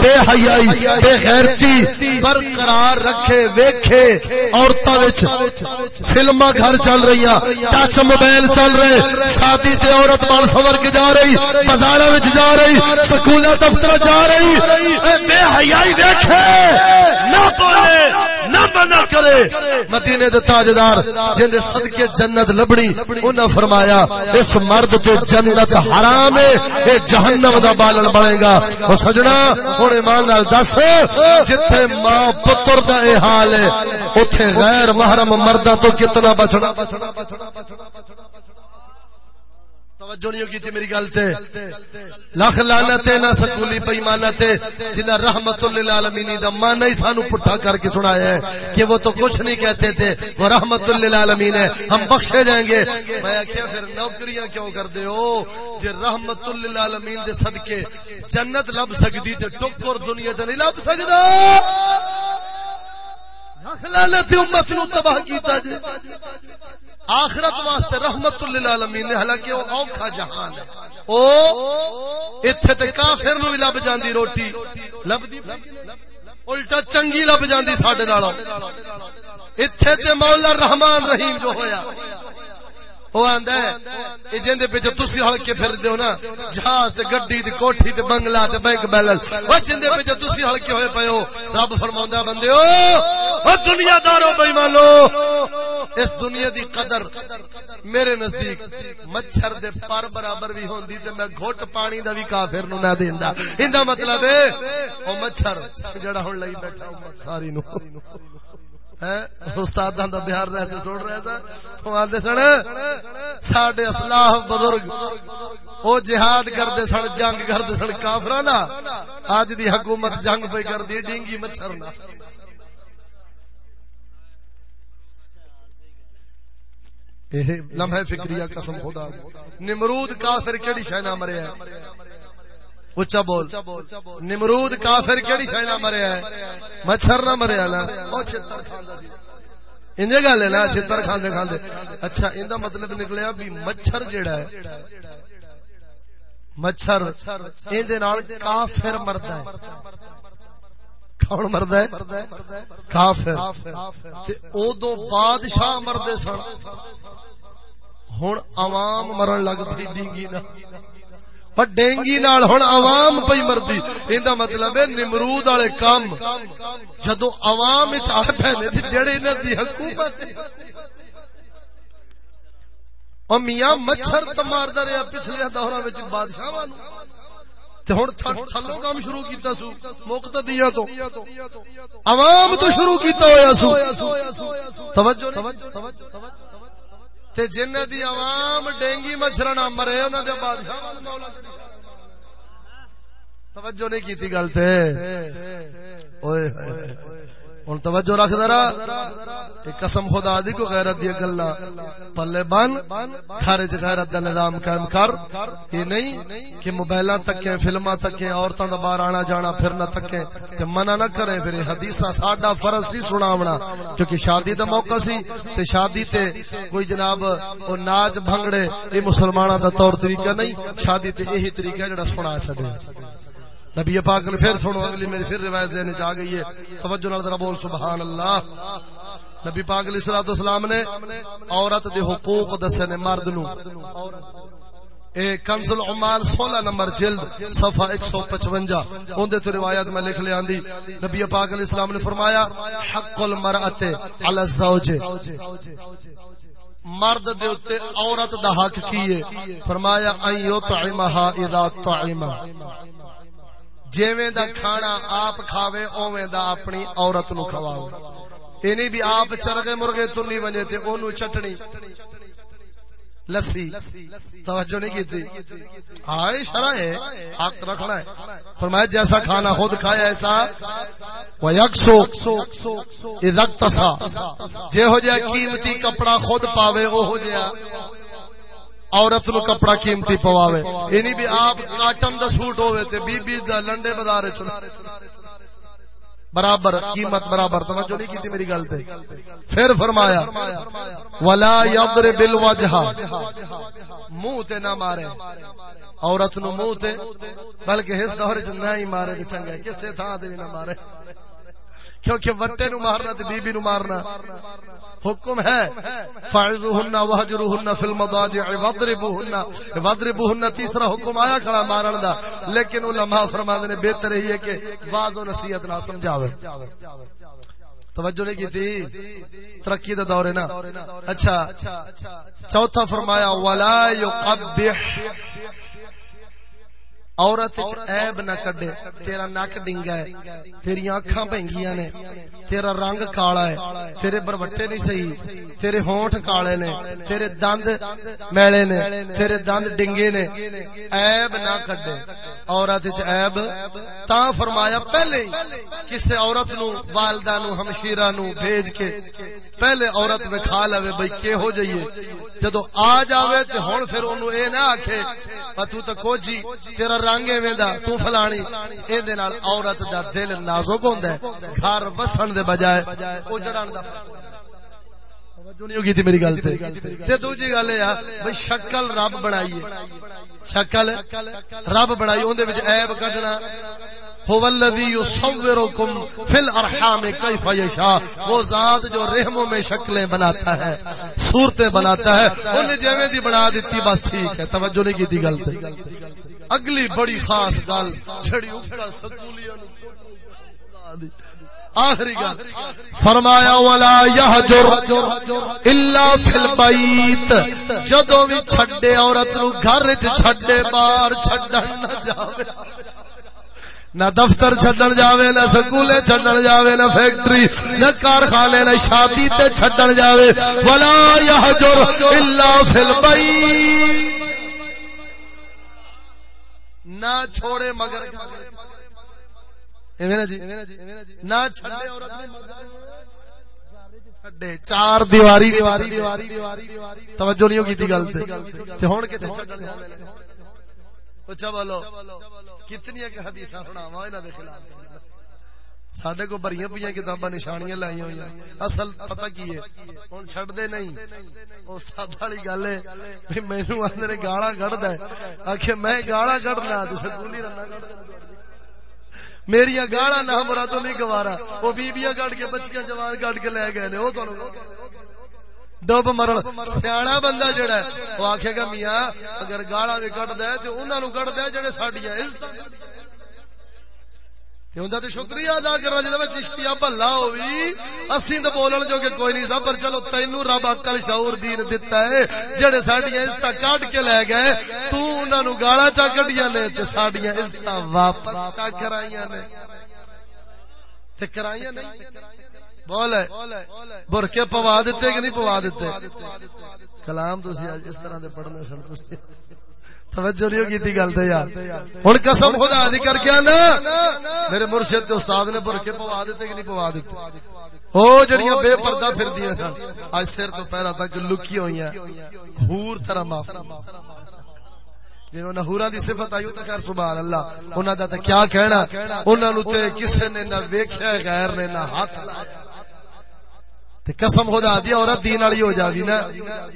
بے حیائی، بے غیرتی برقرار رکھے، ویکھے، عورتاں وچ فلماں گھر چل رہی ٹچ موبائل چل رہے، شادی تے عورت بن سور کے جا رہی بازار وچ جا رہی سکول دفتر جا رہی، اے بے حیائی ویکھے، نہ بولے۔ نہ بنا کرے۔ مدینے دے تاجدار جن دے صدقے جنت لبنی، انہاں فرمایا، اس مرد تے جنت حرام ہے، اے جہنم دا بالن بنے گا۔ او سجنا، ہن ایمان نال دس، جتھے ماں پتر دا اے حال ہے، اوتھے غیر محرم مرداں تو کتنا بچنا بچنا بچنا بچنا بچنا توجہ نہیں تھی میری گل تے۔ لعنت نہ سکولی جنہ رحمت للعالمین دا معنی ہی سانو پٹھا کر کے سنایا ہے کہ وہ تو کچھ نہیں کہتے تھے۔ وہ رحمت للعالمین ہے۔ ہم بخشے جائیں گے۔ میں کیا پھر نوکریاں کیوں کر دے ہو؟ جے رحمت للعالمین دے صدقے جنت لب سکدی تے ٹکر دنیا تے نہیں لب سکدا۔ لعنت امت نو تباہ کیتا جے۔ آخرت واسطے رحمت للعالمین نے، حالانکہ وہ اوکھا جہان ہے۔ او ایتھے تے کافر نو لب جاندی روٹی۔ لبدی الٹا چنگی لب جاندی ساڈے نال ایتھے تے مولا رحمان رحیم جو ہویا۔ وہ آندا ہے جن دے پیچھے تسی ہلکے پھر دیو نا، جہاز تے گڈی تے کوٹھی تے بنگلہ تے بینک بیلنس او جن دے پیچھے تسی ہلکے ہوئے پئے ہو، رب فرماوندا بندیو او دنیا دارو بے ایمانو اس دنیا دی قدر میرے نزدیک مچھر دے پر برابر بھی ہوندی تے میں گھٹ پانی دا بھی کافر نو نہ دیندا۔ ایندا مطلب ہے او مچھر جڑا ہن لئی بیٹھا ساری نو استاد دا بہار رہتے سن رہے سن۔ وہ آتے سن، ساڈے اسلاف بزرگ، وہ جہاد کرتے سن، جنگ کرتے سن کافر نا اج دی حکومت جنگ پہ کر دی ڈینگی مچھر نہ لمحے فکریہ قسم خدا۔ نمرود کافر کیڑی شے نہ مریا اچا بول۔ نمرود کافر کیڑی شے نہ مریا ہے؟ مچھر نہ مریا نا؟ او چھتر کھاندا سی۔ انجے گل ہے نا، چھتر کھاندے کھاندے۔ اچھا ایندا مطلب نکلیا بھی مچھر جیڑا ہے۔ مچھر ایندے نال کافر مردا ہے۔ کون مردا ہے؟ کافر۔ تے اودوں بادشاہ مردے سن۔ ہن عوام مرن لگ پئی ڈینگی نہ پر ڈینگی نال ہن عوام پئی مردی ایندا مطلب ہے نمرود والے کام جدو عوام وچ آ پے تے جڑے انہاں دی حکومت او میاں مچھر تے ماردا رہیا پچھلے دوراں وچ بادشاہاں نو تے ہن تھلو کام شروع کیتا سو مقتدیاں تو عوام تو شروع کیتا ہویا سو توجہ توجہ تے جن دی عوام ڈینگی مچھر نہ مرے، انہاں دے بادشاہ توجہ نہیں کیتی گل تے۔ اوئے ہن توجہ رکھ ذرا۔ قسم خدا دی کو غیرت دی گلا۔ پلے بن خارج غیرت دا نظام قائم کر۔ یہ نہیں، کہ موبائلاں تکیں فلماں تکیں عورتاں دا باہر آنا جانا پھرنا تکیں تے منع نہ کریں پھر حدیثاں ساڈا فرض سی سناونا۔ کیونکہ شادی دا موقع سی، تے شادی تے کوئی جناب او ناچ بھنگڑے یہ مسلماناں دا طور طریقہ نہیں، شادی تے یہی طریقہ جڑا سنا چھڈے نبی پاک نے پھر سنو، اگلی میری پھر روایت ذہن چ گئی ہے۔ توجہ نال ذرا بول سبحان اللہ نبی پاک علیہ الصلوۃ والسلام نے عورت دے حقوق دسے نے مرد نو۔ اے کنز العمال 16 نمبر جلد، صفحہ 155 اون دے تو روایت میں لکھ لے آندی نبی پاک علیہ السلام نے فرمایا، حق المرأۃ علی الزوج۔ مرد دے اوتے عورت دا حق کیے فرمایا، ان یطعمها اذا طعم جیویں دا کھانا آپ کھاوے اوویں دا اپنی عورت نو کھواو اے نہیں بھی آپ چرغے مرغے تنی ونجے تے اونوں چٹنی۔ لسی۔ توجہ نہیں کیتی۔ ہاں شرع ہے۔ حق رکھنا ہے۔ فرمایا، جیسا کھانا خود کھایا ایسا۔ ویکسو۔ اذا اقتصا۔ جے ہو جائے قیمتی کپڑا خود پاوے، او ہو جائے۔ عورت نو کپڑا قیمتی پواوے۔ یعنی بھی آپ کاٹن دا سوٹ ہوئے تے بی بی دا لنڈے بدارے چ برابر، قیمت برابر۔ تو جو نہیں کیتی میری گل تے۔ پھر فرمایا، ولا یضرب الوجہ منہ تے نہ مارے۔ عورت نو منہ تے، بلکہ اس دور وچ نہ ہی مارے تے چنگا کسے تھا دے نہ مارے۔ کیونکہ وٹے نو مارنا تے بی بی نو مارنا۔ حکم ہے فاعذوهن وهجروهن في المضاجع واضربوهن واضربوهن تیسرا حکم آیا کھڑا مارن دا۔ لیکن علماء فرماندے نے بہتر ہی ہے کہ واعظ و نصیحت نہ سمجھاوے۔ توجہ نہیں کی تھی؟ ترقی دا دور ہے نا۔ اچھا چوتھا فرمایا، ولا يقبح۔ عورت عیب نہ کڈے، تیرا نک ڈنگا ہے، تیری اکھاں بھنگیاں نے، تیرا رنگ کالا ہے، تیرے بروٹے نہیں صحیح، تیرے ہونٹ کالے نے، تیرے دند میلے نے، تیرے دند ڈنگے نے، عیب نہ کڈے۔ عورت وچ عیب، تا فرمایا پہلے کسے عورت نو، والدہ نو، ہمشیرہ نو بھیج کے پہلے عورت وکھا لوے بھئی کے ہو جائیے جدو آ جاوے تے ہن پھر اونوں اے نہ آکھے تو کوجی، تیرا رنگ ایویں دا تو فلانی اے دے نال عورت دا دل نازک ہوندا ہے، گھر وسن دے بجائے او جڑن دا توجہ میری گل تے۔ تے دوسری گل شکل رب بنائی ہے شکل رب بنائی اون دے وچ عیب کڈنا۔ هو الذی یصورکم فی الارحام کیف یشاء۔ وہ ذات جو رحموں میں شکلیں بناتا ہے، صورتیں بناتا ہے اونے جویں دی بنا دتی بس ٹھیک ہے۔ توجہ نہیں کیتی گل تے۔ اگلی بڑی خاص گل چڑی آخری گل، فرمایا والا یہ الا فل بھی چڈے عورت نو گھر چڈے باہر چھڈن نہ دفتر چڈن جاوے، نہ سکولے چڈن جاوے، نہ فیکٹری، نہ کارخانے، نہ شادی تے چڈن جاوے۔ ولا یہجر الا فل بیت نہ چھوڑے مگر جی؟ نہ چھڈے چار دیواری توجہ نہیں ہوگی گل تے۔ اچھا بولو، کتنی حدیثاں سناواں خلاف۔ سڈے کو بھری پہ کتاباں نشانیاں لائی ہوئی اصل پتہ کی ہے؟ ہوں چڈ دے نہیں استاد والی گل ہے مینو آدھے گالا کھڑتا ہے۔ آخ میں گالا کھڑنا سکولی میری گالا نہ برا تو نہیں گوارا۔ وہ بیبیاں کٹ کے بچیاں جوان کٹ کے لے گئے وہ ڈب مرن۔ سیاح بندہ جڑا ہے وہ آخے گا میاں، اگر گالا بھی کٹ دے تو انہوں کٹ دے جی سڈیا تے عزت چا نے عزت واپس چا کرائیاں نے۔ بول برکے پوا دیتے کہ نہیں پوا دیتے؟ کلام تھی اس طرح پڑھنے سن تسی۔ توجہ نہیں گل یار۔ قسم خدا دی کر کے نا میرے مرشد استاد نے بھر کے پوا دیتے کہ نہیں پوا دیتے؟ او جڑیاں بے پردہ پھردیاں سن تو تک لکی ہوئی ہیں۔ طرح معاف۔ جی نہورا دی صفت آئی تو سبحان اللہ۔ کیا کہنا؟ انہاں کسے نے نہ ویکھیا غیر نے نہ ہاتھ لایا۔ تے قسم خدا دی عورت دین والی ہو جاوی نا،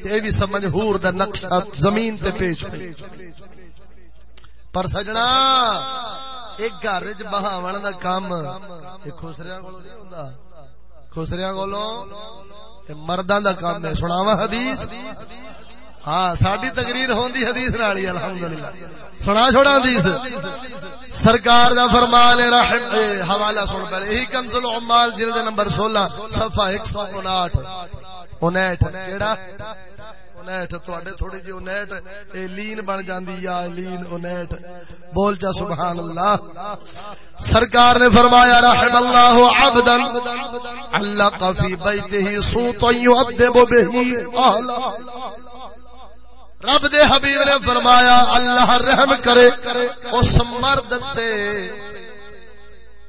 تے اے وی سمجھ حور دا نقشہ زمین تے پیش ہوئی۔ پر سجنا، ایک گھر وچ بہاون دا کام تے خسریاں کولوں نہیں ہوندا۔ خسریاں کولوں تے مرداں دا کام ہے۔ سناواں حدیث؟ ہاں ساڈی تقریر ہوندی حدیث نال ہی الحمدللہ۔ سنا چھوڑا دیس سرکار دا فرمان رحم حوالہ سن پہلے۔ یہی کنزل عمال، جلد نمبر 16 صفحہ 159 تھوڑی جی 59 اے، لین بن جاندی، یا لین 59 بول جا سبحان اللہ۔ سرکار نے فرمایا، رحم اللہ عبدا علق فی بیتہ صوتا یعذب به اہلہ رب دے حبیب نے فرمایا، اللہ رحم کرے، اس مرد تے،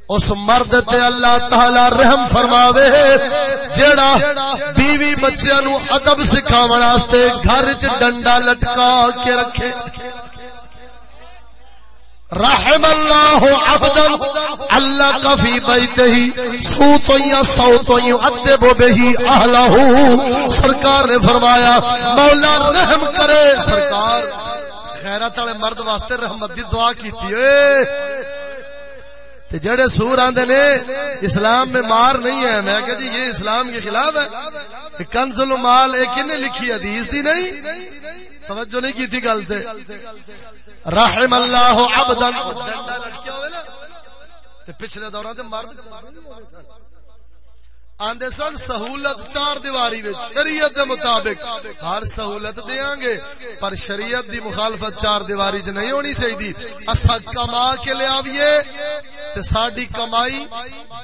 اس مرد تے اللہ تعالی رحم فرماوے، جیڑا بیوی بچیاں نو ادب سکھاون واسطے گھر وچ ڈنڈا لٹکا کے رکھے۔ رحم اللہ عبدا، اللہ کا فی بیتہی سوتو یا سوتو یا عدبو بہی اہلہو سرکار نے فرمایا، مولا رحم کرے۔ سرکار، خیرت والے مرد واسطے رحمت دی دعا کیتی اے تے جڑے سور آندے نے، اسلام میں مار نہیں ہے۔ میں کہ جی یہ اسلام کے خلاف ہے۔ کنز المال ایک نے لکھی، حدیث دی نہیں۔ توجہ نہیں کی تھی گل تے۔ رحم اللہ عبدا پچھلے دوران تے مرد آندے سن سہولت چار دیواری وچ شریعت دے مطابق ہر سہولت دیاں گے پر شریعت دی مخالفت چار دیواری چ نہیں ہونی چاہیے اسا کما کے لے آویے تے ساڈی کمائی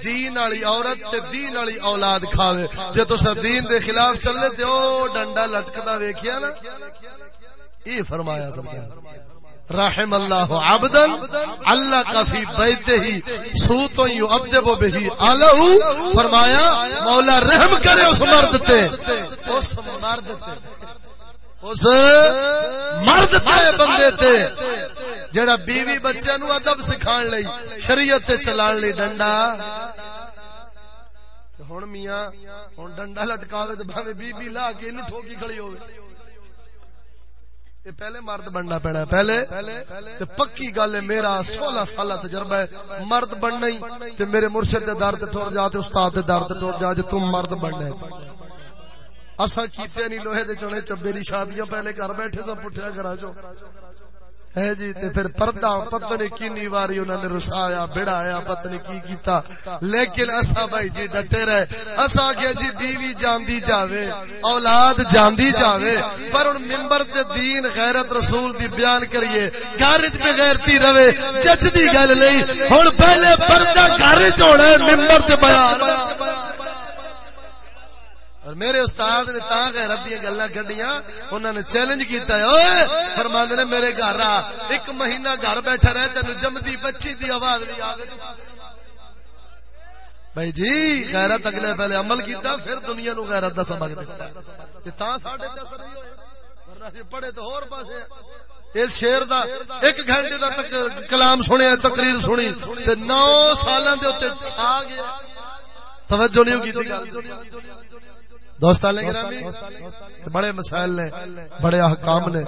دین والی عورت تے دین والی اولاد کھاوے جے تسا دین دے خلاف چلے تے او ڈنڈا لٹکدا ویکھیا نا یہ فرمایا سرکار رحم اللہ عبدا، اللہ کا فی بیتے ہی سوتو یو عبدب بہی آلہو۔ فرمایا، مولا رحم کرے اس مرد تے۔ اس مرد تے۔ اس مرد تے بندے تے۔ جڑا بیوی بچے نو ادب سکھان لئی، شریعت تے چلان لئی ڈنڈا۔ ہن میاں، ہن ڈنڈا لٹکاوے تے بھاوے بی بی لا کے اینو ٹھوکی کھڑی ہوے پہلے مرد بننا پینا پہلے تے پکی گل ہے، میرا سولہ سالا تجربہ ہے۔ مرد بننا ہی تے میرے مرشد دے درد ٹر جا تے استاد دے درد ٹر جا جے تم مرد بننا ہے۔ اساں کیتے نہیں لوہے دے چنے چبے دی شادیاں پہلے گھر بیٹھے سب پٹھیا کرا جو ہے جی تے پھر پردہ پتہ نہیں کینی واری انہوں نے رسایا، بڑھایا پتہ نہیں کی کیتا۔ لیکن اسا بھائی جی ڈٹے رہے۔ اسا کہ جی بیوی جاندی جاوے، اولاد جاندی جاوے، پر ان منبر تے دین غیرت رسول دی بیان کریے۔ گھر وچ بغیرتی رہے جج دی گل نہیں۔ ہن پہلے پردہ گھر وچ ہونا منبر تے بیان۔ اور میرے استاد نے تا غیرت دی گلاں کڈیاں، انہاں نے چیلنج کیتا ہے۔ اوئے، فرماندے نے میرے گھر آ، ایک مہینہ گھر بیٹھا رہ تینو جمدی بچی دی آواز نہیں آوے بھائی جی غیرت اگلے پہلے عمل کیتا، پھر دنیا نو غیرت دا سبق دتا تے تا ساڈے تے اثر نہیں ہوئے، ورنہ جی پڑھے تے ہور پاسے۔ اس شیر دا ایک گھنٹے دا تک کلام سنیا، تقریر سنی، تے نو سالاں دے اوتے چھا گیا۔ توجہ نہیں کی گل دوست بڑے مسائل نے، بڑے احکام نے۔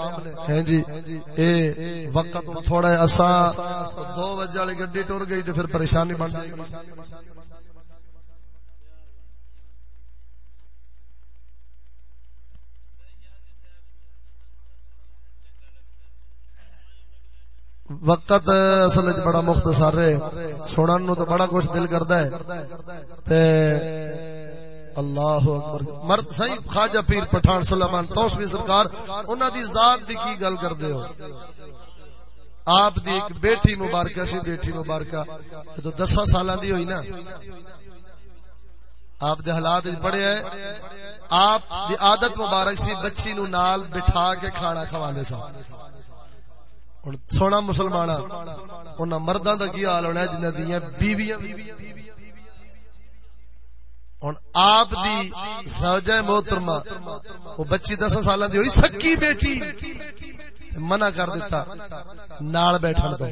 ہیں جی اے وقت تھوڑا اساں دو بجے والی گڈی ٹر گئی تو پھر پریشانی بن گئی وقت اصل بڑا مختصر ہے، سنن نو تو بڑا کچھ دل کردا ہے۔ تے اللہ اکبر. مرد صحیح خواجہ پیر پٹھان سلیمان توسوی سرکار، انہاں دی ذات دی کی گل کردے ہو؟ آپ دی ایک بیٹی مبارکہ سی بیٹی مبارکہ تو دساں سالاں دی ہوئی نا، آپ دے حالات بڑے ہے، آپ دی عادت مبارک سی بچی نو نال بٹھا کے کھانا کھواندے سا ہن سونا مسلمانہ انہاں مرداں دا کی حال ہونا ہے، جنہاں دیاں بیویاں ہوں آپ دی زوجہ محترمہ، وہ بچی دس سال دی ہوئی، سکی بیٹی منع کر دیتا، نال بیٹھن تو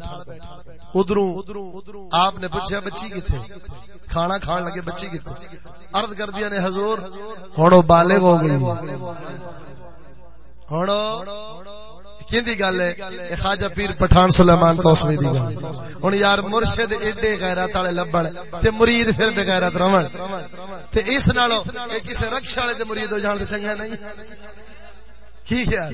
ادھروں آپ نے پوچھا، بچی کتنے کھانا کھان لگے، بچی کتنے عرض کر دیا نے، حضور ہوں بالغ ہو گئی۔ ہوں کیندی گل ہے؟ اے خواجہ پیر پٹھان سلیمان توسوی دی گل ہن یار مرشد ایڈے غیرت والے لبن تے مرید پھر بے غیرت رہن۔ تے اس نالو اے کسے رکشا والے تے مرید ہو جان تے چنگا نہیں۔ کی خیال؟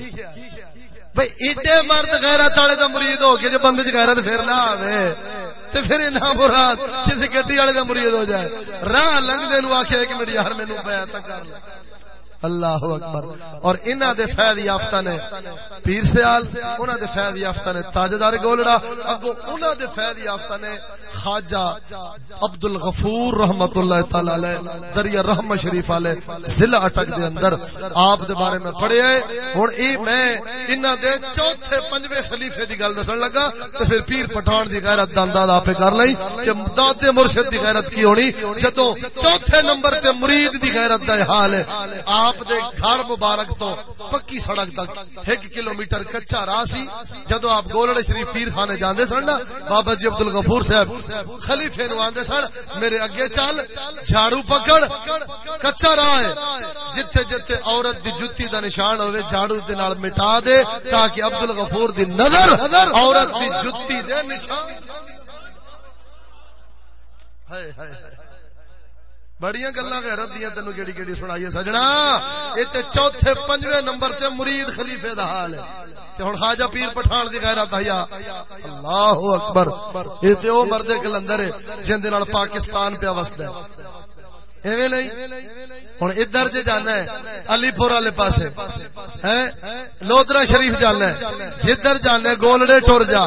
بھئی ایڈے مرد غیرت والے دا مرید ہو کے جو بندے وچ غیرت پھر نہ آوے۔ تے پھر انہاں مراد کسی گڈی والے دا مرید ہو جائے۔ راہ لنگدے نو آکھے ایک منٹ یار مینوں بیعت کر۔ لے اللہ اکبر۔ اور انہاں دے فیض یافتہ نے پیر سیال، انہاں دے فیض یافتہ نے تاجدار گولڑا اگو انہاں دے فیض یافتہ نے خواجہ عبد الغفور رحمت اللہ تعالی علیہ، دریا رحمہ شریف والے ضلع اٹک دے اندر آپ دے بارے میں پڑھے ہیں ہن اے میں انہاں دے چوتھے پنجویں خلیفے دی گل دسن لگا تے پھر پیر پٹھان دی غیرت دا انداز آپ کر لئی کہ داد مرشد دی غیرت کی ہونی، جدوں چوتھے نمبر تے مرید دی غیرت دا حال ہے۔ آپ آپ دے گھر مبارک تو پکی سڑک تک ایک کلومیٹر کچا راہ سی۔ جدو آپ گولڑ شریف پیر خانے جاندے سن نا، بابا جی عبد الغفور صاحب خلیفے نو آندے سن، میرے اگے چل، جھاڑو پکڑ، کچا راہ ہے۔ جتھے جتھے عورت دی جُتی دا نشان ہوے جھاڑو دے نال مٹا دے تاکہ عبد الغفور دی نظر عورت دی جُتی دے نشان۔ ہائے ہائے۔ بڑی گلا غیرت دیا تینوں کہڑی کہڑی سنائی سجنا۔ یہ چوتھے پنجویں نمبر تے مرید خلیفے دا حال ہے۔ ہوں خواجہ پیر پٹھان دی غیرت آیا اللہ اکبر۔ یہ تے او مرد کلندر ہے، جن دے نال پاکستان پہ وسدا ہے۔ ہوں ادھر جی جانا ہے، علی پور والے پاس لودرا شریف جانا ہے۔ جدھر جانا ہے گولڈے ٹور جا۔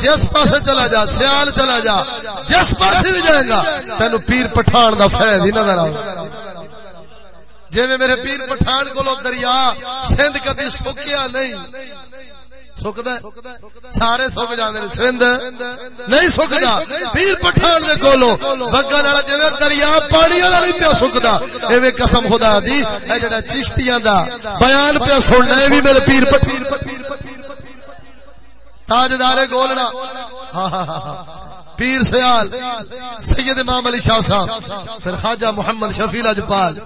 جس پاس چلا جا، سیال چلا جا۔ جس پاس بھی جائے گا تین پیر پٹھان دا فیض ہی نظر آؤ جی میرے پیر پٹھان کو دریا، سندھ کدی سکیا نہیں۔ سکدا سارے سک جاندے نے سندھ۔ نہیں سکدا پیر پٹھان دے کولو بگل والا جویں دریا پانی والا نہیں پیا سکدا ایویں قسم خدا دی، اے جڑا چشتیاں دا بیان پیا سننا، اے وی میرے پیر پٹھان۔ تاجدار گولنا ہاں،, ہاں ہاں ہاں پیر سیال، سید امام علی شاہ صاحب، پھر خواجہ محمد شفیع اجپال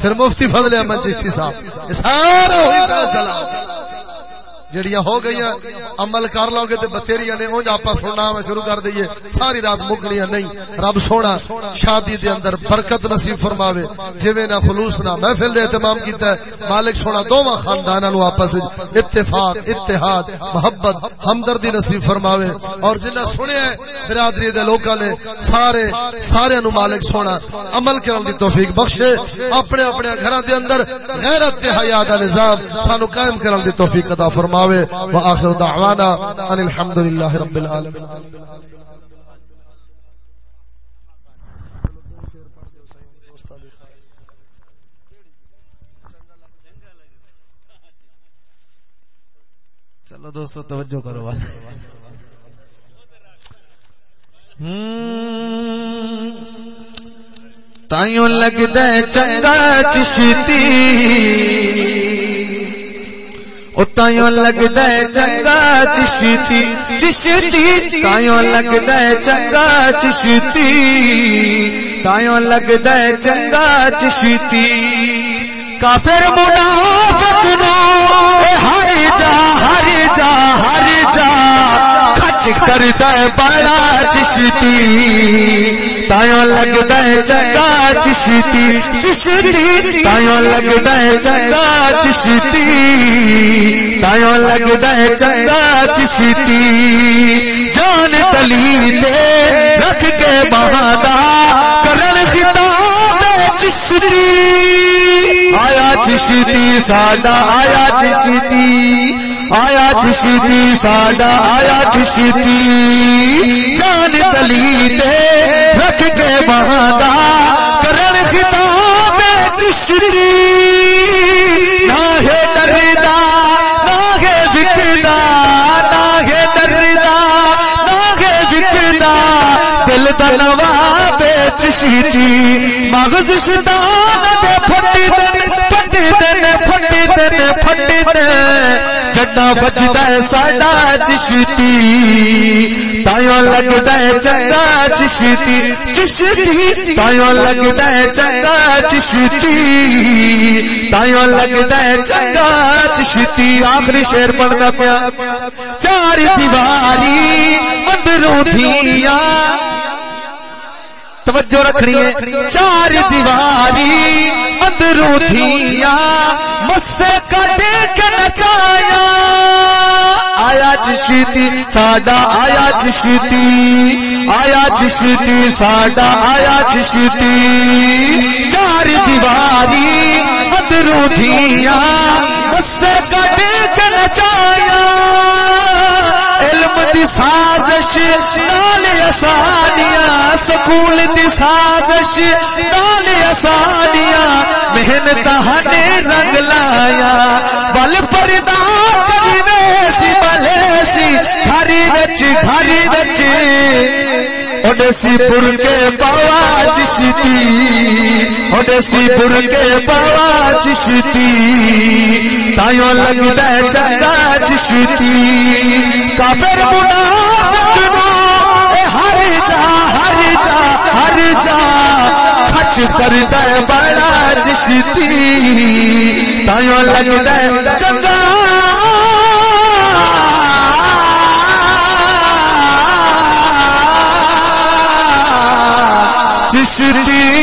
پھر مفتی فضل احمد چشتی صاحب۔ سارا ہوئی چلا۔ جڑیاں ہو گئی عمل کر لو گے تے بتھیریاں نے، اونج آپا سننا میں شروع کر دئیے ساری رات مکنیاں نہیں۔ رب سونا، شادی دے اندر برکت نصیب فرماوے۔ جویں نہ خلوص نہ محفل دے اہتمام کیتا ہے، مالک سونا دوواں خانداناں نو آپس اتفاق، اتحاد، محبت، ہمدردی نصیب فرماوے۔ اور جنہ سنیا ہے، برادری دے لوکاں نے سارے سارے نو مالک سونا عمل کرن دی توفیق بخشے۔ اپنے اپنے گھراں دے اندر غیرت تے حیا دا نظام سانو قائم کرن دی توفیق عطا فرما فرماوے واخر دعوانا ان الحمدللہ رب العالمین۔ چلو دوستو، توجہ کرو۔ والے تائیوں لگ دے چنگا چشتی۔ اتایوں لگتا ہے چنگا چشتی چشتی لگتا ہے چنگا چشتی۔ لگتا ہے چنگا چشتی۔ کافر منافق نو ہر جا ہر جا ہر جا۔ کچ کرتا ہے بڑا چشتی۔ تایوں لگتا ہے چنگا چشتی۔ چشتی تایوں لگتا ہے چنگا چشتی۔ تایوں لگتا ہے چنگا چشتی۔ جان تلی دے، رکھ کے بہادا کرن خطاب چشتی۔ آیا چشتی ساڈا، آیا چشتی۔ آیا چشتی، ساڈا آیا چشتی۔ جان تلی دے، رکھ کے بہادا کرن خطاب چشتی نہ ہے دردا نہ ہے ذکردا نہ ہے دردا نہ ہے ذکردا دل دا نواب چشتی۔ مغز شدان دے، پھٹی دن پھٹی دن پھٹی دن پھٹی دن۔ جڈا بجتا ہے ساڈا چشتی تایوں لگتا ہے چنگا چشتی۔ چشتی تایوں لگتا ہے چنگا چشتی۔ تایوں لگتا ہے چنگا چشتی۔ آخری شیر پڑھنا پیا۔ چار دیواری اندروں دھیاں توجہ رکھنی ہے۔ چار دیواری اندروں دھیا مسے کٹے کے نچایا آیا چشتی، ساڈا آیا چشتی۔ آیا چشتی، ساڈا آیا چشتی۔ چار دیواری روٹیاں اس سے کٹ کے نچایا علم دی سازش، نال اسانیاں سکول دی سازش، نال اسانیاں محنت ہنے رنگ لایا بل پردا کرینے سی، بلے سی گھری وچ گھری وچ اوڈسی پور کے پاوا چشتی اوڈسی پور کے پاوا چشتی تائیوں لگتا ہے چنگا چشتی جی کافر منافق نو اے ہر جا ہر جا ہر جا۔ خچ کرتا ہے بڑا چشتی تائیوں لگتا ہے چنگا کشتی